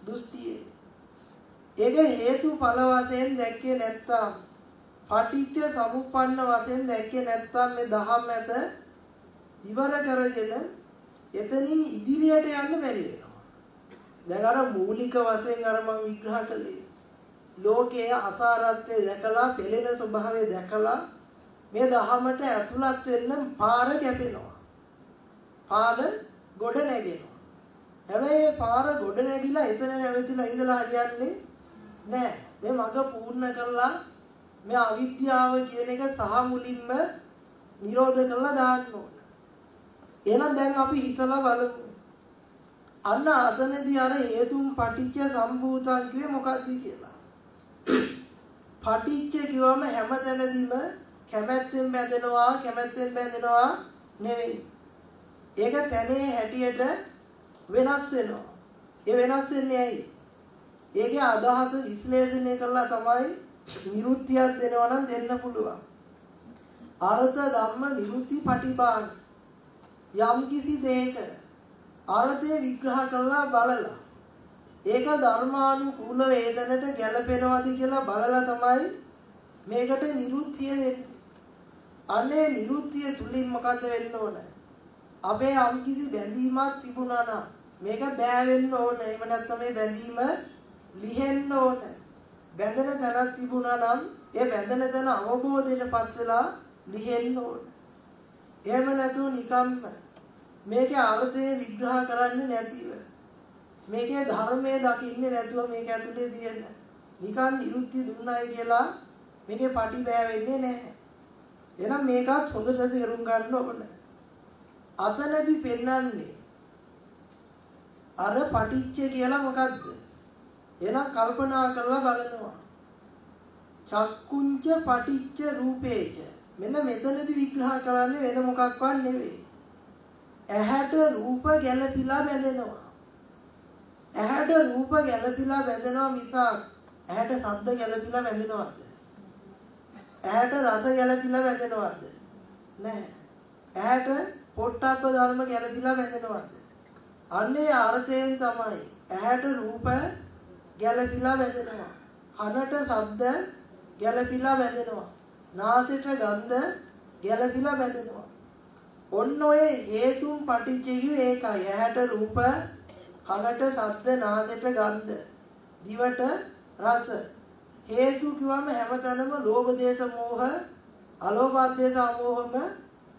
දෘෂ්ටියේ. ඒක හේතු ඵල වශයෙන් දැක්කේ නැත්නම් පටිච්ච සමුප්පන්න වශයෙන් දැක්කේ නැත්නම් මේ දහම් ඇත ඉවර කරගෙන එතනින් ඉදිරියට යන්න බැරි වෙනවා. දැන් අර මූලික වශයෙන් අර මම විග්‍රහ කළේ ලෝකයේ අසාරත්වය දැකලා පෙළෙන ස්වභාවය දැකලා මේ දහමට ඇතුළත් වෙන්න පාර කැපෙනවා. පාර ගොඩ නැගෙනවා. හැබැයි මේ පාර ගොඩ නැගිලා එතන නැවතිලා ඉඳලා හරියන්නේ නැහැ. මේ මග පූර්ණ කළා මේ අවිද්‍යාව කියන එක සහ මුලින්ම නිරෝධ කළා දාන්න ඕන. එහෙනම් දැන් අපි හිතලා බලමු. අන්න අතනදී අර හේතුම් පටිච්ච සම්භූතං කියේ මොකක්ද කියලා. පටිච්ච කිව්වම හැමතැනදීම කැමැත්තෙන් බැඳෙනවා කැමැත්තෙන් බැඳෙනවා නෙවෙයි. ඒක තැනේ හැටියට වෙනස් වෙනවා. ඒ වෙනස් වෙන්නේ ඇයි? ඒකේ අදහස විශ්ලේෂණය කළා තමයි නිරුත්තියක් දෙනවා නම් දෙන්න පුළුවන්. අර්ථ ධම්ම නිරුත්ති පටිභාන යම් කිසි දෙයක අර්ථය විග්‍රහ කරලා බලලා ඒක ධර්මානුකූල වේදනට ගැලපෙනවද කියලා බලලා තමයි මේකට නිරුත්තිය වෙන්නේ. අනේ නිරුත්තිය තුලින් මොකද වෙන්න ඕන? අපේ යම් කිසි බැඳීමක් තිබුණා නම් මේක බෑ වෙන්න ඕන. එහෙම නැත්නම් මේ බැඳීම ලිහෙන්න ඕන. බැඳෙන තැනක් තිබුණා නම් ඒ බැඳෙන තැන අවබෝධයටපත් වෙලා ලිහෙන්න ඕන. එහෙම නැතුව නිකම්ම මේකේ අර්ථය විග්‍රහ කරන්නේ නැතිව මේකේ ධර්මයේ දකින්නේ නැතුව මේක ඇතුලේ තියෙන නිකන් නිරුක්ති දුන්නයි කියලා මේකේ පටි බෑ වෙන්නේ නැහැ. එහෙනම් මේකත් හොඳට තේරුම් ගන්න ඕන. අතනදී පෙන්වන්නේ අර පටිච්ච කියලා මොකද්ද? එහෙනම් කල්පනා කරලා බලනවා. චක්කුංච පටිච්ච රූපේච මෙන්න මෙතනදී විග්‍රහ කරන්නේ වෙන මොකක්වත් නෙවෙයි. ඇහැට රූප ගැළපිලා බැඳෙනවා. ඇහැට රූප ගැළපිලා බැඳෙනවා මිසක් ඇහැට ශබ්ද ගැළපිලා බැඳෙනවද? ඇහැට රස ගැළපිලා බැඳෙනවද? නැහැ. ඇහැට පොට්ටබ්බ ධර්ම ගැළපිලා බැඳෙනවද? අන්නේ අර්ථයෙන් තමයි ඇහැට රූප ගැළපිලා බැඳෙනවා. කනට ශබ්ද ගැළපිලා බැඳෙනවා. නාසයට ගන්ධ ගැළපිලා බැඳෙනවා. ඔන්න ඔය හේතුන් පටිච්චේ ඒකයි. ඇහැට රූප, කනට ශබ්ද, නාසයට ගන්ධ, දිවට රස. හේතු කිව්වම හැමතැනම ලෝභ දේශ මොහ, අලෝභ දේශ අමෝහම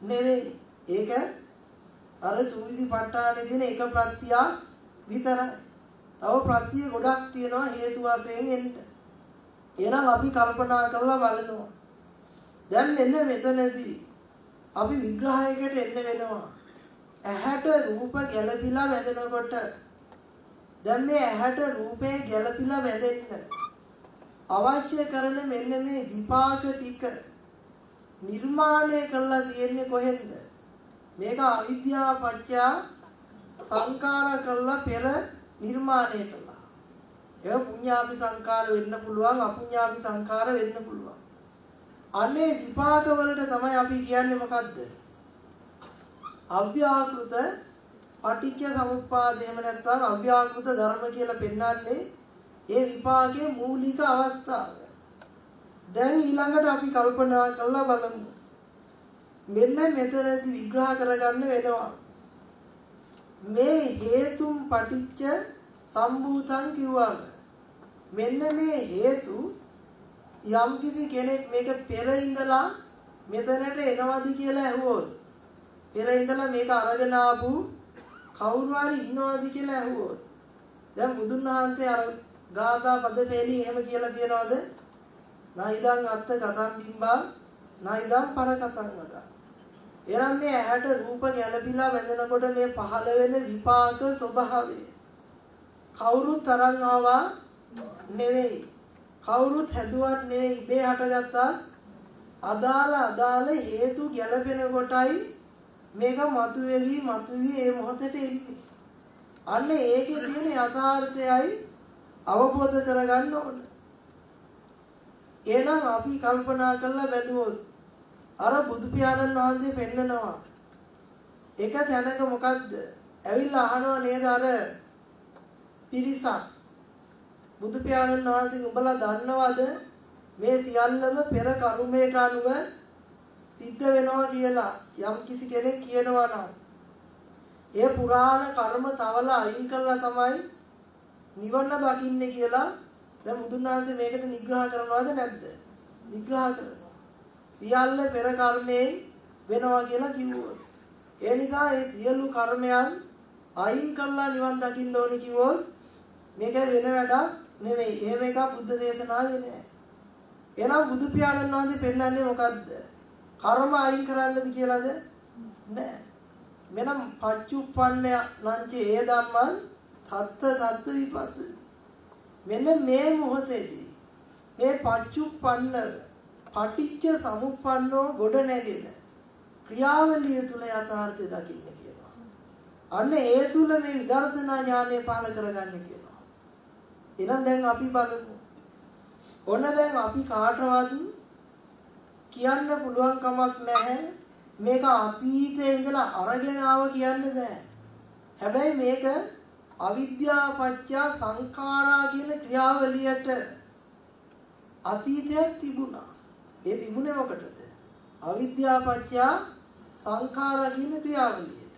නෙවෙයි. ඒක අර සූවිසි ප ဋ ාණේ දින එක ප්‍රත්‍යක් විතරයි. තව ප්‍රත්‍ය ගොඩක් තියෙනවා හේතු වශයෙන් එන්න. එහෙනම් අපි කල්පනා කරලා බලනවා. දැන් මෙන්න මෙතනදී අපි විග්‍රහයකට එන්න වෙනවා. ඇහැට රූප ගැළපිලා වැදෙනකොට දැන් මේ ඇහැට රූපේ ගැළපිලා වැදෙන්න අවශ්‍ය කරන මෙන්න මේ විපාක ටික නිර්මාණය කළා තියෙන්නේ කොහෙන්ද? මේක අවිද්‍යාව පත්‍ය සංකාර කළා පෙර නිර්මාණය කළා. ඒක පුඤ්ඤාපි සංකාර වෙන්න පුළුවන් අපුඤ්ඤාපි සංකාර වෙන්න පුළුවන්. අනේ විපාක වලට තමයි අපි කියන්නේ මොකද්ද? අව්‍යාකෘත පටිච්ච සමුප්පාද එහෙම නැත්නම් අව්‍යාකෘත ධර්ම කියලා පෙන්වන්නේ ඒ විපාකයේ මූලික අවස්ථාව. දැන් ඊළඟට අපි කල්පනා කරලා බලමු. මෙන්න මෙතනදී විග්‍රහ කරගන්න වෙනවා. මේ හේතුම් පටිච්ච සම්භූතං කිව්වම මෙන්න මේ හේතු යම් කිසි කෙනෙක් මේක පෙර ඉඳලා මෙතනට එනවද කියලා ඇහුවොත් පෙර ඉඳලා මේක අරගෙන ආපු කවුරු හරි ඉන්නවද කියලා ඇහුවොත් දැන් බුදුන් වහන්සේ අර ගාථා පද පෙළි එහෙම කියලා තියනවද? නයිදං අත්ත කතං බිම්බා නයිදං පර කතං වගා. එනම් මේ ඇහැට රූප ගැළපිලා වැදෙනකොට මේ පහළ වෙන විපාක ස්වභාවය කවුරුත් තරන් ආවා නෙවෙයි. කවුරුත් හැදුවත් නෙවෙයි ඉබේ හටගත්තා. අදාළ අදාළ හේතු ගැළපෙන කොටයි මේක මතුවෙවි මතුවි ඒ මොහොතේ එන්නේ. අන්න ඒකේ තියෙන යථාර්ථයයි අවබෝධ කරගන්න ඕන. එහෙනම් අපි කල්පනා කරලා බැලුවොත් අර බුදු පියාණන් වහන්සේ පෙන්නනවා එක තැනක මොකද්ද? ඇවිල්ලා අහනවා නේද අර පිරිසක් බුදු පියාණන් වහන්සේ උඹලා දන්නවද මේ සියල්ලම පෙර කර්මයට අනුව සිද්ධ වෙනවා කියලා යම් කිසි කෙනෙක් කියනවා නම් ඒ පුරාණ කර්ම තවල අයින් කළා තමයි නිවන දකින්නේ කියලා දැන් බුදුන් වහන්සේ මේකට නිග්‍රහ කරනවද නැද්ද? නිග්‍රහ කරනවා. සියල්ල පෙර කර්මයෙන් වෙනවා කියලා කිව්වොත්. ඒ නිසා ඒ සියලු කර්මයන් අයින් කළා නිවන් දකින්න ඕනේ කිව්වොත් මේක වෙන වැඩක් නෙමෙයි. එහෙම එකක් බුද්ධ දේශනාවේ නෑ. එහෙනම් බුදු පියාණන් වහන්සේ පෙන්වන්නේ මොකද්ද? කර්ම අයින් කරන්නද කියලාද? නෑ. මෙනම් පච්චුප්පන්න ලංචේ ඒ ධම්මං තත්ත තත්ත විපස්ස. මෙන්න මේ මොහොතේදී මේ පච්චුප්පන්න පටිච්ච සමුප්පන්නෝ ගොඩ නැගෙන ක්‍රියාවලිය තුල යථාර්ථය දකින්න කියනවා. අන්න ඒ තුල මේ විදර්ශනා ඥානය පහළ කරගන්න කියනවා. එහෙනම් දැන් අපි බලමු. ඔන්න දැන් අපි කාටවත් කියන්න පුළුවන් කමක් නැහැ මේක අතීතයේ ඉඳලා අරගෙන ආව කියන්න බෑ. හැබැයි මේක අවිද්‍යාව පත්‍ය සංඛාරා කියන ක්‍රියාවලියට අතීතයක් තිබුණා. ඒ තිබුණේ මොකටද? අවිද්‍යාව පත්‍ය සංඛාරා කියන ක්‍රියාවලියට.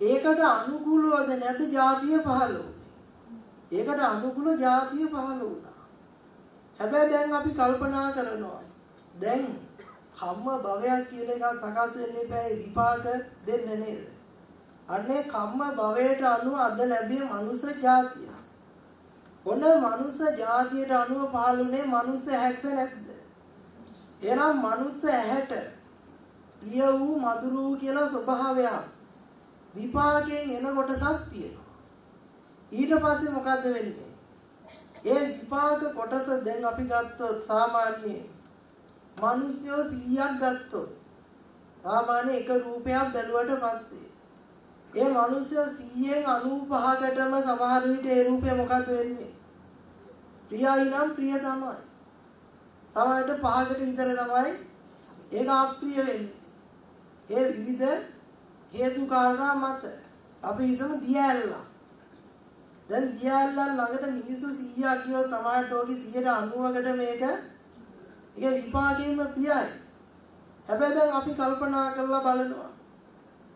ඒකට අනුකූලවද නැද જાතිය පහළ වුනේ. ඒකට අනුකූල જાතිය පහළ වුණා. හැබැයි දැන් අපි කල්පනා කරනවා. දැන් කම්ම භවයක් කියලා එකක් සකස් වෙන්නේ බෑ විපාක දෙන්නේ නේද? අනේ කම්ම භවයට අනුව අද ලැබිය මනුෂ්‍ය ජාතිය. ඔන්න මනුෂ්‍ය ජාතියට අනුව පාලුනේ මනුෂ්‍ය හැක්ද නැද්ද? එහෙනම් මනුෂ්‍ය ඇහැට ප්‍රිය වූ මధుර වූ කියලා ස්වභාවයක් විපාකයෙන් එන කොටසක් තියෙනවා. ඊට පස්සේ මොකද්ද වෙන්නේ? ඒ විපාක කොටස දැන් අපි ගත්තොත් සාමාන්‍යයෙන් මිනිස්සුયો 100ක් ගත්තොත් සාමාන්‍ය එක රූපයක් බැලුවට පස්සේ ඒ මිනිස්සුયો 100න් 95කටම සමහර විට ඒ රූපය මොකද්ද වෙන්නේ? ප්‍රියයි නම් ප්‍රිය තමයි. සමහරට පහකට විතර තමයි ඒක අප්‍රිය වෙන්නේ. ඒ විවිධ හේතු කාරණා මත අපි හිතමු දියැල්ල. දැන් දියැල්ල ළඟට මිනිස්සු 100ක් ගියොත් සමහරට ඕකේ 190කට මේක ඒක විපාකයෙන්ම ප්‍රියයි. හැබැයි දැන් අපි කල්පනා කරලා බලනවා.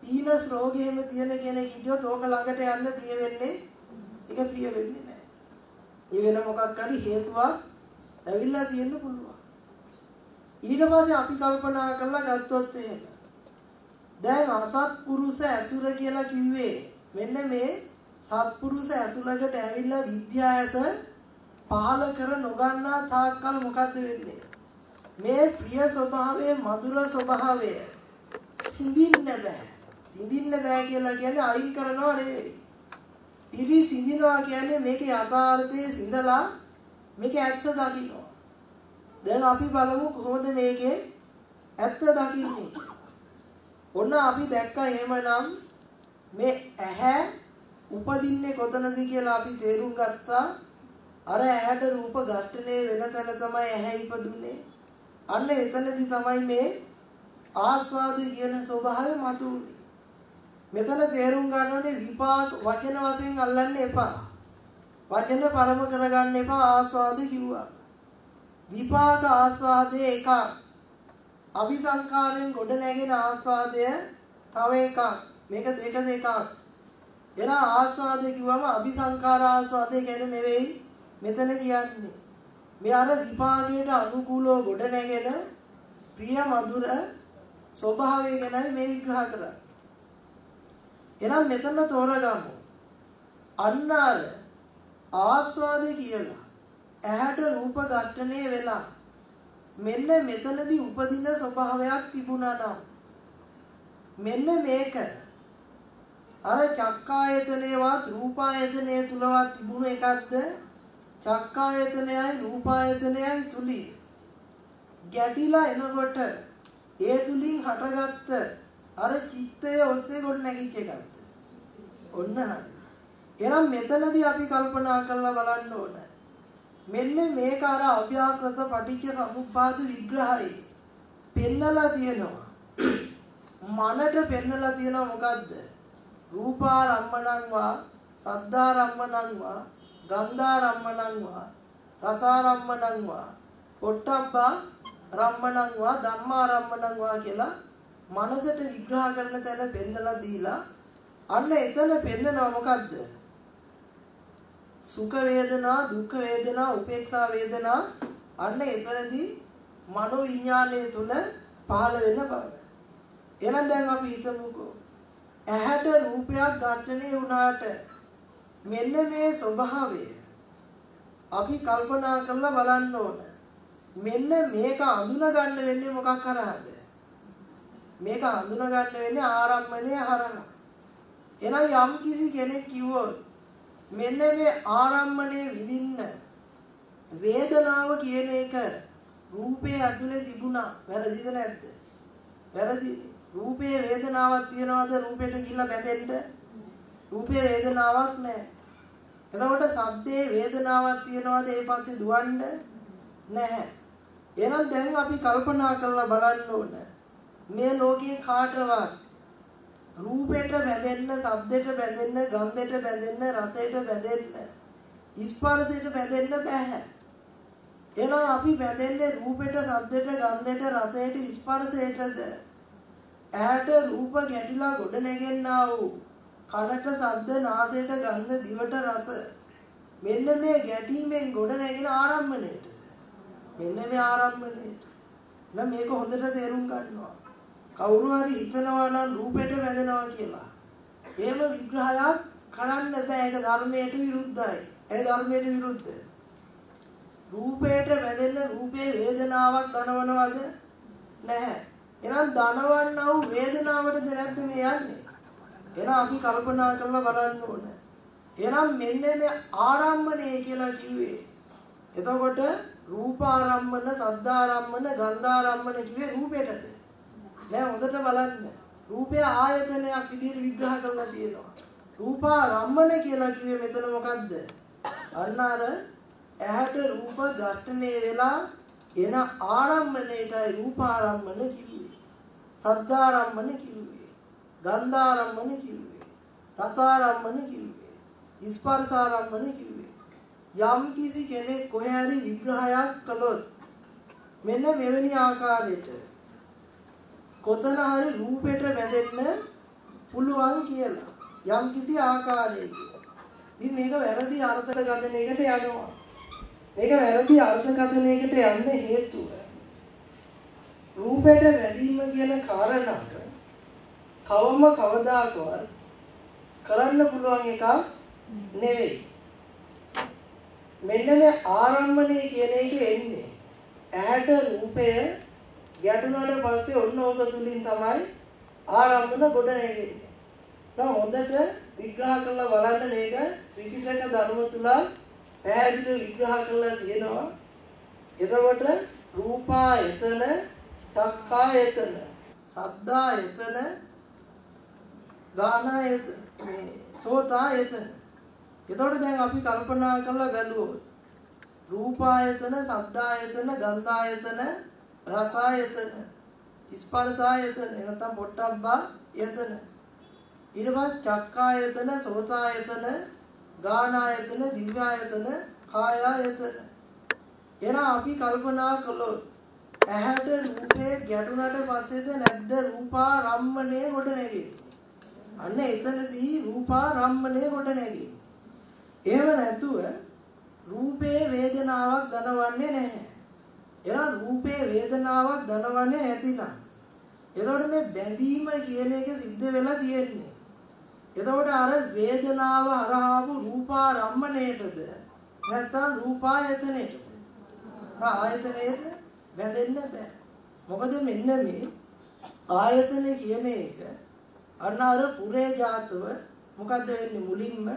පීනස් රෝගෙම තියෙන කෙනෙක් හිටියොත් ඕක ළඟට යන්න ප්‍රිය වෙන්නේ ඒක ප්‍රිය වෙන්නේ නැහැ. ඒ වෙන මොකක් හරි හේතුවක් ඇවිල්ලා තියෙන්න පුළුවන්. ඊට පස්සේ අපි කල්පනා කරලා ගත්තොත් එහෙම. දැන් අසත්පුරුෂ ඇසුර කියලා කිව්වේ මෙන්න මේ සත්පුරුෂ ඇසුරකට ඇවිල්ලා විද්‍යාවස පහල කර නොගන්නා තාක්කල් මොකද්ද වෙන්නේ? මේ ප්‍රිය ස්වභාවයේ මధుර ස්වභාවය සිඳින්න බෑ. සිඳින්න බෑ කියලා කියන්නේ අයින් කරනව නෙවෙයි. පිරි සිඳිනවා කියන්නේ මේකේ යථාර්ථයේ සිඳලා මේක ඇත්ත දකින්නවා. දැන් අපි බලමු කොහොමද මේකේ ඇත්ත දකින්නේ. ඔන්න අපි දැක්ක එහෙමනම් මේ ඇහැ උපදින්නේ කොතනද කියලා අපි තේරුම් ගත්තා. අර ඇහැට රූප ඝට්ටණය වෙන තැන තමයි ඇහැ ඉපදුනේ. අන්න එතනදි තමයි මේ ආස්වාද කියන ස්වභාවය මතුවන්නේ. මෙතන තේරුම් ගන්න ඕනේ විපාක වචන වශයෙන් අල්ලන්න එපා. වචන පරම කරගන්න එපා ආස්වාද කිව්වා. විපාක ආස්වාදයේ එකක්. අபிසංකාරයෙන් ගොඩ නැගෙන ආස්වාදය තව එකක්. මේක දෙක දෙකක්. එන ආස්වාදය කිව්වම අபிසංකාර ආස්වාදය කියන්නේ නෙවෙයි මෙතන කියන්නේ. මේ අර විපාකයට අනුකූලව ගොඩ නැගෙන ප්‍රිය මధుර ස්වභාවය ගැනයි මේ විග්‍රහ කරන්නේ. එහෙනම් මෙතන තෝරගමු. අන්න අර ආස්වාදේ කියලා ඇහැට රූප ඝට්ටණය වෙලා මෙන්න මෙතනදී උපදින ස්වභාවයක් තිබුණා නම් මෙන්න මේක අර චක්කායතනේවත් රූපායතනයේ තුලවත් තිබුණු එකක්ද චක්කායතනයයි රූපායතනයයි තුලින් ගැටිලා එනකොට ඒ තුලින් හටගත්ත අර චිත්තය ඔස්සේ ගොඩ නැගිච්ච එකක්ද? ඔන්න හරි. එහෙනම් මෙතනදී අපි කල්පනා කරලා බලන්න ඕන. මෙන්න මේක අර අව්‍යාකෘත පටිච්ච සමුප්පාද විග්‍රහයි පෙන්නලා තියෙනවා. මනට පෙන්නලා තියෙනවා මොකද්ද? රූපාරම්මණං වා සද්ධාරම්මණං වා ගන්ධාරම්මණං වා රසාරම්මණං වා පොට්ටබ්බා රම්මණං වා ධම්මාරම්මණං වා කියලා මනසට විග්‍රහ කරන තැන පෙන්නලා දීලා අන්න එතන පෙන්නනවා මොකද්ද සුඛ වේදනා දුක්ඛ වේදනා උපේක්ෂා වේදනා අන්න එතනදී මනෝ විඥානයේ තුල පහළ වෙන බව. එහෙනම් දැන් අපි හිතමුකෝ ඇහැට රූපයක් ඝට්ටණය වුණාට මෙන්න මේ ස්වභාවය. අපි කල්පනා කරලා බලන්න ඕන. මෙන්න මේක අඳුන ගන්න වෙන්නේ මොකක් කරාද? මේක අඳුන ගන්න වෙන්නේ ආරම්මණය හරහා. එහෙනම් යම් කිසි කෙනෙක් කිව්වොත් මෙන්න මේ ආරම්මණය විඳින්න වේදනාව කියන එක රූපේ ඇතුලේ තිබුණා. වැරදිද නැද්ද? වැරදි. රූපේ වේදනාවක් තියනවාද? රූපෙට ගිහිල්ලා බැඳෙන්න? රූපේ වේදනාවක් නැහැ. එතකොට සද්දේ වේදනාවක් තියනවාද ඒ පස්සේ දුවන්න නැහැ එහෙනම් දැන් අපි කල්පනා කරලා බලන්න ඕන මේ ලෝකේ කාටවත් රූපයට බැඳෙන්න, ශබ්දයට බැඳෙන්න, ගන්ධයට බැඳෙන්න, රසයට බැඳෙන්න, ස්පර්ශයට බැඳෙන්න බෑ. එහෙනම් අපි බැඳෙන්නේ රූපෙට, ශබ්දයට, ගන්ධයට, රසයට, ස්පර්ශයටද? ඇහැට රූප ගැටිලා ගොඩ නැගෙන්නා වූ කනට ශබ්ද, නාසයට ගන්ධ, දිවට රස. මෙන්න මේ ගැටීමෙන් ගොඩ නැගෙන ආරම්මණයට. මෙන්න මේ ආරම්මණයට. නම් මේක හොඳට තේරුම් ගන්නවා. කවුරු හරි හිතනවා නම් රූපයට වැදෙනවා කියලා. එහෙම විග්‍රහයක් කරන්න බෑ. ඒක ධර්මයට විරුද්ධයි. ඒ ධර්මයට විරුද්ධ. රූපයට වැදෙන්න රූපේ වේදනාවක් දනවනවද? නැහැ. එහෙනම් දනවන්නා වූ වේදනාවටද නැද්ද මේ යන්නේ? එහෙනම් අපි කල්පනා කරලා බලන්න ඕන. එහෙනම් මෙන්න මේ ආරම්මණය කියලා කිව්වේ. එතකොට රූපාරම්මන, සද්ධාරම්මන, ගන්ධාරම්මන කිව්වේ රූපයටද? නෑ හොඳට බලන්න. රූපය ආයතනයක් විදිහට විග්‍රහ කරලා තියෙනවා. රූපාරම්මන කියලා කිව්වේ මෙතන මොකද්ද? අන්න අර ඇහැට රූප ඝට්ටණය වෙලා එන ආරම්මණයටයි රූපාරම්මන කිව්වේ. සද්ධාරම්මන කිව්වේ. ගන්ධාරම්මන කිව්වේ. රසාරම්මන කිව්වේ. ස්පර්ශාරම්මන කිව්වේ. යම් කිසි කෙනෙක් කොහේ හරි විග්‍රහයක් කළොත් මෙන්න මෙවැනි ආකාරයට කොතන හරි රූපෙට බැඳෙන්න පුළුවන් කියලා යම් කිසි ආකාරයකින්. ඉතින් මේක වැරදි අර්ථකථනයකට යනවා. මේක වැරදි අර්ථකථනයකට යන්න හේතුව රූපෙට වැඩිම කියන කාරණාව කවම කවදාකවත් කරන්න පුළුවන් එකක් නෙවෙයි. මෙන්න මේ ආරම්භණය කියන එක එන්නේ ඇහැට රූපය ගැටුණාට පස්සේ ඔන්න ඕක තුලින් තමයි ආරම්භන ගොඩ නැගෙන්නේ. දැන් හොඳට විග්‍රහ කරලා බලන්න මේක ත්‍රිපිටක ධර්ම තුල පැහැදිලිව විග්‍රහ කරලා තියෙනවා. එතකොට රූපායතන, චක්කායතන, සද්දායතන, ගානායතන, මේ සෝතායතන. එතකොට දැන් අපි කල්පනා කරලා බැලුවොත් රූපායතන, සද්දායතන, ගන්ධායතන රසායතන ස්පර්ශායතන එනතම් පොට්ටබ්බා යතන. ඊට පස්සේ චක්කායතන සෝතායතන ගානායතන දිව්‍යායතන කායායතන. එන අපි කල්පනා කළොත් ඇහැට රූපේ ගැටුණාට පස්සේද නැද්ද? රූපා රම්මණය කොට නැගෙන්නේ අන්න එතනදී රූපා රම්මණය කොට නැගෙන්නේ එහෙම නැතුව රූපේ වේදනාවක් දනවන්නේ නැහැ එහෙනම් රූපේ වේදනාවක් දනවන්නේ නැතිනම් එතකොට මේ බැඳීම කියන එක සිද්ධ වෙලා තියෙන්නේ. එතකොට අර වේදනාව හරහාපු රූපාරම්මණයටද නැත්නම් රූපායතනෙට. ආයතනයේද වැදෙන්න බෑ. මොකද මෙන්න මේ ආයතන කියන එක අන්න අර පුරේ ජාතව මොකද්ද වෙන්නේ මුලින්ම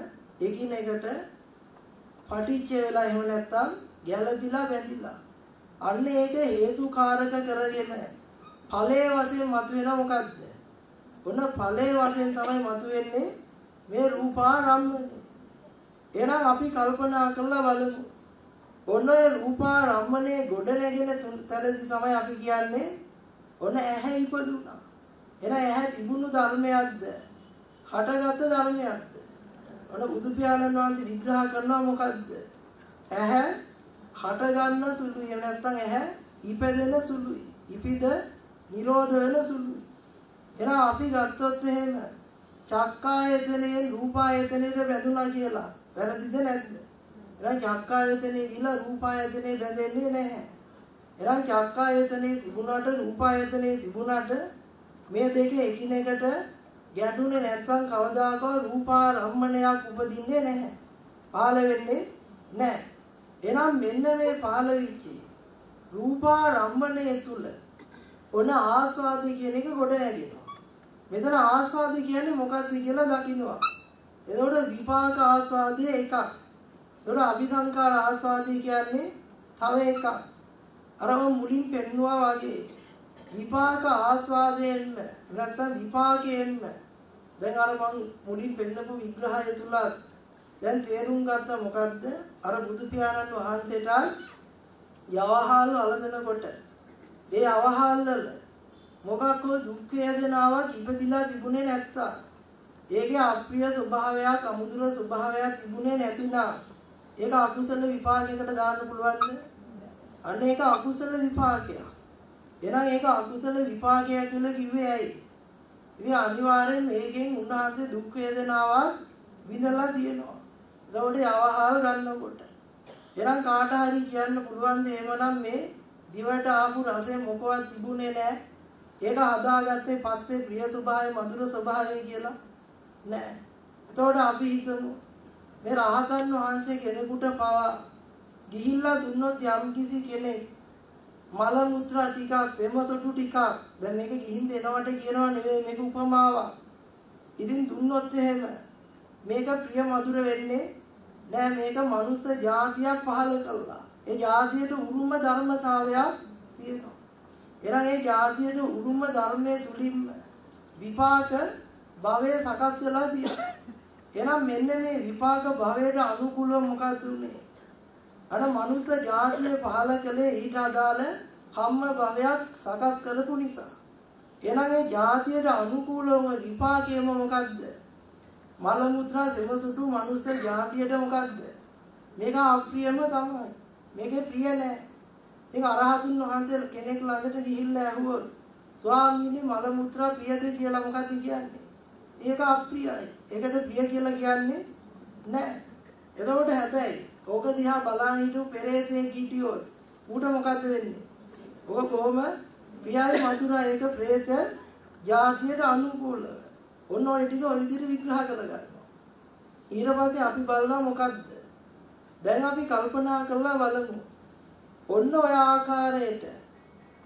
එකිනෙකට පටිච්ච වෙලා එහෙම නැත්නම් ගැළපිලා බැඳිලා අන්න ඒක හේතුකාරක කරගෙන ඵලයේ වශයෙන් මතුවෙන මොකද්ද? ඔන්න ඵලයේ වශයෙන් තමයි මතුවෙන්නේ මේ රූපාරම්මණය. එහෙනම් අපි කල්පනා කරලා බලමු. ඔන්න ඔය රූපාරම්මණය ගොඩ නැගෙන තැනදී තමයි අපි කියන්නේ ඔන්න ඇහැ ඉපදුනා. එහෙනම් ඇහැ තිබුණු ධර්මයක්ද? හටගත් ධර්මයක්ද? ඔන්න බුදු පියාණන් වහන්සේ විග්‍රහ කරනවා මොකද්ද? ඇහැ හට ගන්න සුළුයි නැත්නම් ඇහැ ඉපදෙන සුළුයි. ඉපිද නිරෝධ වෙන සුළුයි. එහෙනම් අපි ගත්තොත් එහෙම චක්කායතනයේ රූපායතනයේ බැඳුනා කියලා වැරදිද නැද්ද? එහෙනම් චක්කායතනයේ ඉල රූපායතනයේ බැඳෙන්නේ නැහැ. එහෙනම් චක්කායතනයේ තිබුණාට රූපායතනයේ තිබුණාට මේ දෙක එකිනෙකට ගැටුනේ නැත්නම් කවදාකවත් රූපාරම්මණයක් උපදින්නේ නැහැ. පාළ වෙන්නේ නැහැ. එහෙනම් මෙන්න මේ පාළ වෙච්චි රූපාරම්මණය තුල ඔන ආස්වාදය කියන එක ගොඩ නැගෙනවා. මෙතන ආස්වාදය කියන්නේ මොකක්ද කියලා දකින්නවා. එතකොට විපාක ආස්වාදය එකක්. එතකොට අபிසංකාර ආස්වාදය කියන්නේ තව එකක්. අර මුලින් පෙන්නවා වගේ විපාක ආස්වාදයෙන්ම නැත්නම් විපාකයෙන්ම. දැන් අර මම මුලින් පෙන්නපු විග්‍රහය තුල දැන් තේරුම් ගත්ත මොකද්ද? අර බුදු පියාණන් වහන්සේට යවහල් අලඳනකොට ඒ අවහල් වල මොකක් හෝ දුක් වේදනාවක් ඉපදිලා තිබුණේ නැත්තා ඒකේ අප්‍රිය ස්වභාවයක් අමුදුර ස්වභාවයක් තිබුණේ නැතිනම් ඒක අකුසල විපාකයකට දාන්න පුළුවන්ද? අන්න ඒක අකුසල විපාකයක්. එහෙනම් ඒක අකුසල විපාකයක් කියලා කිව්වේ ඇයි ඉතින් අනිවාර්යෙන් මේකෙන් උන්වහන්සේ දුක් වේදනාවක් විඳලා තියෙනවා එතකොට යවහල් ගන්නකොට එහෙනම් කාට හරි කියන්න පුළුවන් ද එහෙමනම් මේ දිවට ආපු රසය මොකවත් තිබුණේ නැහැ. ඒක හදාගත්තේ පස්සේ ප්‍රිය ස්වභාවය මధుර ස්වභාවය කියලා නෑ. එතකොට අපි හිතමු මේ රහතන් වහන්සේ කෙනෙකුට පවා ගිහිල්ලා දුන්නොත් යම් කිසි කෙනෙක් මල මුත්‍රා ටිකක් සෙමසොටු ටිකක් දැන් මේක ගිහින් දෙනවට කියනවා නෙවෙයි මේක උපමාවක්. ඉතින් දුන්නොත් එහෙම මේක ප්‍රිය මధుර වෙන්නේ නෑ මේක මනුස්ස జాතියක් පහල කළා. ඒ జాතියට උරුම ධර්මතාවයක් තියෙනවා. එහෙනම් ඒ జాතියට උරුම ධර්මයේ තුලින්ම විපාක භවයේ සකස් වෙලා තියෙනවා. එහෙනම් මෙන්න මේ විපාක භවයට අනුකූලව මොකක්ද උනේ? අර මනුස්ස ජාතිය පහළ කළේ ඊට අදාළ කම්ම භවයක් සකස් කරපු නිසා. එහෙනම් ඒ ජාතියට අනුකූලවම විපාකයම මොකද්ද? මල මුත්‍රා සෙමසුටු මනුස්ස ජාතියට මොකද්ද? මේක අප්‍රියම තමයි. මේකේ ප්‍රිය නැහැ. ඉතින් අරහතුන් වහන්සේ කෙනෙක් ළඟට ගිහිල්ලා ඇහුවොත් ස්වාමීනි මල මුත්‍රා ප්‍රියද කියලා මොකද කියන්නේ? ඒක අප්‍රියයි. ඒකට ප්‍රිය කියලා කියන්නේ නැහැ. එතකොට හැබැයි ඕක දිහා බලන් හිටු පෙරේතේ කිටියොත් ඌට මොකද වෙන්නේ? ඕක කොහොම ප්‍රියයි මధుරයි ඒක ප්‍රේත ජාතියට අනුකූලව. ඔන්න ඔය ටික ඔය විදිහට විග්‍රහ කරගන්නවා. ඊට පස්සේ අපි බලනවා මොකද්ද? දැන් අපි කල්පනා කරලා බලමු. ඔන්න ඔය ආකාරයට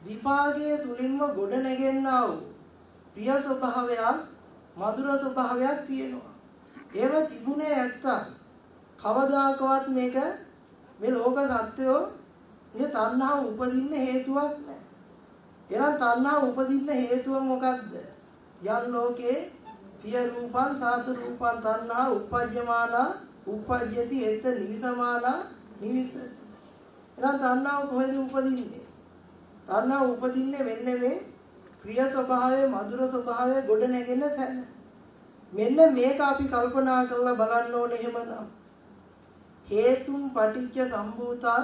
විපාකයේ තුලින්ම ගොඩ නැගෙන්නා වූ ප්‍රිය ස්වභාවයක් මధుර ස්වභාවයක් තියෙනවා. ඒව තිබුණේ නැත්තම් කවදාකවත් මේක මේ ලෝක සත්‍යෝ මේ තණ්හාව උපදින්න හේතුවක් නැහැ. එහෙනම් තණ්හාව උපදින්න හේතුව මොකද්ද? යන් ලෝකේ පිය රූපං සාත රූපං තණ්හා උපජ්ජමානා උපජ්ජති එත නිවිසමානා නිවිසති. එහෙනම් තණ්හාව කොහෙද උපදින්නේ? තණ්හාව උපදින්නේ මෙන්න මේ ප්‍රිය ස්වභාවය, මధుර ස්වභාවය ගොඩ නැගෙන තැන. මෙන්න මේක අපි කල්පනා කරලා බලන්න ඕනේ එහෙමනම්. හේතුම් පටිච්ච සම්භූතා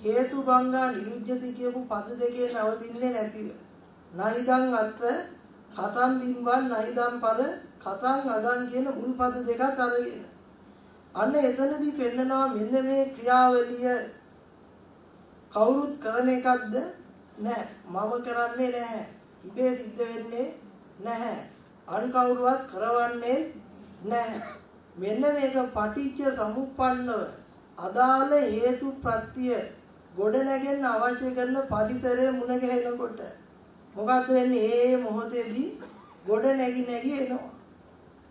හේතු බංගා නිරුද්ධති කියපු පද දෙකේ නවතින්නේ නැතිව. නයිදං අත්ත කතම් බිම්බන් නයිදම් පර කතං අගන් කියන මුල් පද දෙකක් අරගෙන. අන්න එතනදී පෙන්නනවා මෙන්න මේ ක්‍රියාවලිය කවුරුත් කරන එකක්ද? නෑ. මම කරන්නේ නැහැ ඉබේ සිද්ධ වෙන්නේ නැහැ. අන් කවුරුවත් කරවන්නේ නැහැ මෙන්න මේක පටිච්ච සමුප්පන්නව. අදාළ හේතු ප්‍රත්‍ය ගොඩ නැගෙන්න අවශ්‍ය කරන පරිසරය මුණ ගැහෙනකොට මොකද වෙන්නේ? ඒ මොහොතේදී ගොඩ නැගි නැගි එනවා.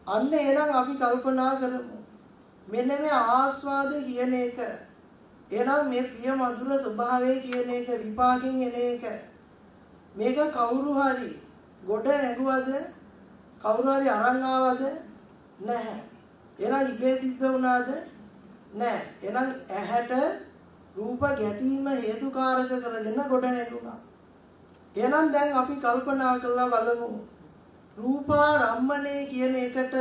අන්න එහෙනම් අපි කල්පනා කරමු. මෙන්න මේ ආස්වාද කියන එක එහෙනම් මේ ප්‍රිය මధుර ස්වභාවය කියන එක විපාකෙන් එන එක මේක කවුරු හරි ගොඩ නැගුවද? කවුරු හරි අරන් ආවද? නැහැ. එහෙනම් ඉබේ සිද්ධ වුණාද? නැහැ එහෙනම් ඇහැට රූප ගැටීම හේතුකාරක කරගෙන ගොඩ නැගුණා එහෙනම් දැන් අපි කල්පනා කරලා බලමු. රූපාරම්මණය කියන එකට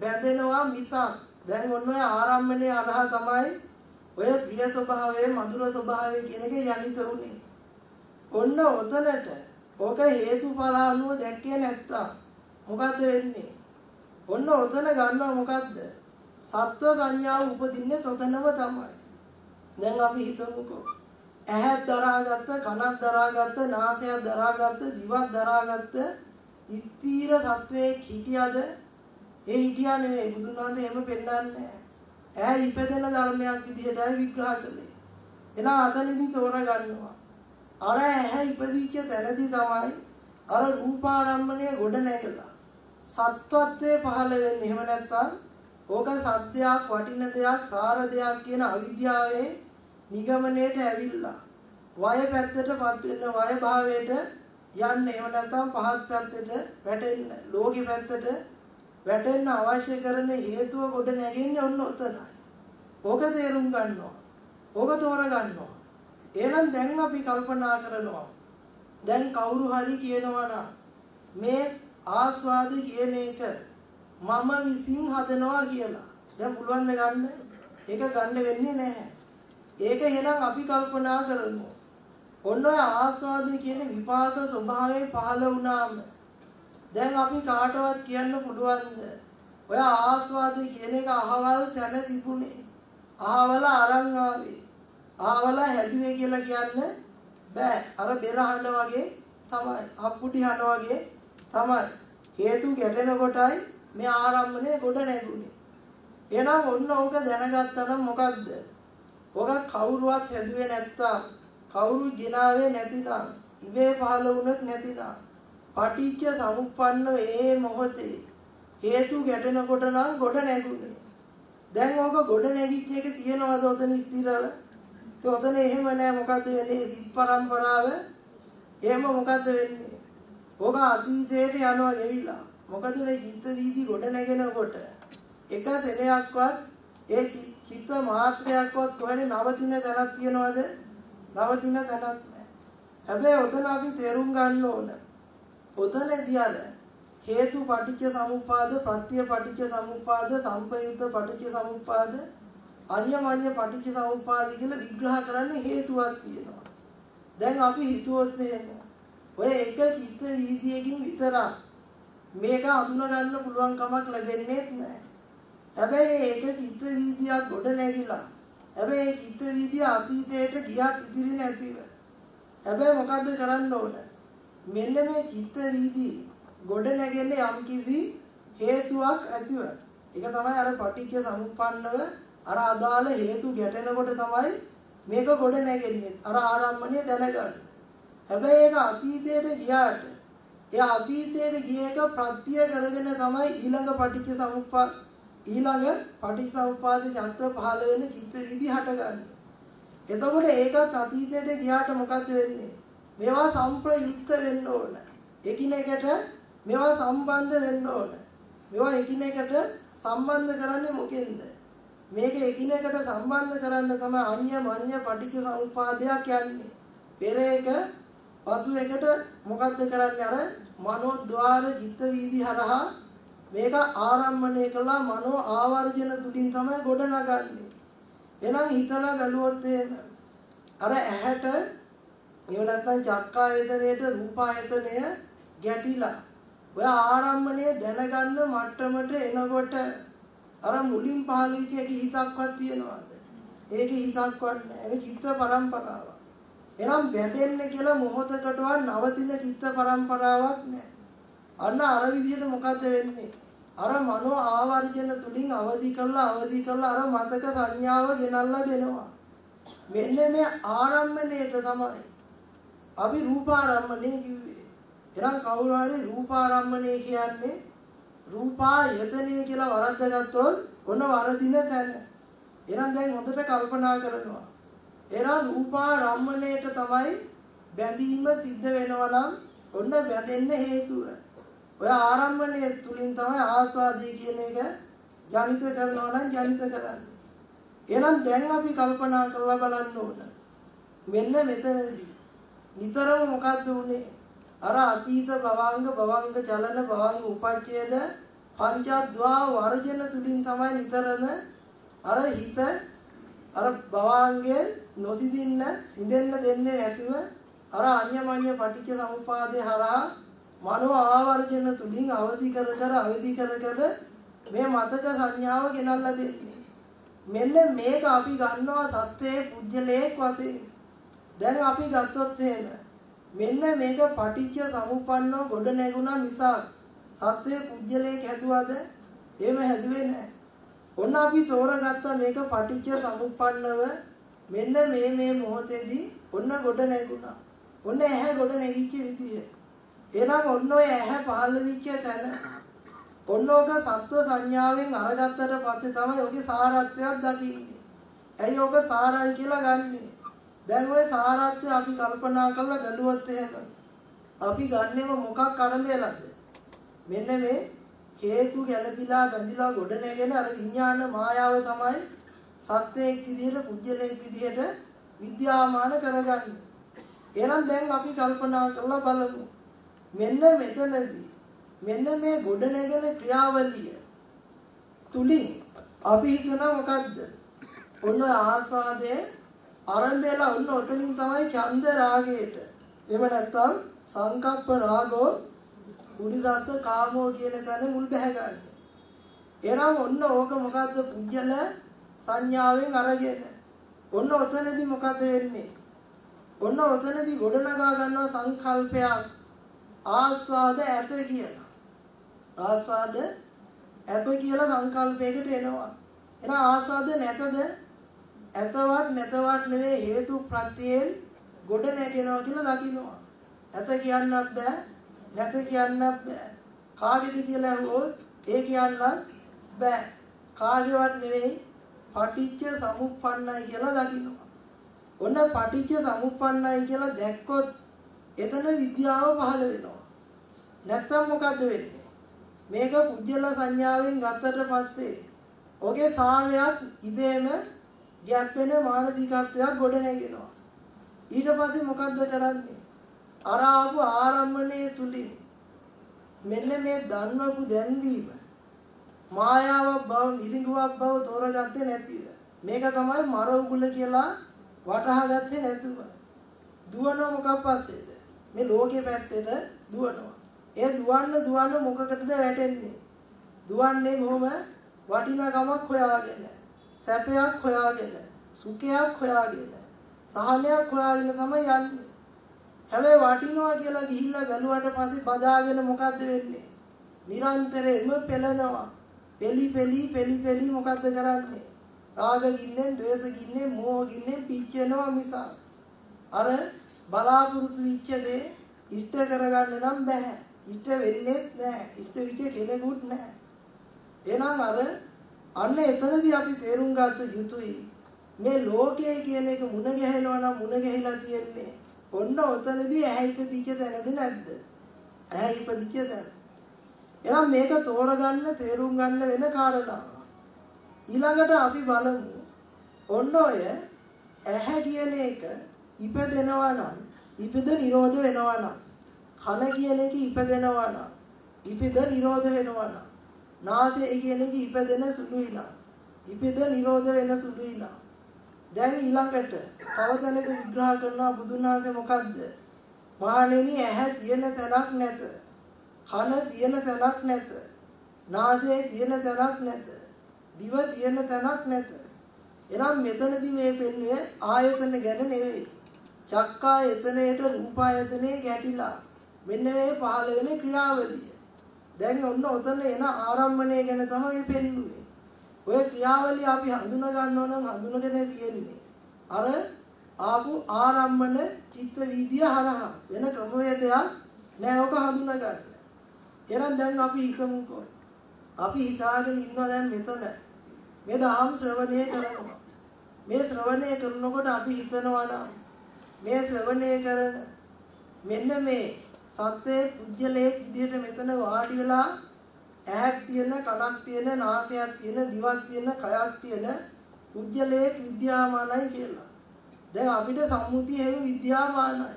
බැඳෙනවා මිසක්. දැන් ඔන්න ඔය ආරම්මණය අරහා තමයි ඔය ප්‍රිය ස්වභාවයේ මధుර ස්වභාවයේ කියන එක යලිතරුනේ. ඔන්න ඔතනට ඕක හේතුඵල අනුව දැක්කේ නැත්තම් මොකද්ද වෙන්නේ? ඔන්න ඔතන ගන්නවා මොකද්ද? සත්ව සංඥාව උපදින්නේ තොතනම තමයි. දැන් අපි හිතමුකෝ. ඇහක් දරාගත්ත, කනක් දරාගත්ත, නාසයක් දරාගත්ත, දිවක් දරාගත්ත ඉත්තීර සත්වයේ හිටියද? ඒ හිටියා නෙමෙයි බුදුන් වහන්සේ එහෙම පෙන්නන්නේ නැහැ. ඇහැ ඉපදෙන ධර්මයක් විදිහටයි විග්‍රහ කළේ. එන අතනදී තෝරගන්නවා. අර ඇහැ ඉපදිච්ච තැනදී තමයි අර රූපාරම්මණය ගොඩ නැගලා සත්වත්වයේ පහළ වෙන්නේ. එහෙම නැත්නම් ඕක සත්‍යයක් වටින දෙයක් සාර දෙයක් කියන අවිද්‍යාවේ නිගමනයේට ඇවිල්ලා වය පැත්තටපත් වෙන වය භාවයට යන්න එහෙම නැත්නම් පහත් පැත්තට වැටෙන්න ලෝකෙ පැත්තට වැටෙන්න අවශ්‍ය කරන හේතුව කොට නැගෙන්නේ ඔන්න ඔතනයි. ඕක තේරුම් ගන්නවා. ඕක තෝර ගන්නවා. එහෙනම් දැන් අපි කල්පනා කරනවා. දැන් කවුරු හරි කියනවා මේ ආස්වාද කියන එක මම විසින් හදනවා කියලා. දැන් පුළුවන් ද ගන්න? ඒක ගන්න වෙන්නේ නැහැ. ඒක එහෙනම් අපි කල්පනා කරමු. ඔන්න ඔය ආස්වාද කියන විපාක ස්වභාවයෙන් පහළ වුණාම දැන් අපි කාටවත් කියන්න පුළුවන්ද? ඔය ආස්වාදේ කියන එක අහවල් තැන තිබුණේ. අහවල අරන් ආවේ. අහවල හැදුවේ කියලා කියන්න බෑ. අර බෙර හඬ වගේ තමයි. අප්පුඩි හඬ වගේ තමයි. හේතු ගැටෙන කොටයි මේ ආරම්භනේ ගොඩ නැගුණේ. එහෙනම් ඔන්න ඕක දැනගත්තා නම් මොකද්ද? ඔක කවුරුවත් හැදුවේ නැත්තම් කවුරු ගෙනාවේ නැතිනම් ඉබේ පහළ වුණත් නැතිනම් පටිච්ච සමුප්පන්න ඒ මොහොතේ හේතු ගැටෙනකොට නම් ගොඩ නැගුණේ. දැන් ඕක ගොඩ නැගිච්ච එක තියනවාද ඔතන ඉතිරව? ඒ ඔතන එහෙම නෑ මොකද්ද වෙන්නේ? සිත් පරම්පරාව එහෙම මොකද්ද වෙන්නේ? ඕක අතීතයට යනවා ගෙවිලා. මොකද මේ චිත්ත වීදි ගොඩ නැගෙනකොට එක සෙනෙයක්වත් ඒ චිත්ත මාත්‍රයක්වත් කොහෙද නවතින තැනක් තියනවද? නවතින තැනක් නෑ. හැබැයි ඔතන අපි තේරුම් ගන්න ඕන. ඔතනදී අර හේතු පටිච්ච සමුප්පාද ප්‍රත්‍ය පටිච්ච සමුප්පාද සම්පයුක්ත පටිච්ච සමුප්පාද අඤ්ඤමඤ්ඤ පටිච්ච සමුප්පාද කියලා විග්‍රහ කරන්න හේතුවක් තියෙනවා. දැන් අපි හිතුවොත් එහෙම ඔය එක චිත්ත වීදියකින් විතරක් මේක අඳුන ගන්න පුළුවන් කමක් ලැබෙන්නේ නැහැ. හැබැයි ඒක චිත්ත වීදියක් ගොඩ නැගිලා. හැබැයි ඒ චිත්ත වීදිය අතීතයට ගියත් ඉතිරි නැතිව. හැබැයි මොකද්ද කරන්න ඕන? මෙන්න මේ චිත්ත වීදිය ගොඩ නැගෙන්නේ යම්කිසි හේතුවක් ඇතිව. ඒක තමයි අර පටිච්ච සමුප්පන්නව අර අදාළ හේතු ගැටෙනකොට තමයි මේක ගොඩ නැගෙන්නේ. අර ආරම්භණය දැනගන්න. හැබැයි ඒක අතීතයට ගියාට ඒ අතීතයට ගිය එක ප්‍රත්‍ය කරගෙන තමයි ඊළඟ පටිච්ච සමුප්පා ඊළඟ පටිච්ච සමුප්පාද චක්‍ර පහළ වෙන චිත්ත විදි හටගන්නේ. එතකොට ඒකත් අතීතයට ගියාට මොකද වෙන්නේ? මේවා සම්ප්‍රයුක්ත වෙන්න ඕන. එකිනෙකට මේවා සම්බන්ධ වෙන්න ඕන. මේවා එකිනෙකට සම්බන්ධ කරන්නේ මොකෙන්ද? මේක එකිනෙකට සම්බන්ධ කරන්න තමයි අඤ්ඤ මඤ්ඤ පටිච්ච සමුප්පාදයක් යන්නේ. පෙර එක පසු එකට මොකද්ද කරන්නේ අර මනෝද්වාර චිත්ත වීදි හරහා මේක ආරම්භණය කළා මනෝ ආවර්ජන තුලින් තමයි ගොඩ නගන්නේ. එහෙනම් හිතලා බැලුවොත් එහෙම අර ඇහැට එහෙම නැත්නම් චක්කායතනයේට රූපායතනය ගැටිලා ඔය ආරම්භණය දැනගන්න මට්ටමට එනකොට අර මුලින් පහළ වෙච්ච එක හිතක්වත් තියනවාද? ඒකේ හිතක්වත් නැහැ. ඒක චිත්ත පරම්පරාවක්. එනම් බැඳෙන්නේ කියලා මොහොතකටවත් නවතින චිත්ත පරම්පරාවක් නැහැ. අන්න අර විදිහට මොකද්ද වෙන්නේ? අර මනෝ ආවර්ජන තුලින් අවදි කළා අවදි කළා අර මතක සංඥාව ගෙනල්ලා දෙනවා. මෙන්න මේ ආරම්භණයට තමයි අපි රූපාරම්මණය කිව්වේ. එනම් කවුරු හරි රූපාරම්මණය කියන්නේ රූපායතනය කියලා වරද්දගත්තොත් ඔන්න වරදින තැන. එහෙනම් දැන් හොඳට කල්පනා කරනවා. එහෙනම් රූපාරම්මණයට තමයි බැඳීම සිද්ධ වෙනවා නම් ඔන්න බැඳෙන්න හේතුව. ඔය ආරම්භණය තුලින් තමයි ආස්වාදී කියන එක ජනිත කරනවා නම් ජනිත කරන්නේ. එහෙනම් දැන් අපි කල්පනා කරලා බලන්න ඕන. මෙන්න මෙතනදී නිතරම මොකද්ද උනේ? අර අතීත භවංග භවංග චලන භවංග උපච්ඡේද පංචද්වා වර්ජන තුලින් තමයි නිතරම අර හිත අර භවංගයේ නොසිඳින්න සිඳෙන්න දෙන්නේ නැතුව අර අඤ්ඤමඤ්ඤ පටිච්ච සමුපාදේ හරහා මනෝ ආවර්ජන තුලින් අවදි කර කර අවදි කර කර මේ මතක සංඥාව ගෙනල්ලා දෙන්නේ. මෙන්න මේක අපි ගන්නවා සත්වයේ පුජ්‍යලයක් වශයෙන්. දැන් අපි ගත්තොත් එහෙම මෙන්න මේක පටිච්ච සමුප්පන්නව ගොඩ නැගුණා මිසක් සත්වයේ පුජ්‍යලයක් හැදුවද? එහෙම හැදුවේ නැහැ. ඔන්න අපි තෝරගත්ත මේක පටිච්ච සමුප්පන්නව මෙන්න මේ මේ මොහොතේදී ඔන්න ගොඩ නැගුණා. ඔන්න ඇහැ ගොඩ නැගිච්ච විදිය. එහෙනම් ඔන්න ඔය ඇහැ පහළ වෙච්ච තැන ඔන්න ඔක සත්ව සංඥාවෙන් අරගත්තට පස්සේ තමයි ඔගේ සාරත්වයක් දකින්නේ. ඇයි ඔක සාරයි කියලා ගන්නෙ? දැන් ඔය සාරත්වය අපි කල්පනා කරලා බැලුවොත් එහෙම අපි ගන්නෙම මොකක් අරඹයලද? මෙන්න මේ හේතු ගැළපීලා බැඳිලා ගොඩ නැගෙන අර විඥාන මායාව තමයි සත්‍යයක් විදිහට පුජ්‍යලයක් විදිහට විද්‍යාමාන කරගන්නේ. එහෙනම් දැන් අපි කල්පනා කරලා බලමු. මෙන්න මෙතනදී මෙන්න මේ ගොඩනැගෙන ක්‍රියාවලිය තුලින් අපි හිතනවා මොකද්ද? ඔන්න ආස්වාදයේ ආරම්භයලා ඔන්න ඔතනින් තමයි ඡන්ද රාගයට. එහෙම නැත්නම් සංකප්ප රාගෝ උඩිදස්ස කාමෝ කියන තැන මුල් බැහැගන්නේ. එනම් ඔන්න ඕක මොකද්ද පුජ්‍යල සංඥාවෙන් අරගෙන. ඔන්න ඔතනදී මොකද වෙන්නේ? ඔන්න ඔතනදී ගොඩනගා ගන්නවා සංකල්පයක් ආස්වාද ඇත කියලා. ආස්වාද ඇත කියලා සංකල්පයකට එනවා. එහෙනම් ආස්වාද නැතද? ඇතවත් නැතවත් නෙවෙයි හේතු ප්‍රත්‍යයෙන් ගොඩ නැගෙනවා කියලා දකින්නවා. ඇත කියන්නත් බෑ, නැත කියන්නත් බෑ. කාගේද කියලා අහුවොත් ඒ කියන්නත් බෑ. කාගේවත් නෙවෙයි පටිච්ච සමුප්පන්නයි කියලා දකින්නවා. ඔන්න පටිච්ච සමුප්පන්නයි කියලා දැක්කොත් එතන විද්‍යාව පහළ වෙනවා. නැත්තම් මොකද්ද වෙන්නේ? මේක පුජ්‍යල සංඥාවෙන් ගත්තට පස්සේ ඔගේ සාරයක් ඉබේම ගැප් වෙන මානසිකත්වයක් ගොඩ නැගෙනවා. ඊට පස්සේ මොකද්ද කරන්නේ? අර ආපු ආරම්භණයේ තුලින් මෙන්න මේ දන්වපු දැන්වීම මායාවක් බව නිලිඟුවක් බව තෝරගත්තේ නැතිව. මේක තමයි මර උගුල කියලා වටහා ගත්තේ නැතුව. දුවන මොකක් පස්සේද? මේ ලෝකේ පැත්තට දුවනවා. ඒ දුවන්න දුවන්න මොකකටද වැටෙන්නේ? දුවන්නේ මොහොම වටිනාකමක් හොයාගෙන සැපයක් හොයාගෙන සුඛයක් හොයාගෙන සහනයක් හොයාගෙන තමයි යන්නේ. හැබැයි වටිනවා කියලා ගිහිල්ලා බැලුවට පස්සේ බදාගෙන මොකද්ද වෙන්නේ? නිරන්තරයෙන්ම පෙළනවා. පෙලි පෙලි පෙලි පෙලි මොකද්ද කරන්නේ? රාග ගින්නෙන් ද්වේෂ ගින්නෙන් මෝහ ගින්නෙන් පිච්චෙනවා මිස අර බලාපොරොත්තු වෙච්ච දේ ඉෂ්ට කරගන්න නම් බෑ. ඉෂ්ට වෙන්නේ නැහැ ඉෂ්ට විච කෙනෙකුත් නැහැ එහෙනම් අර අන්න එතනදී අපි තේරුම් ගත යුතුයි. මේ ලෝකයේ කියන එක මුණ ගැහෙනවා නම් මුණ ගැහිලා තියෙන්නේ ඔන්න ඔතනදී ඇහැ ඉපදිච්ච තැනද නැද්ද? ඇහැ ඉපදිච්ච තැන. එහෙනම් මේක තෝරගන්න තේරුම් ගන්න වෙන කාරණා. ඊළඟට අපි බලමු. ඔන්න ඔය ඇහැ කියන එක ඉපදෙනවා නම් ඉපද නිරෝධ වෙනවා නම් කන කියන එක ඉපදෙනවා නම් ඉපද නිරෝධ වෙනවා නම් නාසය කියන එක ඉපදෙන සුළුයි නම් ඉපද නිරෝධ වෙන සුළුයි නම් දැන් ඊළඟට තව තැනක විග්‍රහ කරනවා බුදුන් වහන්සේ මොකද්ද? මහණෙනි ඇහැ තියෙන තැනක් නැත. කන තියෙන තැනක් නැත. නාසය තියෙන තැනක් නැත. දිව තියෙන තැනක් නැත. එනම් මෙතනදී මේ පෙන්වන්නේ ආයතන ගැන නෙවෙයි. චක්කායතනයේට රූපායතනයේ ගැටිලා මෙන්න මේ පහළ වෙන ක්‍රියාවලිය. දැන් ඔන්න ඔතන එන ආරම්භණය ගැන තමයි පෙන්වන්නේ. ඔය ක්‍රියාවලිය අපි හඳුනා ගන්නව නම් හඳුනගෙන තියෙන්නේ. අර ආපු ආරම්භන චිත්ත විදිය හරහා වෙන ක්‍රමවේදයක් නෑ ඔක හඳුනා ගන්න. එහෙනම් දැන් අපි හිතමුකෝ. අපි හිතාගෙන ඉන්නවා දැන් මෙතන. මේ දහම් ශ්‍රවණය කරනවා. මේ ශ්‍රවණය කරනකොට අපි හිතනවා නම් මේ ශ්‍රවණය කරන මෙන්න මේ සත්වයේ පුජ්‍යලයේ විදියට මෙතන වාඩි වෙලා ඇහක් තියෙන කනක් තියෙන නාසයක් තියෙන දිවක් තියෙන කයක් තියෙන පුජ්‍යලයේ විද්‍යාමානයි කියලා. දැන් අපිට සම්මුතිය එහෙම විද්‍යාමානයි.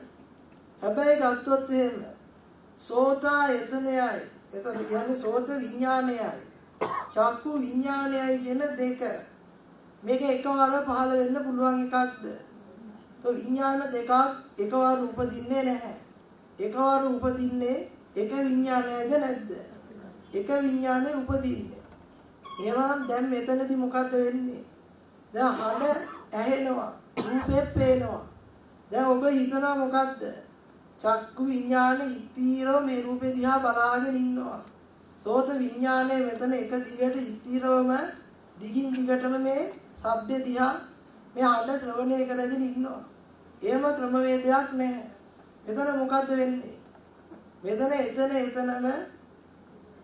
හැබැයි ගත්තොත් එහෙම සෝතා එතනයයි. එතන කියන්නේ සෝත විඥානයයි. චක්කු විඥානයයි කියන දෙක. මේක එකවර පහළ වෙන්න පුළුවන් එකක්ද? તો විඥාන දෙකක් එකවර උපදින්නේ නැහැ. එකවර උපදින්නේ එක විඥානයද නැද්ද? එක විඥානේ උපදින්නේ. එහෙනම් දැන් මෙතනදී මොකද්ද වෙන්නේ? දැන් හඬ ඇහෙනවා, රූපේ පේනවා. දැන් ඔබ හිතනවා මොකද්ද? චක්කු විඥානේ ඉතිරව මේ රූපේ දිහා බලාගෙන ඉන්නවා. සෝත විඥානේ මෙතන එක දිගට ඉතිරවම දිගින් දිගටම මේ ශබ්ද දිහා මේ හඬ ශ්‍රවණය කරගෙන ඉන්නවා. එහෙම ක්‍රමවේදයක් නැහැ. මෙතන මොකද්ද වෙන්නේ? මෙතන එතන එතනම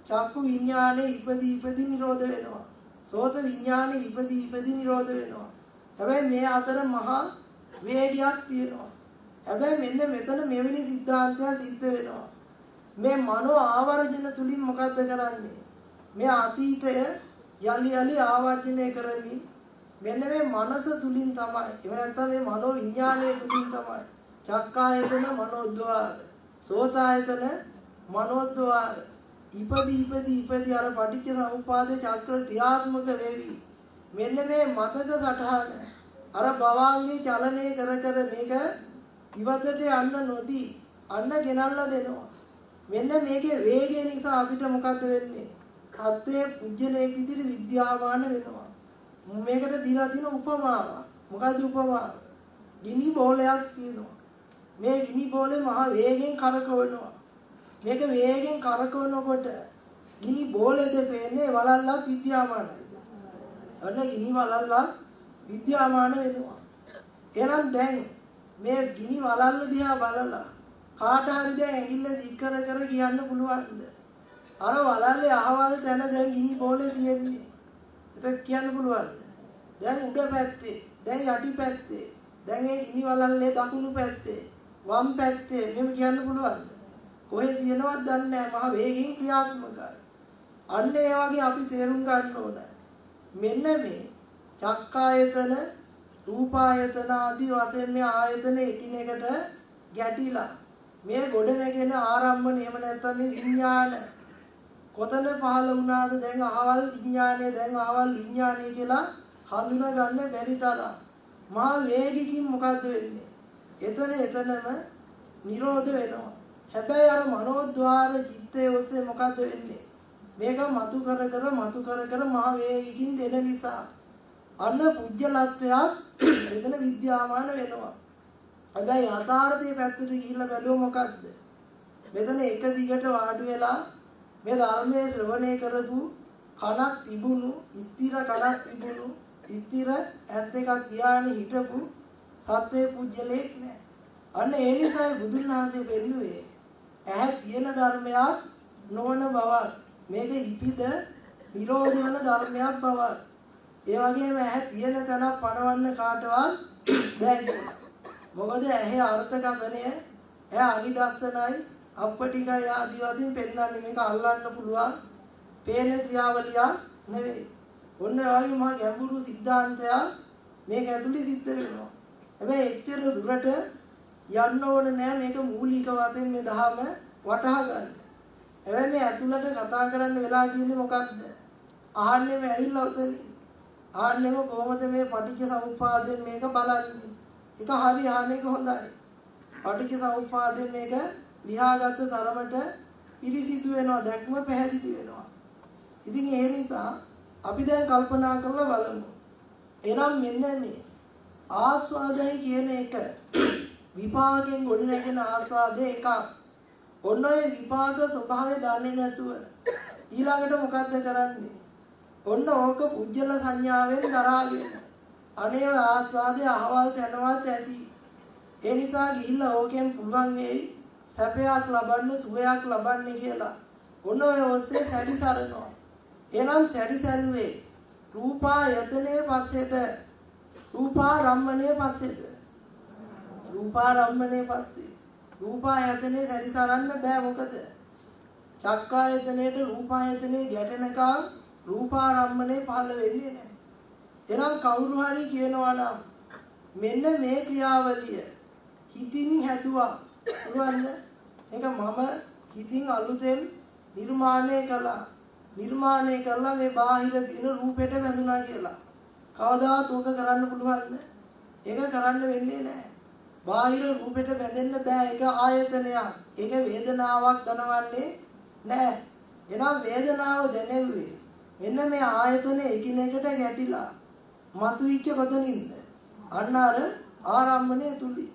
චක්කු විඥානේ ඉපදි ඉපදි නිරෝධ වෙනවා. සෝත විඥානේ ඉපදි ඉපදි නිරෝධ වෙනවා. හැබැයි මේ අතර මහා වේගයක් තියෙනවා. හැබැයි මෙන්න මෙතන මෙවැනි સિદ્ધාන්තය සිද්ධ වෙනවා. මේ මනෝ ආවර්ජන තුලින් මොකද්ද කරන්නේ? මේ අතීතය යලි යලි ආවර්ජනය කරමින් මෙන්න මේ මනස තුලින් තමයි එහෙම නැත්නම් මේ මනෝ විඥාණය තුලින් තමයි චක්කායතන මනෝද්වාර සෝතායතන මනෝද්වාර ඉපදි ඉපදි ඉපදි අර පටිච්ච සමුපාදේ චක්‍ර ක්‍රියාත්මක වෙවි. මෙන්න මේ මතක සටහන අර භවාංගේ චලනය කර කර මේක ඉවතට යන්න නොදී අන්න ගෙනල්ලා දෙනවා. මෙන්න මේකේ වේගය නිසා අපිට මොකද වෙන්නේ? කත්තේ පුජ්‍යලේ විදිහට විද්‍යාමාන වෙනවා. මේකට දීලා තියෙන උපමාව. මොකද්ද උපමාව? ගිනි බෝලයක් තියෙනවා. මේ ගිනි බෝලේ මහ වේගෙන් කරකවනවා. මේක වේගෙන් කරකවනකොට ගිනි බෝලෙද පේන්නේ වලල්ලක් විද්‍යාමානයි. අන්න ගිනි වලල්ලක් විද්‍යාමාන වෙනවා. එහෙනම් දැන් මේ ගිනි වලල්ල දිහා බලලා කාට හරි දැන් ඇඟිල්ල දික් කර කර කියන්න පුළුවන්ද? අර වලල්ලේ අහවල් තැන දැන් ගිනි බෝලේ තියෙන්නේ. ඒක කියන්න පුළුවන්ද? දැන් උඩ පැත්තේ, දැන් යටි පැත්තේ, දැන් ඒ ගිනි වලල්ලේ දකුණු පැත්තේ, වම් පැත්තේ මෙහෙම කියන්න පුළුවන්ද? කොහෙද තියෙනවද දන්නේ නැහැ. මහ වේගින් ක්‍රියාත්මකයි. අන්න ඒ වගේ අපි තේරුම් ගන්න ඕන. මෙන්න මේ චක්කායතන, රූපායතන ආදී වශයෙන් මේ ආයතන එකිනෙකට ගැටිලා මේ ගොඩ නැගෙන ආරම්භන එහෙම නැත්නම් මේ විඥාන කොතන පහළ වුණාද දැන් අහවල් විඥානය දැන් අහවල් විඥානය කියලා හඳුනා ගන්න බැරි තරම් මහා වේගිකින් මොකද්ද වෙන්නේ එතන එතනම නිරෝධ වෙනවා හැබැයි අර මනෝද්වාර චිත්තයේ ඔස්සේ මොකද්ද වෙන්නේ මේක මතු කර කර මතු කර කර මහා වේගිකින් දෙන නිසා අන්න පුජ්‍යලත්වයක් මෙතන විද්‍යාමාන වෙනවා හැබැයි යථාර්ථයේ පැත්තට ගිහිල්ලා බැලුව මොකද්ද? මෙතන එක දිගට වාඩි වෙලා මේ ධර්මයේ ශ්‍රවණය කරපු කනක් තිබුණු, ඉතිර කනක් තිබුණු, ඉතිර ඇත් දෙකක් ධානය හිටපු සත්වේ පුජ්‍යලෙක් නෑ. අන්න ඒ නිසායි බුදුන් වහන්සේ පෙන්වුවේ ඇහැ තියෙන ධර්මයක් නොවන බවක් මේක ඉපිද නිරෝධ වෙන ධර්මයක් බවක් ඒ වගේම ඇහැ තියෙන තැන පණවන්න කාටවත් බැහැ. මොකද ඇහි අර්ථකථනය ඇහැ අනිදස්සනයි අපටිකයි ආදි වශයෙන් පෙන්වන්නේ. මේක අල්ලන්න පුළුවන් පේන ක්‍රියාවලිය නෙවෙයි. ඔන්න වගේ මහා ගැඹුරු સિદ્ધාන්තය මේක ඇතුළේ සිද්ධ වෙනවා. හැබැයි එච්චර දුරට යන්න ඕන නෑ මේක මූලික වශයෙන් මේ දහම වටහා ගන්න. හැබැයි මේ ඇතුළට කතා කරන්න වෙලා කියන්නේ මොකද්ද? ආහන්නෙම ඇවිල්ලා උතනින්. ආහන්නෙම කොහොමද මේ පටිච්ච සමුප්පාදයෙන් මේක බලන්නේ? ඒක හරි ආන එක හොඳයි. පටිච්ච සමුප්පාදයෙන් මේක ලියාගත්ත තරමට පිළිසිදු වෙනවා දැක්ම පැහැදිලි වෙනවා. ඉතින් ඒ නිසා අපි දැන් කල්පනා කරලා බලමු. එනම් මෙන්න මේ ආස්වාදයි කියන එක විපාකයෙන් ගොඩ නැගෙන ආස්වාදය එකක්. ඔන්න ඔය විපාක ස්වභාවය දන්නේ නැතුව ඊළඟට මොකද්ද කරන්නේ? ඔන්න ඕක පුජ්‍යල සංඥාවෙන් දරාගෙන අනේ ආස්වාදයේ අහවල් තැනවත් ඇති. ඒ නිසා ගිහිල්ලා ඕකෙන් පුළුවන් වෙයි සැපයක් ලබන්න සුවයක් ලබන්න කියලා. ඔන්න ඔය ඔස්සේ සැරිසරනවා. එනම් සැරිසරුවේ රූපා යතනේ පස්සේද රූපා රම්මනේ පස්සේද රූපා රම්මනේ පස්සේ රූපායතනේ සැරිසරන්න බෑ මොකද චක්කායතනයේට රූපායතනේ ගැටෙනකම් රූපාරම්මනේ පහළ වෙන්නේ නැහැ. එහෙනම් කවුරු හරි කියනවා නම් මෙන්න මේ ක්‍රියාවලිය හිතින් හැදුවා. පුළුවන්ද? මේක මම හිතින් අලුතෙන් නිර්මාණය කළා. නිර්මාණය කළා මේ බාහිර තියෙන රූපෙට බැඳුනා කියලා. කවදාවත් ඕක කරන්න පුළුවන්ද? ඒක කරන්න වෙන්නේ නැහැ. බාහිර රූපෙට බැඳෙන්න බෑ. ඒක ආයතනයක්. ඒක වේදනාවක් දනවන්නේ නැහැ. එනම් වේදනාව දැනෙන්නේ මෙන්න මේ ආයතන එකිනෙකට ගැටිලා මතුවිච්ච කොතනින්ද? අන්න අර ආරම්මණය තුලින්.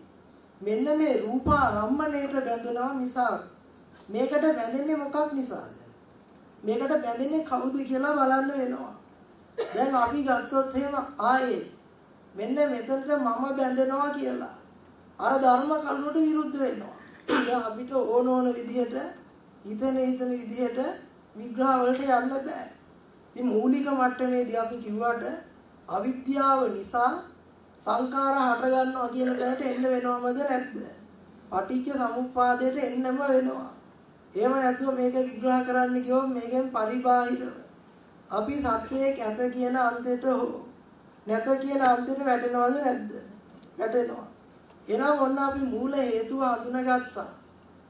මෙන්න මේ රූපාරම්මණයට බැඳෙනවා මිසක් මේකට බැඳෙන්නේ මොකක් නිසාද? මේකට බැඳෙන්නේ කවුද කියලා බලන්න වෙනවා. දැන් අපි ගත්තොත් එහෙම ආයේ මෙන්න මෙතනට මම බැඳෙනවා කියලා. අර ධර්ම කරුණට විරුද්ධ වෙනවා. දැන් අපිට ඕන ඕන විදිහට හිතන හිතන විදිහට විග්‍රහ වලට යන්න බෑ. ඉතින් මූලික මට්ටමේදී අපි කිව්වට අවිද්‍යාව නිසා සංඛාර හට ගන්නවා කියන දැනට එන්න වෙනවමද නැද්ද? පටිච්ච සමුප්පාදයට එන්නම වෙනවා. එහෙම නැතුව මේක විග්‍රහ කරන්න ගියොත් මේකෙන් පරිබාහිරව අපි සත්‍යයේ කැත කියන අන්තයට හෝ නැත කියන අන්තයට වැටෙනවද නැද්ද? වැටෙනවා. එහෙනම් ඔන්න අපි මූල හේතුව හඳුනාගත්තා.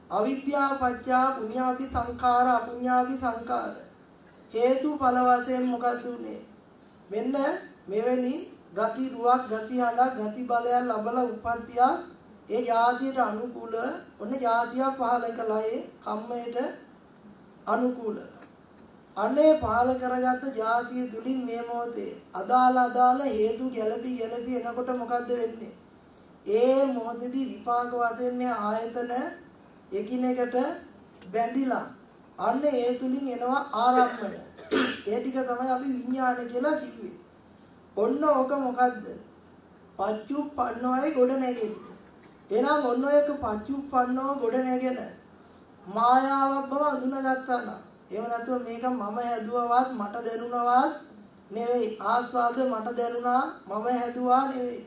අවිද්‍යාව පත්‍ය පුඤ්ඤාපි සංඛාර අපුඤ්ඤාපි සංඛාර. හේතු ඵල වශයෙන් මොකද උනේ? මෙන්න මෙවැනි ගති රුවක් ගති හඬක් ගති බලයක් ලබලා උපන්තියා ඒ જાතියට අනුකූල ඔන්න જાතිය පහල කළා ඒ කම්මයට අනුකූල. අනේ පහල කරගත්ත જાතිය තුලින් මේ මොහොතේ අදාළ අදාළ හේතු ගැළපි ගැළපි එනකොට මොකද්ද වෙන්නේ? ඒ මොහොතේදී විපාක වශයෙන් මේ ආයතන එකිනෙකට බැඳිලා අන්න ඒ තුලින් එනවා ආරම්භය. ඒ ටික තමයි අපි විඥාන කියලා කිව්වේ. ඔන්න ඕක මොකද්ද? පච්චුප්පන්නෝයි ගොඩ නැගෙන්නේ. එහෙනම් ඔන්න ඔයක පච්චුප්පන්නෝ ගොඩ නැගෙන මායාවක් බව අඳුනගත්තා නම් එහෙම නැතුව මේක මම හැදුවවත් මට දැනුණවත් නෙවෙයි ආස්වාද මට දැනුණා මම හැදුවා නෙවෙයි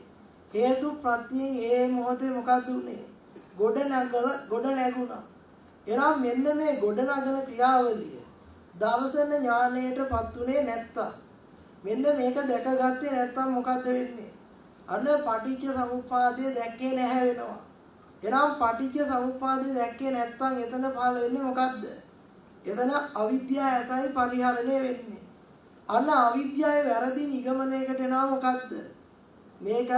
හේතු ප්‍රත්‍යයෙන් ඒ මොහොතේ මොකද්ද උනේ ගොඩ නැගල ගොඩ නැගුණා. එනම් මෙන්න මේ ගොඩ නගන ක්‍රියාවලිය දර්ශන ඥාණයටපත් උනේ නැත්තම් මෙන්න මේක දැකගත්තේ නැත්තම් මොකද වෙන්නේ? අන්න පටිච්ච සමුප්පාදය දැක්කේ නැහැ වෙනවා. එනම් පටිච්ච සමුප්පාදය දැක්කේ නැත්තම් එතන පහළ වෙන්නේ මොකද්ද? එතන අවිද්‍යාව ඇසයි පරිහරණය වෙන්නේ. අන්න අවිද්‍යාවේ වැරදි නිගමනයකට එනවා මොකද්ද? මේක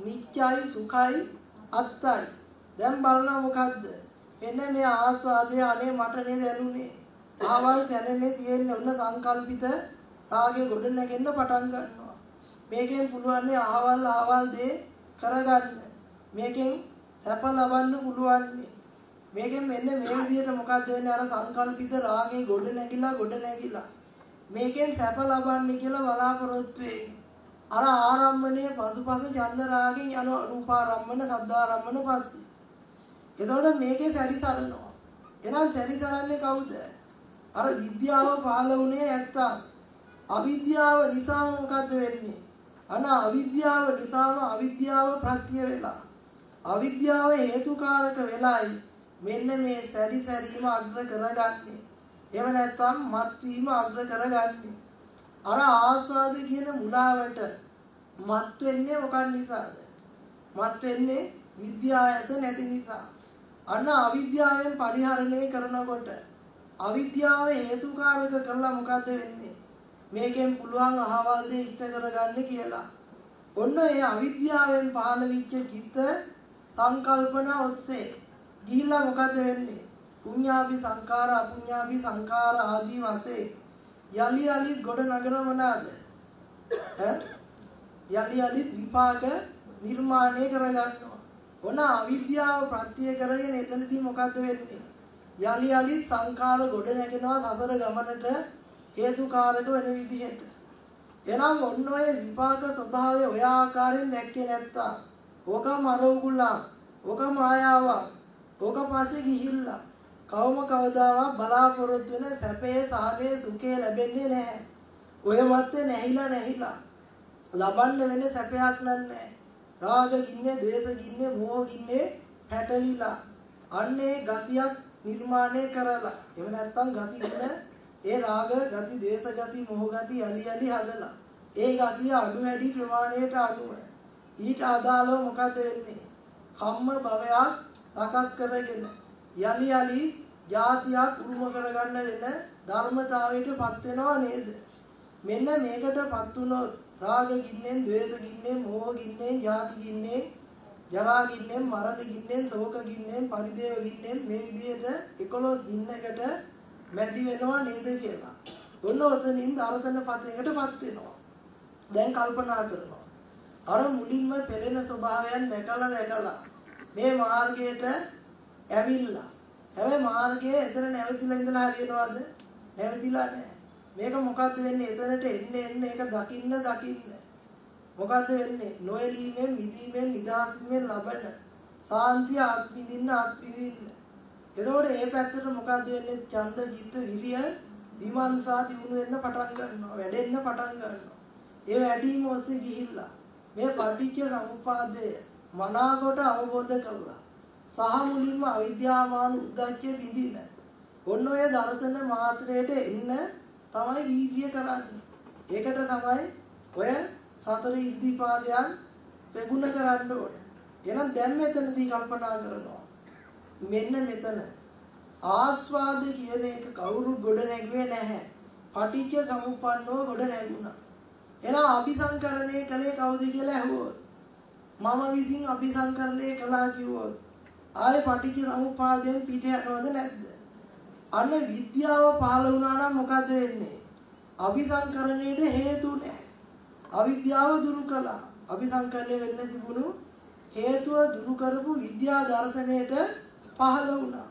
නිත්‍යයි සුඛයි අත්තයි දැන් බලනවා මොකද්ද? මෙන්න මේ ආස්වාදය අනේ මට නේද ඇලුනේ. ආවල් තැනනේ තියෙන්නේ ඔන්න සංකල්පිත රාගේ ගොඩ නැගෙන්න පටන් ගන්නවා. මේකෙන් පුළුවන් නේ ආවල් ආවල් දේ කරගන්න. මේකෙන් සැප ලබන්න පුළුවන්. මේකෙන් මෙන්න මේ විදිහට මොකද්ද වෙන්නේ අර සංකල්පිත රාගේ ගොඩ නැගිලා ගොඩ නැගිලා මේකෙන් සැප ලබන්නේ කියලා බලාපොරොත්තු වෙන්නේ. අර ආරම්මණය පසුපස චන්ද රාගෙන් යන රූපාරම්මන සද්දාරම්මන පස්සේ එතකොට මේකේ සැරිසරනවා. එහෙනම් සැරිසරන්නේ කවුද? අර විද්‍යාව පහළ වුණේ නැත්තම් අවිද්‍යාව නිසා මොකද්ද වෙන්නේ? අන අවිද්‍යාව නිසාම අවිද්‍යාව ප්‍රත්‍ය වෙලා අවිද්‍යාව හේතුකාරක වෙලයි මෙන්න මේ සැරිසැරීම අග්‍ර කරගන්නේ. එහෙම නැත්නම් මත් වීම අග්‍ර කරගන්නේ. අර ආස්වාද කියන මුලාවට මත් වෙන්නේ මොකක් නිසාද? මත් වෙන්නේ විද්‍යාවස නැති නිසා. අන්න අවිද්‍යාවෙන් පරිහරණය කරනකොට අවිද්‍යාව හේතුකාරක කරලා මොකද්ද වෙන්නේ? මේකෙන් පුළුවන් අහවල් දේ ඉෂ්ට කරගන්න කියලා. ඔන්න ඒ අවිද්‍යාවෙන් පහළ වෙච්ච චිත්ත සංකල්පන ඔස්සේ ගිහිල්ලා මොකද්ද වෙන්නේ? පුඤ්ඤාපි සංඛාර අපුඤ්ඤාපි සංඛාර ආදී වශයෙන් යලි යලි ගොඩ නගන මොනවාද? යලි යලි විපාක නිර්මාණය කරගන්නවා. ඔන අවිද්‍යාව ප්‍රත්‍ය කරගෙන එතනදී මොකද්ද වෙන්නේ? යලි යලි සංකාර ගොඩ නැගෙනවා සසර ගමනට හේතුකාරක වෙන විදිහට. එනම් ඔන්න ඔය විපාක ස්වභාවය ඔය ආකාරයෙන් දැක්කේ නැත්තා. ඕක මරෝගුල්ලා, ඕක මායාවක්, ඕක පස්සේ ගිහිල්ලා. කවම කවදාවත් බලාපොරොත්තු වෙන සැපේ සාහනේ සුඛේ ලැබෙන්නේ නැහැ. ඔය මැත්තේ නැහිලා නැහිලා. ලබන්න වෙන සැපයක් නන්නේ. රාග ගින්නේ, ද්වේෂ ගින්නේ, මෝහ ගින්නේ පැටලිලා. අන්නේ ගතියක් නිර්මාණය කරලා. එහෙම නැත්නම් ගති ගුණ ඒ රාග ගති, ද්වේෂ ගති, මොහ ගති යලි යලි හදලා. ඒ ගතිය අඩු වැඩි ප්‍රමාණයට අනුව ඊට අදාළව මොකද වෙන්නේ? කම්ම භවයක් සකස් කරගෙන යලි යලි જાතියක් උරුම කරගන්න වෙන ධර්මතාවයටපත් වෙනව නේද? මෙන්න මේකටපත් වුණොත් රාග ගින්නෙන්, ද්වේෂ ගින්නෙන්, මෝහ ගින්නෙන්, જાති ගින්නෙන්, ජරා ගින්නෙන්, මරණ ගින්නෙන්, ශෝක ගින්නෙන්, පරිදේව ගින්නෙන් මේ විදිහට 11 ගින්නකට මැදි වෙනව නේද කියලා. ඔන්න ඔතනින් දර්ශන පතයකටපත් වෙනවා. දැන් කල්පනා කරනවා. අර මුලින්ම පෙළෙන ස්වභාවයන් දැකලා දැකලා මේ මාර්ගයට ඇවිල්ලා. හැබැයි මාර්ගයේ එතන නැවතිලා ඉඳලා හරියනවද? නැවතිලා නැහැ. මේක මොකද්ද වෙන්නේ? එතනට එන්න එන්න ඒක දකින්න දකින්න. මොකද්ද වෙන්නේ? නොයලීමෙන් මිදීමෙන් නිදහස්මෙන් ලබන සාන්තිය අත්විඳින්න අත්විඳින්න. එතකොට මේ පැත්තට මොකද්ද වෙන්නේ? ඡන්ද චිත්ත විරිය විමර්ශා දිනු වෙන්න පටන් ගන්නවා. වැඩෙන්න පටන් ගන්නවා. ඒ වැඩිම ඔස්සේ ගිහිල්ලා මේ පටිච්ච සමුප්පාදය මනාකොට අවබෝධ කළා. සහ මුලින්ම අවිද්‍යාමාන උද්දච්චය විඳින. ඔන්න ඔය දර්ශන මාත්‍රයට එන්න තමයි වීර්ය කරන්නේ. ඒකට තමයි ඔය සතර ඉද්ධිපාදයන් ප්‍රගුණ කරන්න ඕනේ. එහෙනම් දැන් මෙතනදී කල්පනා කරනවා. මෙන්න මෙතන ආස්වාද කියන එක කවුරුත් ගොඩ නැගුවේ නැහැ. පටිච්ච සමුප්පන්නව ගොඩ නැගුණා. එහෙනම් අபிසංකරණය කළේ කවුද කියලා ඇහුවොත් මම විසින් අபிසංකරණය කළා කිව්වොත් ආයේ පටිච්ච සමුප්පාදයෙන් පිට යනවද නැද්ද? අන්න විද්‍යාව පහළ වුණා නම් මොකද වෙන්නේ? අபிසංකරණයට හේතු නැහැ. අවිද්‍යාව දුරු කළා. අபிසංකරණය වෙන්න තිබුණු හේතුව දුරු කරපු විද්‍යා දර්ශනයට පහළ වුණා.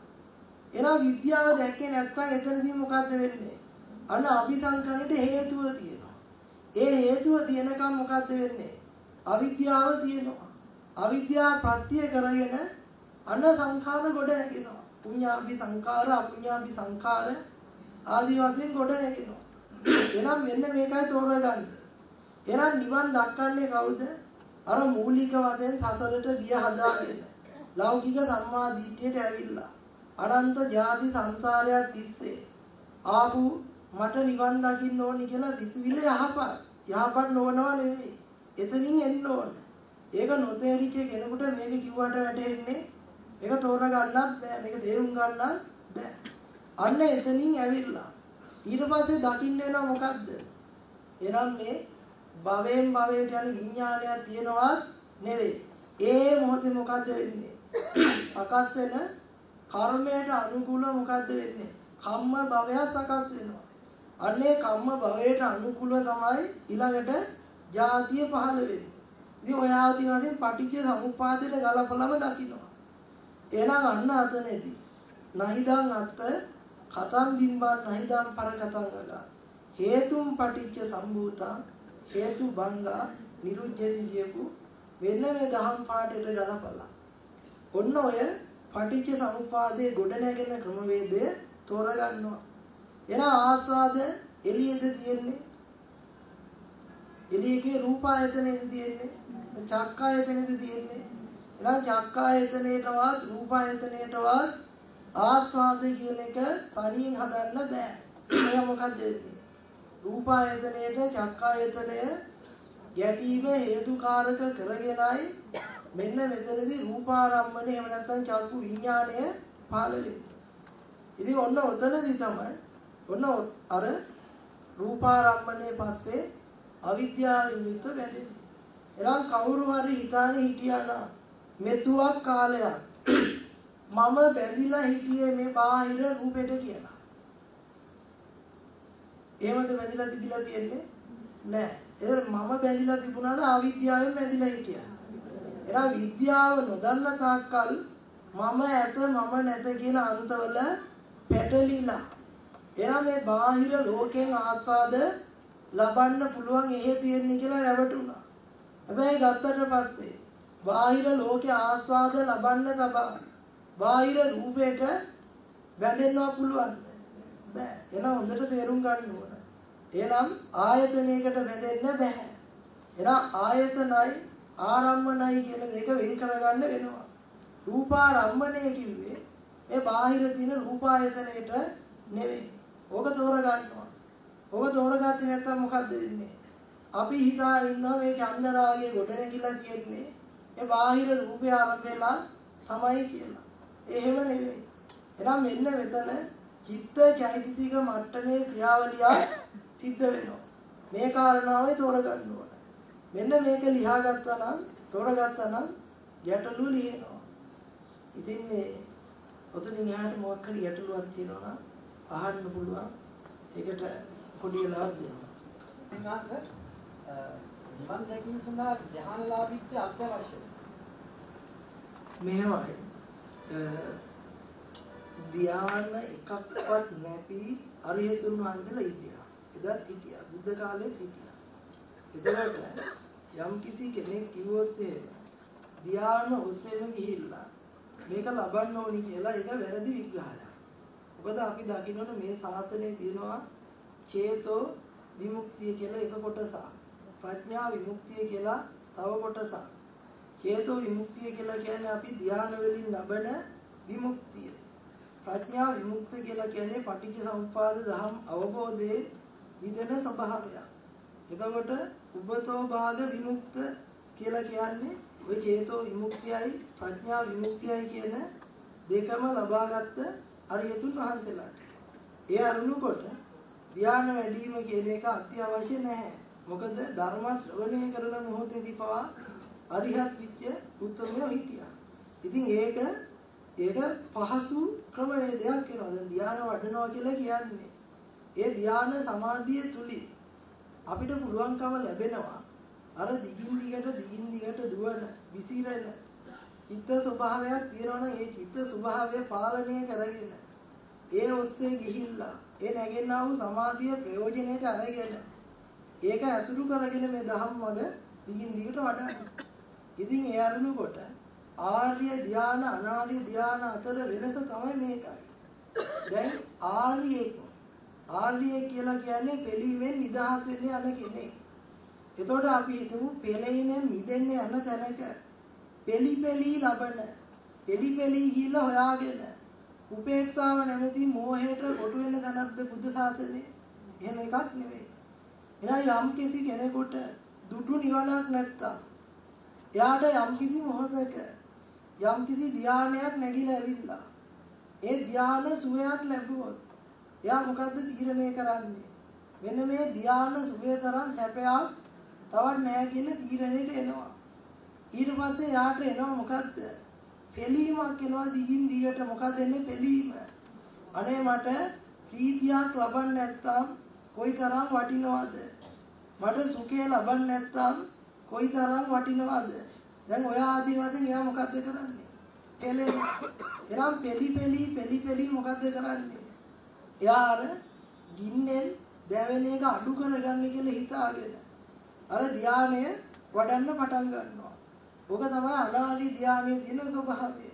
එහෙනම් විද්‍යාව දැක්කේ නැත්නම් එතනදී මොකද වෙන්නේ? අන්න අபிසංකරණයට හේතුව තියෙනවා. ඒ හේතුව තියෙනකම් මොකද වෙන්නේ? අවිද්‍යාව තියෙනවා. අවිද්‍යාව ප්‍රත්‍ය කරගෙන අන්න සංඛාර ගොඩ නැගෙනවා. පුඤ්ඤාභි සංඛාර, අපුඤ්ඤාභි සංඛාර ආදී වශයෙන් ගොඩ නැගෙනවා. එහෙනම් මෙන්න මේකයි තෝරගන්න. එහෙනම් නිවන් දක්කන්නේ කවුද? අර මූලික වශයෙන් සසරට බිය හදාගෙන ලෞකික සම්මා දිට්ඨියට ඇවිල්ලා අනන්ත ජාති සංසාරයක් තිස්සේ ආපු මට නිවන් දකින්න ඕනි කියලා සිතුවිලි යහපත් යහපත් නොවනවා නෙවෙයි එතනින් එන්න ඕන ඒක නොතේරිච්ච කෙනෙකුට මේක කිව්වට වැටෙන්නේ මේක තෝරා ගන්නත් බෑ. මේක තේරුම් ගන්නත් බෑ. අන්න එතනින් ඇවිල්ලා. ඊට පස්සේ දකින්න වෙනවා මොකද්ද? එනම් මේ භවයෙන් භවයට යන විඥානයක් තියෙනවා නෙවෙයි. ඒ මොහොතේ මොකද්ද වෙන්නේ? සකස් වෙන කර්මයට අනුකූල මොකද්ද වෙන්නේ? කම්ම භවය සකස් වෙනවා. අන්නේ කම්ම භවයට අනුකූල තමයි ඊළඟට ජාතිය පහළ වෙන්නේ. ඉතින් ඔය ආදී වශයෙන් පටිච්ච සමුප්පාදයට ගලපලම දකින්නවා එහෙනම් අන්න අතනේදී නහිදං අත්ත කතම් බිම්බන් නහිදං පරකතං අගා හේතුම් පටිච්ච සම්භූතං හේතු බංගා නිරුද්ධති කියපු වෙන මේ දහම් පාඩේට ගලපලා. ඔන්න ඔය පටිච්ච සමුප්පාදයේ ගොඩ නැගෙන ක්‍රමවේදය තෝරගන්නවා. එන ආස්වාද එළියේද තියෙන්නේ? එළියේගේ රූප ආයතනයේද තියෙන්නේ? චක්කායතනයේද තියෙන්නේ? එහෙනම් චක්කායතනයේටවත් රූප ආයතනයේටවත් ආස්වාද කියන එක තනියෙන් හදන්න බෑ. එයා මොකද වෙන්නේ? රූප ආයතනයේට චක්කායතනය ගැටීම හේතුකාරක කරගෙනයි මෙන්න මෙතනදී රූපාරම්මණය එහෙම නැත්නම් චක්කු විඥාණය පහළ වෙන්නේ. ඉතින් ඔන්න ඔතනදී තමයි ඔන්න අර රූපාරම්මණය පස්සේ අවිද්‍යාවෙන් යුක්ත වෙන්නේ. එනම් කවුරු හරි හිතානේ හිටියා නම් මෙතුවක් කාලයක් මම බැඳිලා හිටියේ මේ බාහිර රූපෙට කියලා. එහෙමද බැඳිලා තිබිලා තියෙන්නේ? නෑ. ඒ මම බැඳිලා තිබුණාද අවිද්‍යාවෙන් බැඳිලා හිටියා. එනවා විද්‍යාව නොදන්න තාක්කල් මම ඇත මම නැත කියන අන්තවල පැටලිලා එනම් මේ බාහිර ලෝකයෙන් ආස්වාද ලබන්න පුළුවන් එහෙ තියෙන්නේ කියලා රැවටුණා. හැබැයි ගත්තට පස්සේ බාහිර ලෝකේ ආස්වාද ලබන්න තබා බාහිර රූපයට බැඳෙන්නවා පුළුවන්. බෑ. එහෙනම් හොඳට තේරුම් ගන්න ඕන. එහෙනම් ආයතනයකට බැඳෙන්න බෑ. එහෙනම් ආයතනයි ආරම්මනයි කියන දෙක වෙන් කරගන්න වෙනවා. රූපාරම්මණය කිව්වේ මේ බාහිර තියෙන රූපායතනයට නෙවෙයි. ඕක තෝරගන්නවා. ඕක තෝරගත්තේ නැත්නම් මොකද්ද වෙන්නේ? අපි හිතා ඉන්නවා මේක අන්දරාගේ ගොඩනැගිලා තියෙන්නේ ඒ බාහිර රූපය ආරම්භයලා තමයි කියලා. එහෙම නෙවෙයි. එහෙනම් මෙන්න මෙතන චිත්ත චෛතසික මට්ටමේ ක්‍රියාවලිය සිද්ධ වෙනවා. මේ කාරණාවයි තෝරගන්න ඕන. මෙන්න මේක ලියා ගත්තා නම් තෝරගත්තා නම් ගැටලු ලියනවා. ඉතින් මේ ඔතනින් එහාට මොකක් හරි ගැටලුවක් තියෙනවා නම් අහන්න පුළුවන්. ඒකට පොඩි වෙලාවක් දෙනවා. විනාශ නිවන් දැකීම සඳහා ධ්‍යානලාභීත්වය අත්‍යවශ්‍යයි. මෙහෙමයි. ධ්‍යාන එකක්වත් නැති අරියතුන් වහන්සේලා හිටියා. එදත් හිටියා. බුද්ධ කාලෙත් හිටියා. එතකොට යම් කිසි කෙනෙක් කිව්වොත් එහෙම ධ්‍යාන ඔස්සේම ගිහිල්ලා මේක ලබන්න ඕනි කියලා ඒක වැරදි විග්‍රහයක්. මොකද අපි දකින්නොත් මේ ශාසනයේ තියෙනවා චේතෝ විමුක්තිය කියලා එක කොටසක්. ප්‍රඥා විමුක්තිය කියලා තව කොටසක්. චේතෝ විමුක්තිය කියලා කියන්නේ අපි ධ්‍යාන වලින් ලබන විමුක්තිය. ප්‍රඥා විමුක්තිය කියලා කියන්නේ පටිච්ච සමුප්පාද ධම් අවබෝධයේ විදෙන ස්වභාවය. එතකොට උබතෝ භාග විමුක්ත කියලා කියන්නේ ওই චේතෝ විමුක්තියයි ප්‍රඥා විමුක්තියයි කියන දෙකම ලබාගත්ත අරියතුන් වහන්සේලාට. ඒ අරුණුකොට ධ්‍යාන වැඩිම කියන එක අත්‍යවශ්‍ය නැහැ. මොකද ධර්ම ශ්‍රවණය කරන මොහොතේදී පවා අරිහත් විච්‍ය උත්තරමය හිටියා. ඉතින් ඒක ඒක පහසු ක්‍රමවේදයක් වෙනවා. දැන් ධ්‍යාන වඩනවා කියලා කියන්නේ. ඒ ධ්‍යාන සමාධිය තුලින් අපිට පුළුවන්කම ලැබෙනවා අර දිගින් දිගට දිගින් දිගට දුවන විසිරෙන චිත්ත ස්වභාවයක් තියෙනවනම් ඒ චිත්ත ස්වභාවය පාලනය කරගෙන ඒ ඔස්සේ ගිහිල්ලා ඒ නැගෙන්නා වූ සමාධිය ප්‍රයෝජනෙට අරගෙන ඒක ඇසුරු කරගෙන මේ ධම්ම මඟ දිගින් දිගට වඩන්න. ඉතින් ඒ අරුණකොට ආර්ය ධාන අනාර්ය ධාන අතර වෙනස තමයි මේකයි. දැන් ආර්යෙක් ආර්ය කියලා කියන්නේ පිළීමෙන් නිදහස් වෙන්නේ යන කෙනෙක්. එතකොට අපි හිතමු පෙළීමෙන් මිදෙන්න යන තැනක පෙලි පෙලි ලබන පෙලි පෙලි කියලා හොයාගෙන උපේක්ෂාව නැමැති මෝහයට කොටු වෙන තැනක්ද බුද්ධ ශාසනය? එහෙම එකක් නෙවෙයි. එහෙනම් යම් කිසි කෙනෙකුට දුටු නිවනක් නැත්තම් එයාට යම් කිසි මොහොතක යම් කිසි ධානයක් නැగిලා ඇවිල්ලා ඒ ධාන සුවයක් ලැබුවොත් එයා මොකද්ද තීරණය කරන්නේ? මෙන්න මේ ධාන සුවය තරම් සැපයක් තවත් නැහැ කියන තීරණයට එනවා. ඊට පස්සේ යාට එනවා මොකද්ද? පෙලීමක් එනවා දිගින් දිගට මොකද එන්නේ පෙලීම. අනේ මට ප්‍රීතියක් ලබන්න නැත්තම් කොයිතරම් වටිනවද? මට සුඛය ලබන්න නැත්තම් කොයිතරම් වටිනවද? දැන් ඔය ආදි වශයෙන් එයා මොකද්ද කරන්නේ? පෙලෙන. එනම් පෙලි පෙලි පෙලි පෙලි මොකද්ද කරන්නේ? එයා අර ගින්නෙන් දැවෙන එක අඩු කරගන්න කියලා හිතාගෙන අර ධානය වඩන්න පටන් ගන්නවා. ඕක තමයි අනාදි ධානයේ තියෙන ස්වභාවය.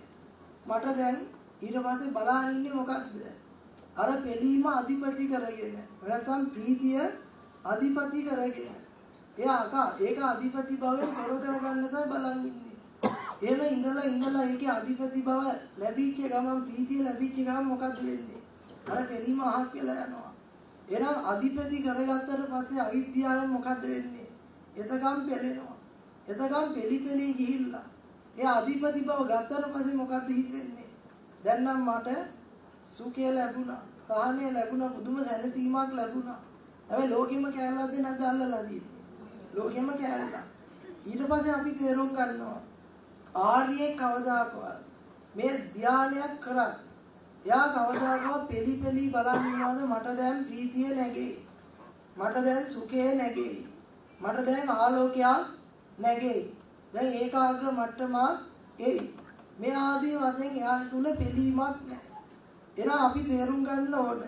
මට දැන් ඊට පස්සේ බලන්න ඉන්නේ මොකද්ද? අර පෙලීම අධිපති කරගෙන නැත්නම් ප්‍රීතිය අධිපති කරගෙන එයාක ඒක අධිපති භවෙන් තොර කරගන්න තමයි බලන් ඉන්නේ. එහෙම ඉඳලා ඉඳලා ඒකේ අධිපති භව ලැබිච්ච ගමන් ප්‍රීතිය ලැබිච්ච ගමන් මොකද වෙන්නේ? අර පෙලීම අහක් කියලා යනවා. එහෙනම් අධිපති කරගත්තට පස්සේ අවිද්‍යාවෙන් මොකද වෙන්නේ? එතකම් පෙලෙනවා. එතකම් පෙලි පෙලි ගිහිල්ලා ඒ අධිපති බව ගත්තට පස්සේ මොකද්ද හිතෙන්නේ? දැන් නම් මට සුඛය ලැබුණා, සහනය ලැබුණා, පුදුම සැනසීමක් ලැබුණා. හැබැයි ලෝකෙම කෑල්ලක්ද නැද්ද අල්ලලා තියෙන්නේ? ලෝකෙම කෑල්ලක්. ඊට පස්සේ අපි තේරුම් ගන්නවා ආර්ය කවදාකවත් මේ ධානයක් කරත් එයා කවදාකවත් පෙලි පෙලි බලන් ඉන්නවද මට දැන් ප්‍රීතිය නැගෙයි. මට දැන් සුඛය නැගෙයි. මට දැන් ආලෝකයක් නැගෙයි. දැන් ඒකාග්‍ර මට්ටමක් එයි. මේ ආදී වශයෙන් එයා තුල පිළීමක් නැහැ. එහෙනම් අපි තේරුම් ගන්න ඕන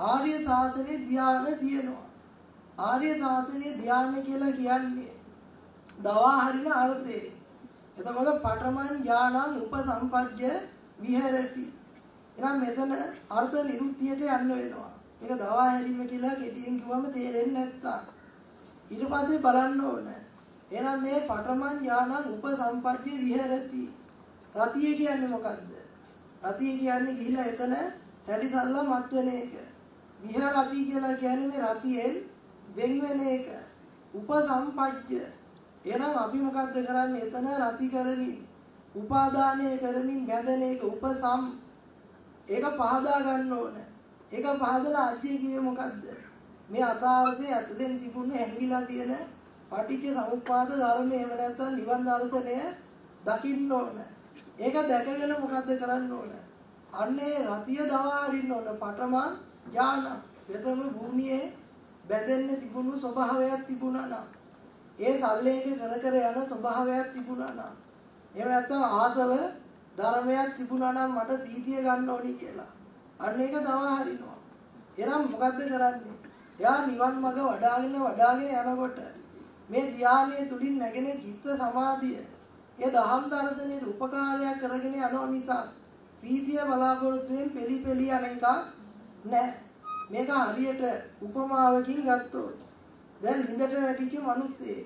ආර්ය ශාසනයේ ධ්‍යාන තියෙනවා. ආර්ය ශාසනයේ ධ්‍යාන කියලා කියන්නේ දවා හරින අර්ථේ. එතකොට පඨමං ඥානං උපසම්පජ්ජ විහෙරති. එහෙනම් මෙතන අර්ථ නිරුක්තියට යන්න වෙනවා. මේක දවා හැරීම කියලා කෙටියෙන් කිව්වම තේරෙන්නේ නැත්තම් ඊට පස්සේ බලන්න ඕන. එහෙනම් මේ පඨමං ඥානං උපසම්පජ්ජ විහෙරති. රතිය කියන්නේ මොකද්ද? රතිය කියන්නේ ගිහිලා එතන හැඩිසල්ලා මත් වෙන එක. විහරති කියලා කියන්නේ මේ රතියෙන් වෙන් වෙන එක. උපසම්පජ්ජ. එහෙනම් අපි මොකද්ද කරන්නේ? එතන රති කරමින් උපාදානය කරමින් බැඳෙන එක උපසම් ඒක පහදා ගන්න ඕන. ඒක පහදලා අජ්ජේ කියේ මොකද්ද? මේ අතාවතේ ඇතුලෙන් තිබුණ හැංගිලා තියෙන පටිච්ච සමුප්පාද ධර්මය එහෙම නැත්නම් නිවන් දර්ශනය දකින්න ඕන. ඒක දැකගෙන මොකද්ද කරන්න ඕන? අන්නේ රතිය දවා හරින්න ඕන. පඨමං ඥාන. ප්‍රථම භූමියේ බැඳෙන්න තිබුණු ස්වභාවයක් තිබුණා නම් ඒ සල්ලේක කර කර යන ස්වභාවයක් තිබුණා නම් එහෙම නැත්නම් ආසව ධර්මයක් තිබුණා නම් මට ප්‍රීතිය ගන්න ඕනි කියලා. අන්න ඒක දවා හරිනවා. එහෙනම් මොකද්ද කරන්නේ? එයා නිවන් මඟ වඩාගෙන වඩාගෙන යනකොට මේ ධානයේ තුලින් නැගෙන චිත්ත සමාධිය ඒ දහම් දර්ශනයේ උපකාරයක් කරගෙන යනවා නිසා ප්‍රීතිය බලාපොරොත්තුෙන් පෙලි පෙලි යන එක නෑ. මේක හරියට උපමාවකින් ගත්තොත් දැන් ලිඳට වැටිච්ච මිනිස්සේ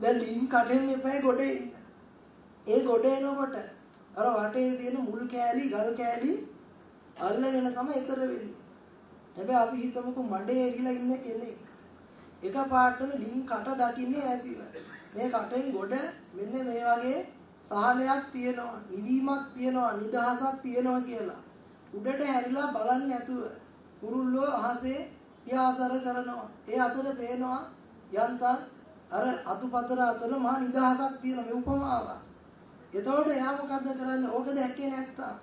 දැන් ලින් කටෙන් එපයි ගොඩ එන්න. ඒ ගොඩ එනකොට අර වටේ තියෙන මුල් කෑලි ගල් කෑලි අල්ලගෙන තමයි ඊතර වෙන්නේ. හැබැයි අපි හිතමුකෝ මඩේ එරිලා ඉන්න කෙනෙක්. එක පාටම ලින් කට දකින්නේ නැතිව. මේ කටෙන් ගොඩ මෙන්න මේ වගේ සහනයක් තියෙනවා, නිවීමක් තියෙනවා, නිදහසක් තියෙනවා කියලා. උඩට හැරිලා බලන්නේ නැතුව කුරුල්ලෝ අහසේ පියාසර කරනවා. ඒ අතර පේනවා යන්තම් අර අතුපතර අතර මහා නිදහසක් තියෙන මේ උපමාවක්. එතකොට එයා මොකද්ද කරන්නේ? ඕක දැක්කේ නැත්තම්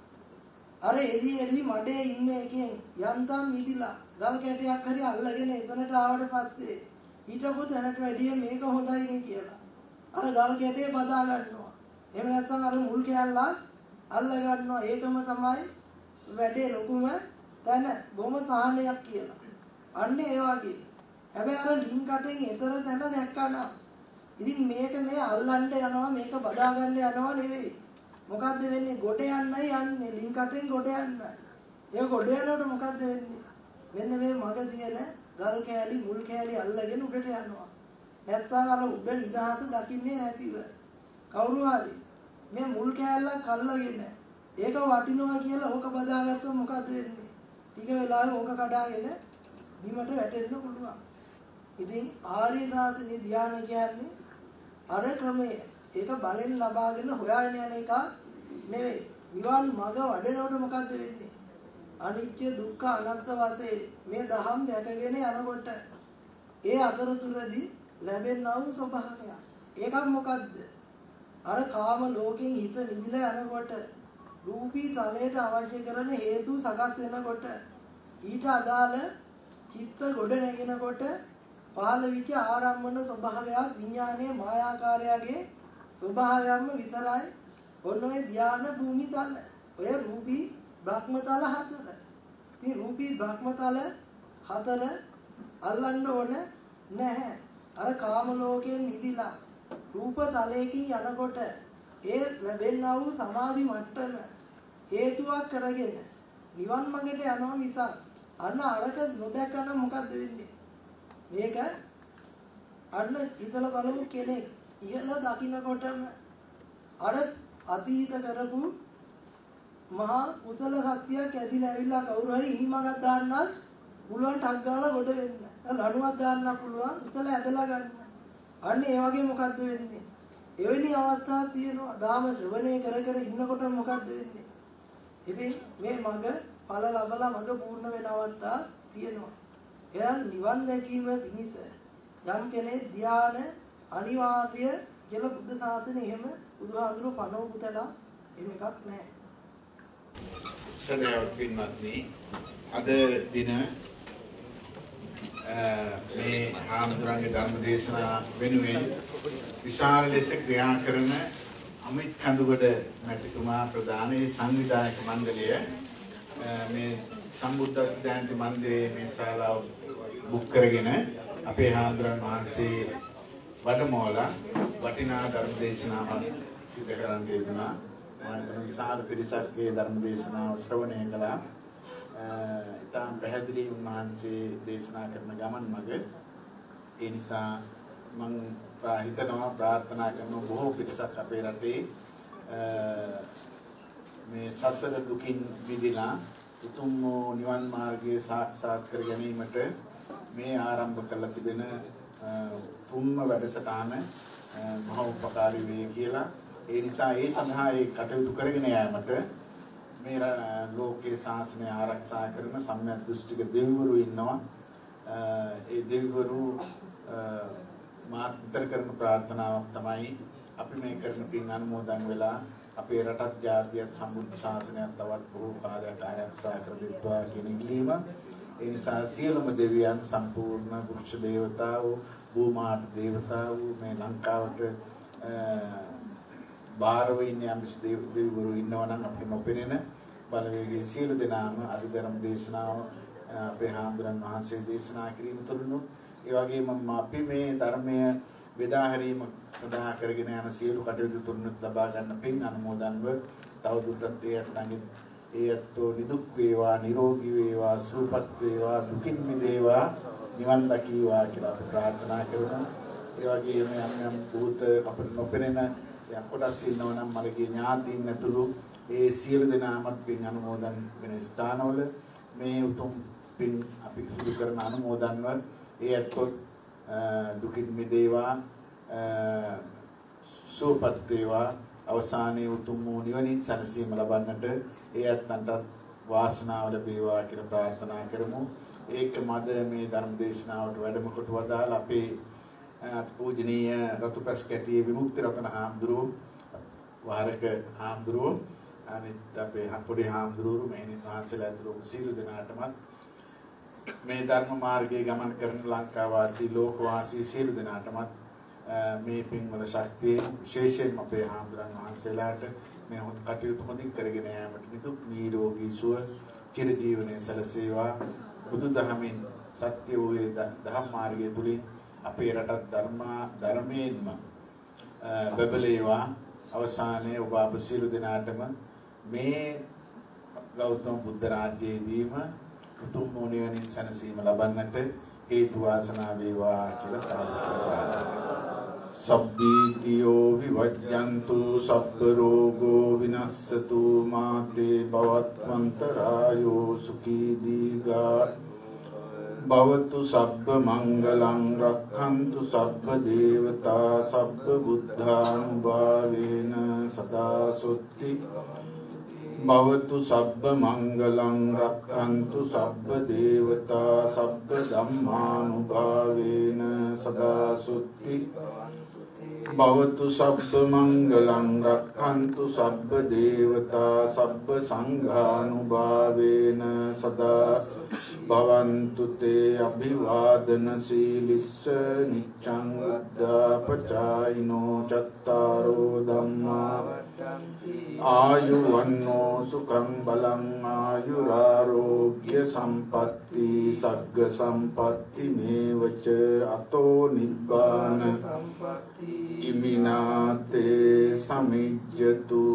අර එලි එලි මඩේ ඉන්න එකෙන් යන්තම් මිදිලා ගල් කැටයක් හරි අල්ලගෙන එතනට ආවට පස්සේ හිටපු තැනට වැඩිය මේක හොඳයි නේ කියලා. අර ගල් කැටේ බදා ගන්නවා. එහෙම නැත්නම් අර මුල් කැල්ලක් අල්ල ගන්නවා. ඒකම තමයි වැඩේ ලොකුම තැන බොහොම සාහනයක් කියලා. අන්න ඒ වගේ. හැබැයි අර ලින් කටෙන් එතර තැන දැක්කනම් ඉතින් මේක මේ අල්ලන්න යනවා මේක බදා ගන්න යනවා නෙවෙයි. මොකද්ද වෙන්නේ? ගොඩ යන්නයි යන්නේ. ලින් කටෙන් ගොඩ යන්නයි. ඒ ගොඩ යනකොට මොකද්ද වෙන්නේ? මෙන්න මේ මග තියෙන ගල් කෑලි මුල් කෑලි අල්ලගෙන උඩට යනවා. නැත්තම් අර උඩ නිදහස දකින්නේ නැතිව. කවුරු හරි මේ මුල් කෑල්ලක් අල්ලගෙන ඒක වටිනවා කියලා ඕක බදාගත්තොත් මොකද වෙන්නේ? ටික වෙලාවෙ ඕක කඩාගෙන බිමට වැටෙන්න පුළුවන්. ඉතින් ආර්ය දාසනී ධ්‍යාන කියන්නේ අර ක්‍රමය. ඒක බලෙන් ලබාගෙන හොයාගෙන යන එක නෙවෙයි. නිවන් මඟ වඩනකොට මොකද්ද වෙන්නේ? අනිත්‍ය දුක්ඛ අනත්ත වශයෙන් මේ දහම් දැකගෙන යනකොට ඒ අතරතුරදී ලැබෙනා වූ ස්වභාවය. ඒකක් මොකද්ද? අර කාම ලෝකෙන් හිත නිදිලා යනකොට රූපී තලයට අවශ්‍ය කරන හේතු සකස් වෙනකොට ඊට අදාළ චිත්ත ගොඩ නැගෙනකොට පහළ විච ආරම්මන ස්වභාවයක් විඥානයේ මායාකාරයගේ ස්වභාවයක්ම විතරයි ඔන්න ඔය ධාන භූමි තල ඔය රූපී බ්‍රහ්මතල හතර මේ රූපී බ්‍රහ්මතල හතර අල්ලන්න ඕන නැහැ. අර කාම ලෝකයෙන් මිදිලා රූප තලයකින් යනකොට ඒ ලැබෙනා වූ සමාධි මට්ටම හේතුවක් කරගෙන නිවන් මාර්ගයට යනවා මිසක් අන්න අරක නොදැකන මොකද්ද වෙන්නේ? මේක අන්න හිතලා බලමු කෙනෙක් ඉහළ දකින්නකොටම අර අතීත කරපු මහා කුසල ශක්තියක් ඇදිලා ඇවිල්ලා කවුරු හරි ඉනිමගක් දාන්නත් පුළුවන් ටක් ගාලා ගොඩ වෙන්න. ලණුවක් දාන්න පුළුවන් කුසල ඇදලා ගන්න. අන්න ඒ වගේ මොකද්ද වෙන්නේ? එවැනි අවස්ථා තියෙනවා. දාම ශ්‍රවණය කර කර ඉන්නකොට මොකද්ද වෙන්නේ? ඉතින් මේ මග ඵල ලබලා මග පූර්ණ වෙන අවස්ථා තියෙනවා. එහෙනම් නිවන් දැකීම පිණිස යම් කෙනෙක් ධ්‍යාන අනිවාර්ය කියලා බුද්ධ ශාසනය එහෙම බුදුහාඳුරු පනවපු තැන එහෙම එකක් නැහැ. සදහවත් පින්වත්නි අද දින මේ ආමතුරුන්ගේ ධර්ම දේශනා වෙනුවෙන් විශාල ලෙස ක්‍රියා කරන අමිත් කඳුගොඩ මැතිතුමා ප්‍රධානී සංවිධායක මණ්ඩලය අ, මේ සම්බුද්ධ ජයන්ති මන්දිරයේ මේ ශාලාව බුක් කරගෙන අපේ හාමුදුරන් වහන්සේ වඩමෝලා වටිනා ධර්ම දේශනාවක් සිදු කරන්න යෙදුණා. මම හිතනවා විශාල පිරිසක්ගේ ධර්ම දේශනාව ශ්‍රවණය කළා. ඉතාම පැහැදිලි උන්වහන්සේ දේශනා කරන ගමන් මඟ ඒ නිසා මම ප්‍රා- හිතනවා ප්‍රාර්ථනා කරන බොහෝ පිරිසක් අපේ රටේ අ, මේ සසර දුකින් මිදලා උතුම් වූ නිවන් මාර්ගය සාක්ෂාත් කර ගැනීමට මේ ආරම්භ කළ තිබෙන අ, තුන්ම වැඩසටහන අ, මහ උපකාරී වේ කියලා ඒ නිසා ඒ සඳහා ඒ කටයුතු කරගෙන යාමට මේ ර- ලෝකයේ ශාසනය ආරක්ෂා කරන සම්‍යක් දෘෂ්ටික දෙවිවරු ඉන්නවා. අ, ඒ දෙවිවරු අ, මාත් විතර කරන ප්‍රාර්ථනාවක් තමයි අපි මේ කරන පින් අනුමෝදන් වෙලා අපේ රටත් ජාතියත් සම්බුද්ධ ශාසනයත් තවත් බොහෝ කාලයක් ආරක්ෂා කර දෙත්වා කියන ඉල්ලීම. ඒ නිසා සියලුම දෙවියන් සම්පූර්ණ පුරුෂ දේවතාවෝ භූමාට දේවතාවෝ මේ ලංකාවට අ, බාහිරව ඉන්න යම් කිසි දෙව්- දෙවිවරු ඉන්නවා නම් අපිට නොපෙනෙන බලවේගයේ සියලු දෙනාම අද ධර්ම දේශනාව අ, අපේ හාමුදුරන් වහන්සේ දේශනා කිරීම තුළිනුත් ඒ වගේම ම- අපි මේ ධර්මය බෙදා හැරීම සඳහා කරගෙන යන සියලු කටයුතු තුළිනුත් ලබා ගන්න පින් අනුමෝදන්ව තවදුරටත් ඒ අත්ංගෙ ඒ අත්ෝ නිදුක් වේවා නිරෝගී වේවා සුවපත් වේවා දුකින් මිදේවා නිවන් දකීවා කියලා අපි ප්‍රාර්ථනා කරනවා. ඒ වගේම යම් යම් භූත අපිට නොපෙනෙන යම් කොටස් ඉන්නවා නම් මලගේ ඥාතීන් ඇතුළු ඒ සියලු දෙනාමත් පින් අනුමෝදන් වෙන ස්ථානවල මේ උතුම් පින් අපි සිදු කරන අනුමෝදන්ව ඒ ඇත්තොත් අ, දුකින් මිදේවා අ, සුවපත් වේවා. අවසානයේ උතුම් වූ නිවනින් සැනසීම ලබන්නට ඒ ඇත්තන්ටත් වාසනාව ලැබේවා කියලා ප්‍රාර්ථනා කරමු. ඒකම අද මේ ධර්ම දේශනාවට වැඩම කොට වදාළ අපේ අතිපූජනීය රතුපැස් කැටියේ විමුක්ති රතන හාමුදුරුවෝ වාරක හාමුදුරුවෝ අනිත් අපේ පොඩි හාමුදුරුවෝ මෙහෙණින් වහන්සේලා ඇතුළු සියලු දෙනාටමත් මේ ධර්ම මාර්ගයේ ගමන් කරන ලංකා වාසී ලෝක වාසී සියලු දෙනාටමත් අ, මේ පින්වල ශක්තිය විශේෂයෙන්ම අපේ හාමුදුරන් වහන්සේලාට මේ හොඳ කටයුතු හොඳින් කරගෙන යාමට නිදුක් නිරෝගී සුව චිරජීවනයේ සැලසේවා. බුදුදහමින් සත්‍ය වූ දහම් මාර්ගය තුලින් අපේ රටත් ධර්මා ධර්මයෙන්ම අ, බබලේවා අවසානයේ ඔබ අප සියලු දෙනාටම මේ ගෞතම බුද්ධ රාජ්‍යයේදීම උතුම් වූ නිවනින් සැනසීම ලබන්නට හේතු වාසනා වේවා කියලා සාදුකාරය. සබ්බීතියෝ විවජ්ජන්තු සබ්බ රෝගෝ විනස්සතු මාතේ භවත්වන්තරායෝ සුඛී දීඝා භවතු සබ්බ මංගලං රක්ඛන්තු සබ්බ දේවතා සබ්බ බුද්ධානුභාවේන සදා සොත්ති භවතු සබ්බ මංගලං රක්ඛන්තු සබ්බ දේවතා සබ්බ ධම්මානුභාවේන සදා සොත්ති භවතු සබ්බ මංගලං රක්ඛන්තු සබ්බ දේවතා සබ්බ සංඝානුභාවේන සදා භවන්තු තේ අභිවාදන සීලිස්ස නිච්ඡං උද්ධාපචායිනෝ චත්තාරෝ ධම්මා ආයුවන්නෝ සුඛං බලං ආයුරාරෝග්‍ය සම්පatti සග්ග සම්පatti මේවච අතෝ නිබ්බාන ඉමිනාතේ සමිජ්ජතු